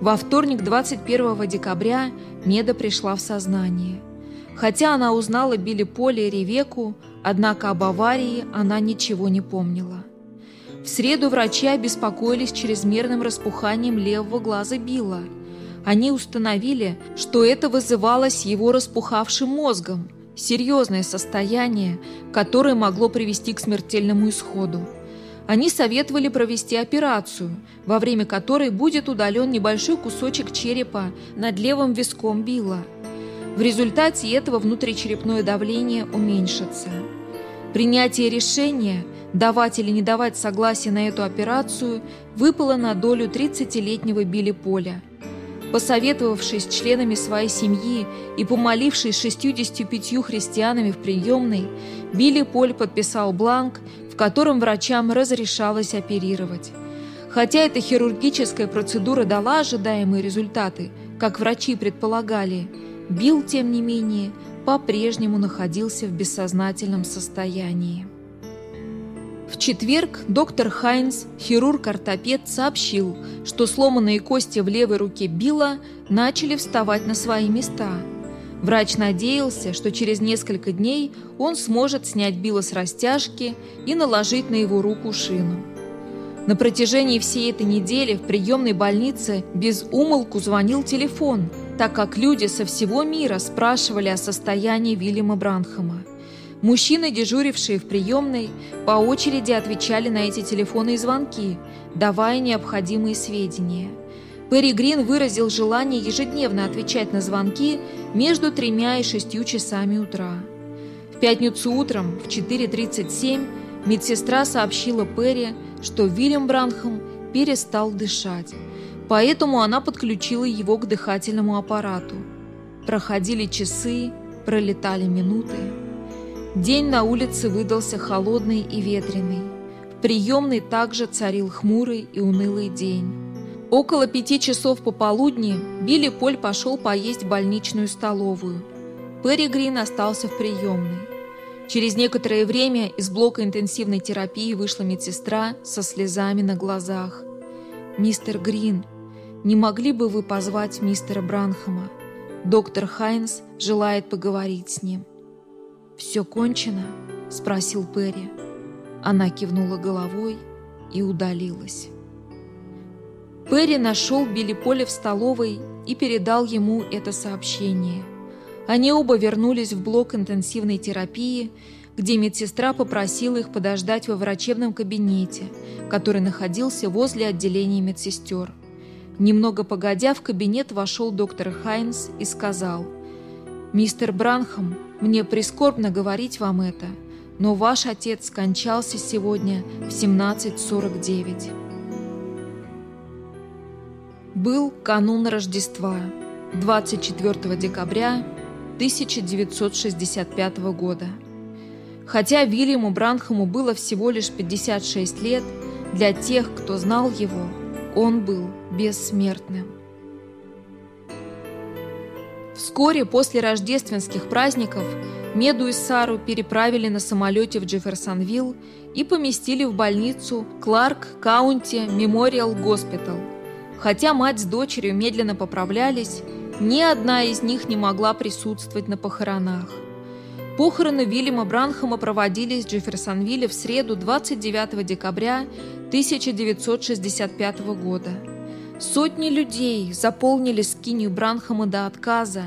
Speaker 1: Во вторник 21 декабря Меда пришла в сознание. Хотя она узнала Билли Поля и Ревеку, однако об аварии она ничего не помнила. В среду врачи обеспокоились чрезмерным распуханием левого глаза Билла – они установили, что это вызывалось его распухавшим мозгом, серьезное состояние, которое могло привести к смертельному исходу. Они советовали провести операцию, во время которой будет удален небольшой кусочек черепа над левым виском Билла. В результате этого внутричерепное давление уменьшится. Принятие решения, давать или не давать согласие на эту операцию, выпало на долю 30-летнего Билли Поля – Посоветовавшись с членами своей семьи и помолившись 65 христианами в приемной, Билли Поль подписал бланк, в котором врачам разрешалось оперировать. Хотя эта хирургическая процедура дала ожидаемые результаты, как врачи предполагали, Билл, тем не менее, по-прежнему находился в бессознательном состоянии. В четверг доктор Хайнс, хирург-ортопед, сообщил, что сломанные кости в левой руке Билла начали вставать на свои места. Врач надеялся, что через несколько дней он сможет снять Билла с растяжки и наложить на его руку шину. На протяжении всей этой недели в приемной больнице без умолку звонил телефон, так как люди со всего мира спрашивали о состоянии Вильяма Бранхама. Мужчины, дежурившие в приемной, по очереди отвечали на эти телефонные звонки, давая необходимые сведения. Перри Грин выразил желание ежедневно отвечать на звонки между тремя и шестью часами утра. В пятницу утром в 4.37 медсестра сообщила Перри, что Вильям Бранхам перестал дышать, поэтому она подключила его к дыхательному аппарату. Проходили часы, пролетали минуты. День на улице выдался холодный и ветреный. В приемной также царил хмурый и унылый день. Около пяти часов пополудни Билли Поль пошел поесть в больничную столовую. Перри Грин остался в приемной. Через некоторое время из блока интенсивной терапии вышла медсестра со слезами на глазах. «Мистер Грин, не могли бы вы позвать мистера Бранхама? Доктор Хайнс желает поговорить с ним». «Все кончено?» – спросил Перри. Она кивнула головой и удалилась. Перри нашел Билли Поля в столовой и передал ему это сообщение. Они оба вернулись в блок интенсивной терапии, где медсестра попросила их подождать во врачебном кабинете, который находился возле отделения медсестер. Немного погодя, в кабинет вошел доктор Хайнс и сказал, «Мистер Бранхам, мне прискорбно говорить вам это, но ваш отец скончался сегодня в 17.49». Был канун Рождества, 24 декабря 1965 года. Хотя Вильяму Бранхаму было всего лишь 56 лет, для тех, кто знал его, он был бессмертным. Вскоре после рождественских праздников Меду и Сару переправили на самолете в Джефферсонвилл и поместили в больницу Кларк Каунти Мемориал Госпитал – Хотя мать с дочерью медленно поправлялись, ни одна из них не могла присутствовать на похоронах. Похороны Вильяма Бранхама проводились в Джефферсонвилле в среду 29 декабря 1965 года. Сотни людей заполнили скинию Бранхама до отказа,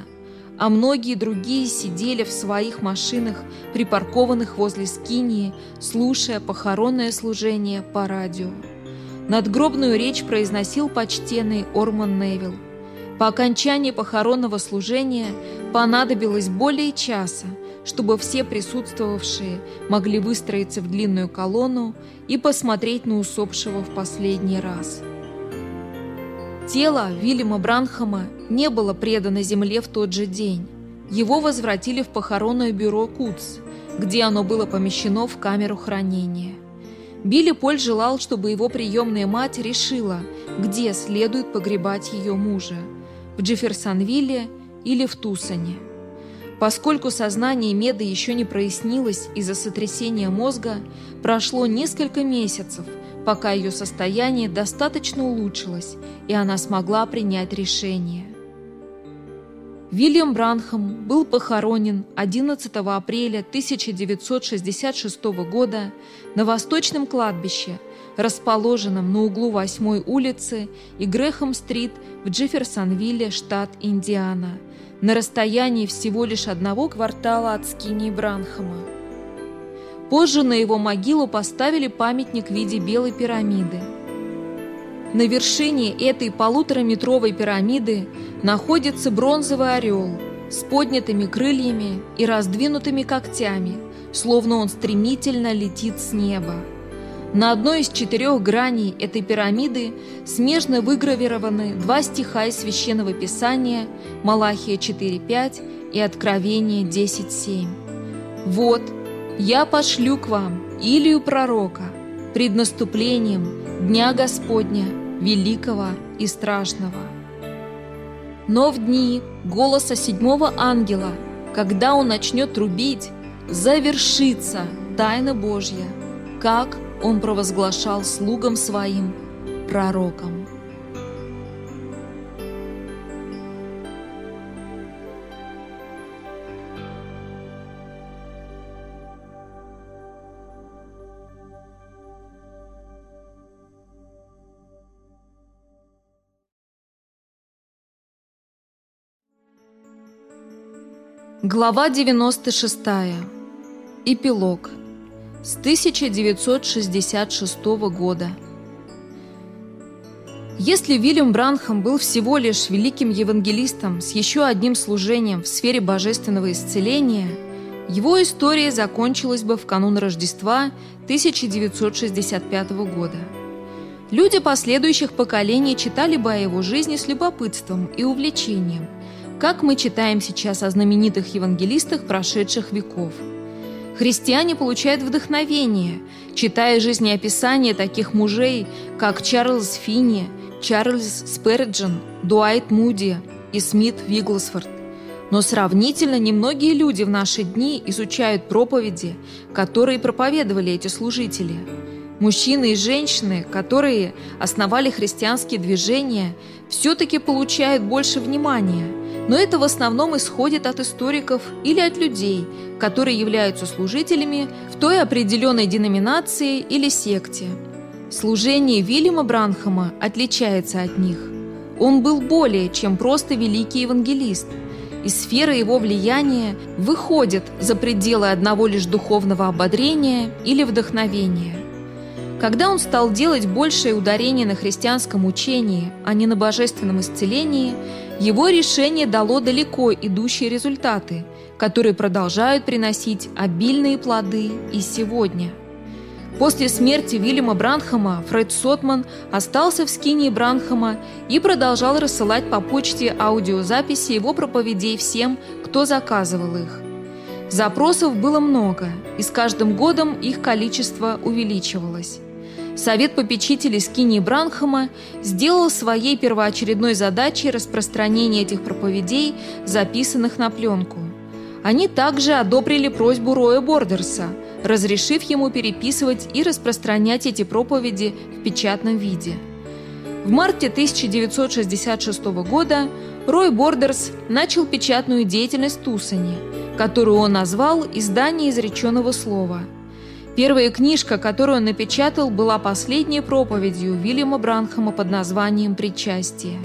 Speaker 1: а многие другие сидели в своих машинах, припаркованных возле скинии, слушая похоронное служение по радио. Надгробную речь произносил почтенный Орман Невилл. По окончании похоронного служения понадобилось более часа, чтобы все присутствовавшие могли выстроиться в длинную колонну и посмотреть на усопшего в последний раз. Тело Вильяма Бранхама не было предано земле в тот же день. Его возвратили в похоронное бюро КУЦ, где оно было помещено в камеру хранения. Билли Поль желал, чтобы его приемная мать решила, где следует погребать ее мужа – в Джефферсонвилле или в Тусоне. Поскольку сознание Меды еще не прояснилось из-за сотрясения мозга, прошло несколько месяцев, пока ее состояние достаточно улучшилось, и она смогла принять решение. Вильям Бранхам был похоронен 11 апреля 1966 года на Восточном кладбище, расположенном на углу 8 улицы и Грэхэм-стрит в Джефферсонвилле, штат Индиана, на расстоянии всего лишь одного квартала от скинии Бранхама. Позже на его могилу поставили памятник в виде белой пирамиды – на вершине этой полутораметровой пирамиды находится бронзовый орел с поднятыми крыльями и раздвинутыми когтями, словно он стремительно летит с неба. На одной из четырех граней этой пирамиды смежно выгравированы два стиха из Священного Писания Малахия 4.5 и Откровение 10.7. «Вот, я пошлю к вам Илию пророка пред наступлением Дня Господня, великого и страшного. Но в дни голоса седьмого ангела, когда он начнет трубить, завершится тайна Божья, как он провозглашал слугам своим, пророкам. Глава 96. Эпилог. С 1966 года. Если Вильям Бранхам был всего лишь великим евангелистом с еще одним служением в сфере божественного исцеления, его история закончилась бы в канун Рождества 1965 года. Люди последующих поколений читали бы о его жизни с любопытством и увлечением, как мы читаем сейчас о знаменитых евангелистах прошедших веков. Христиане получают вдохновение, читая жизнеописания таких мужей, как Чарльз Финни, Чарльз Сперджен, Дуайт Муди и Смит Вигглсфорд. Но сравнительно немногие люди в наши дни изучают проповеди, которые проповедовали эти служители. Мужчины и женщины, которые основали христианские движения, все-таки получают больше внимания, но это в основном исходит от историков или от людей, которые являются служителями в той определенной деноминации или секте. Служение Вильяма Бранхама отличается от них. Он был более чем просто великий евангелист, и сфера его влияния выходит за пределы одного лишь духовного ободрения или вдохновения. Когда он стал делать большее ударение на христианском учении, а не на божественном исцелении, его решение дало далеко идущие результаты, которые продолжают приносить обильные плоды и сегодня – После смерти Вильяма Бранхама Фред Сотман остался в скинии Бранхама и продолжал рассылать по почте аудиозаписи его проповедей всем, кто заказывал их. Запросов было много, и с каждым годом их количество увеличивалось. Совет попечителей Скинии Бранхама сделал своей первоочередной задачей распространение этих проповедей, записанных на пленку. Они также одобрили просьбу Роя Бордерса – разрешив ему переписывать и распространять эти проповеди в печатном виде. В марте 1966 года Рой Бордерс начал печатную деятельность в Тусоне, которую он назвал «Издание изреченного слова». Первая книжка, которую он напечатал, была последней проповедью Уильяма Бранхама под названием «Причастие».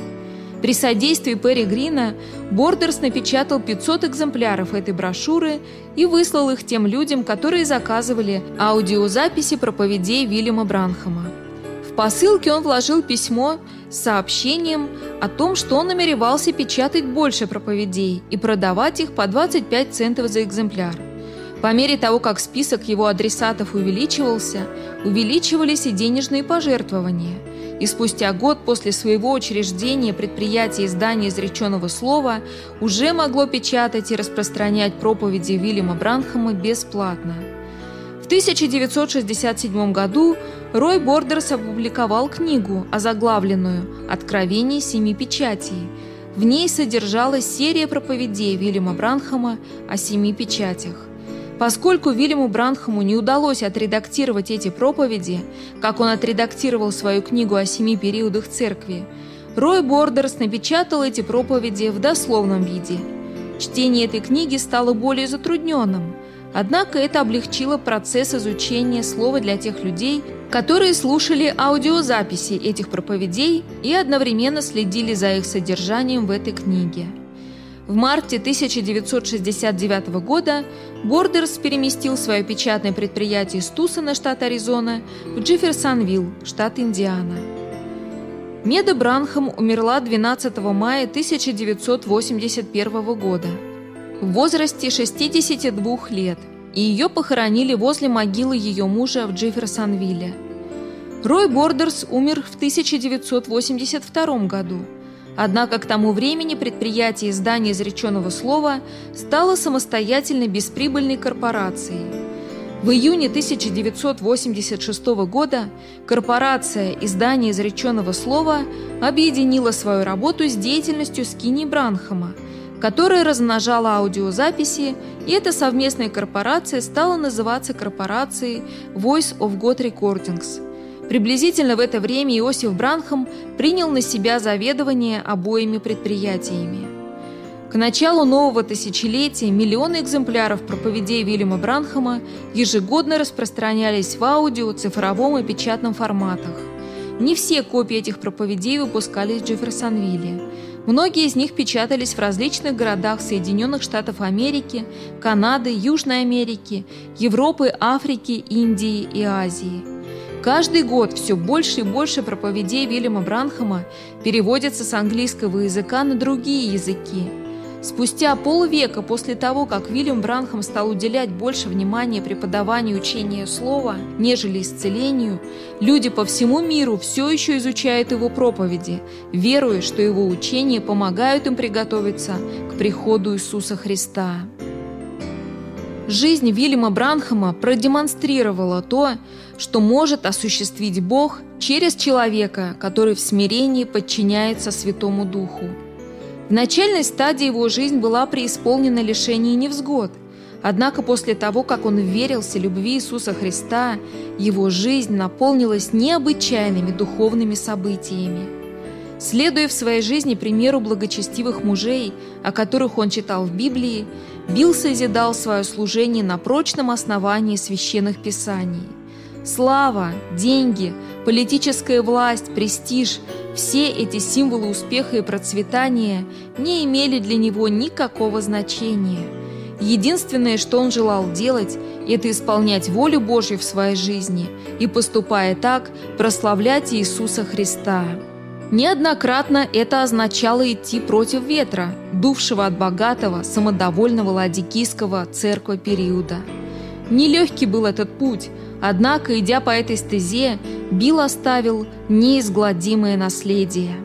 Speaker 1: При содействии Перри Грина Бордерс напечатал 500 экземпляров этой брошюры и выслал их тем людям, которые заказывали аудиозаписи проповедей Вильяма Бранхама. В посылке он вложил письмо с сообщением о том, что он намеревался печатать больше проповедей и продавать их по 25 центов за экземпляр. По мере того, как список его адресатов увеличивался, увеличивались и денежные пожертвования – и спустя год после своего учреждения предприятие издания изреченного слова уже могло печатать и распространять проповеди Вильяма Бранхама бесплатно. В 1967 году Рой Бордерс опубликовал книгу, озаглавленную «Откровение семи печатей». В ней содержалась серия проповедей Вильяма Бранхама о семи печатях. Поскольку Вильяму Бранхаму не удалось отредактировать эти проповеди, как он отредактировал свою книгу о семи периодах церкви, Рой Бордерс напечатал эти проповеди в дословном виде. Чтение этой книги стало более затрудненным, однако это облегчило процесс изучения слова для тех людей, которые слушали аудиозаписи этих проповедей и одновременно следили за их содержанием в этой книге. В марте 1969 года Бордерс переместил свое печатное предприятие из Тусона, штат Аризона, в Джефферсонвилл, штат Индиана. Меда Бранхам умерла 12 мая 1981 года в возрасте 62 лет, и ее похоронили возле могилы ее мужа в Джефферсонвилле. Рой Бордерс умер в 1982 году – Однако к тому времени предприятие издания изреченного слова стало самостоятельной бесприбыльной корпорацией. В июне 1986 года корпорация издания изреченного слова объединила свою работу с деятельностью Скини Бранхама, которая размножала аудиозаписи, и эта совместная корпорация стала называться корпорацией Voice of God Recordings – Приблизительно в это время Иосиф Бранхам принял на себя заведование обоими предприятиями. К началу нового тысячелетия миллионы экземпляров проповедей Вильяма Бранхама ежегодно распространялись в аудио, цифровом и печатном форматах. Не все копии этих проповедей выпускались в Джефферсонвилле. Многие из них печатались в различных городах Соединенных Штатов Америки, Канады, Южной Америки, Европы, Африки, Индии и Азии. Каждый год все больше и больше проповедей Вильяма Бранхама переводятся с английского языка на другие языки. Спустя полвека после того, как Вильям Бранхам стал уделять больше внимания преподаванию учения слова, нежели исцелению, люди по всему миру все еще изучают его проповеди, веруя, что его учения помогают им приготовиться к приходу Иисуса Христа. Жизнь Вильяма Бранхама продемонстрировала то, что может осуществить Бог через человека, который в смирении подчиняется Святому Духу. В начальной стадии его жизнь была преисполнена лишений и невзгод. Однако после того, как он верился любви Иисуса Христа, его жизнь наполнилась необычайными духовными событиями. Следуя в своей жизни примеру благочестивых мужей, о которых он читал в Библии, Билл созидал свое служение на прочном основании священных писаний. Слава, деньги, политическая власть, престиж – все эти символы успеха и процветания не имели для него никакого значения. Единственное, что он желал делать, это исполнять волю Божью в своей жизни и, поступая так, прославлять Иисуса Христа. Неоднократно это означало идти против ветра, дувшего от богатого, самодовольного ладикийского церква периода. Нелегкий был этот путь, Однако, идя по этой стезе, Билл оставил неизгладимое наследие.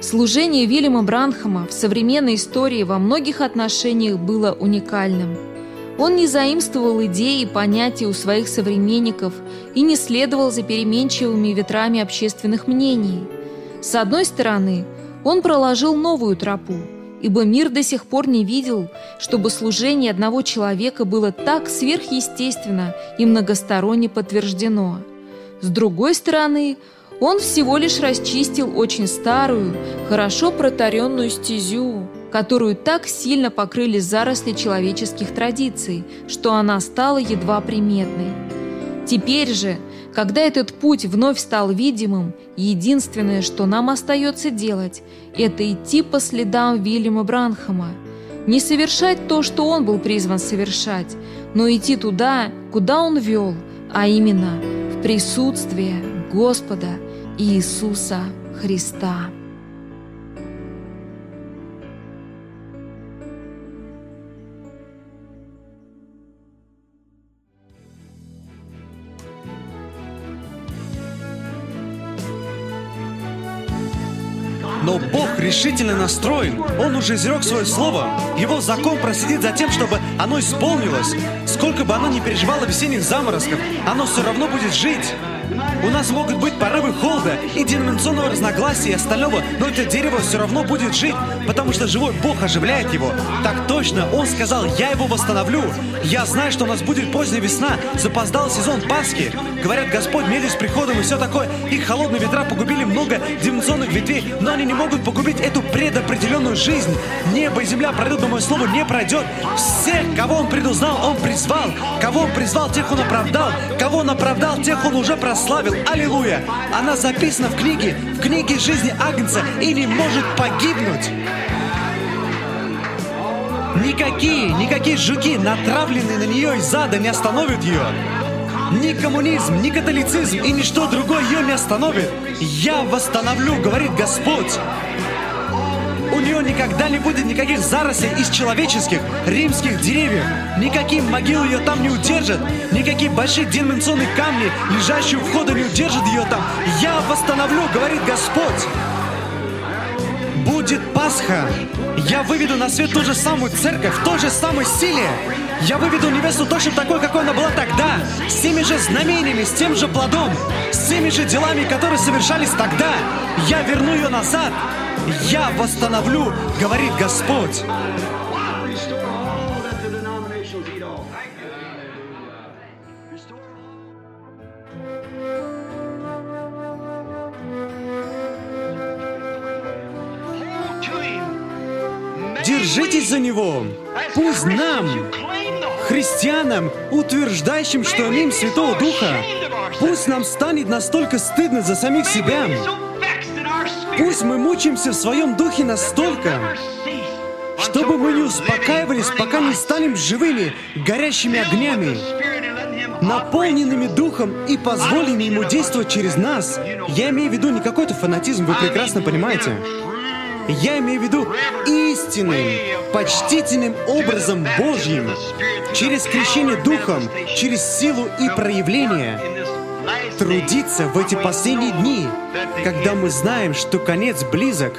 Speaker 1: Служение Вильяма Бранхама в современной истории во многих отношениях было уникальным. Он не заимствовал идеи и понятия у своих современников и не следовал за переменчивыми ветрами общественных мнений. С одной стороны, он проложил новую тропу – ибо мир до сих пор не видел, чтобы служение одного человека было так сверхъестественно и многосторонне подтверждено. С другой стороны, он всего лишь расчистил очень старую, хорошо протаренную стезю, которую так сильно покрыли заросли человеческих традиций, что она стала едва приметной. Теперь же – когда этот путь вновь стал видимым, единственное, что нам остается делать, это идти по следам Вильяма Бранхама. Не совершать то, что он был призван совершать, но идти туда, куда он вел, а именно в присутствие Господа Иисуса Христа.
Speaker 2: Решительно настроен. Он уже изрек свое слово. Его закон проследит за тем, чтобы оно исполнилось. Сколько бы оно ни переживало весенних заморозков, оно все равно будет жить. У нас могут быть порывы холода и деноминационного разногласия остального, но это дерево все равно будет жить, потому что живой Бог оживляет его. Так точно, Он сказал, я его восстановлю. Я знаю, что у нас будет поздняя весна, запоздал сезон Пасхи. Говорят, Господь медлит с приходом и все такое. Их холодные ветра погубили много деноминационных ветвей, но они не могут погубить эту предопределенную жизнь. Небо и земля пройдут, но мое слово не пройдет. Всех, кого Он предузнал, Он призвал. Кого Он призвал, тех Он оправдал. Кого Он оправдал, тех Он уже прославил прославил. Аллилуйя! Она записана в книге, в книге жизни Агнца и не может погибнуть. Никакие, никакие жуки, натравленные на нее из ада, не остановят ее. Ни коммунизм, ни католицизм и ничто другое ее не остановит. Я восстановлю, говорит Господь. У нее никогда не будет никаких зарослей из человеческих, римских деревьев. Никакие могилы ее там не удержат. Никакие большие деноминационные камни, лежащие у входа, не удержат ее там. Я восстановлю, говорит Господь. Будет Пасха. Я выведу на свет ту же самую церковь, в той же самой силе. Я выведу невесту точно такой, какой она была тогда. С теми же знамениями, с тем же плодом. С теми же делами, которые совершались тогда. Я верну ее назад. Я восстановлю, говорит Господь. Держитесь за него. Пусть нам, христианам, утверждающим, что имеем Святого Духа, пусть нам станет настолько стыдно за самих себя, Пусть мы мучаемся в своем духе настолько, чтобы мы не успокаивались, пока не станем живыми, горящими огнями. наполненными Духом и позволим Ему действовать через нас. Я имею в виду не какой-то фанатизм, вы прекрасно понимаете. Я имею в виду истинным, почтительным образом Божьим, через крещение Духом, через силу и проявление, трудиться в эти последние дни, когда мы знаем, что конец близок.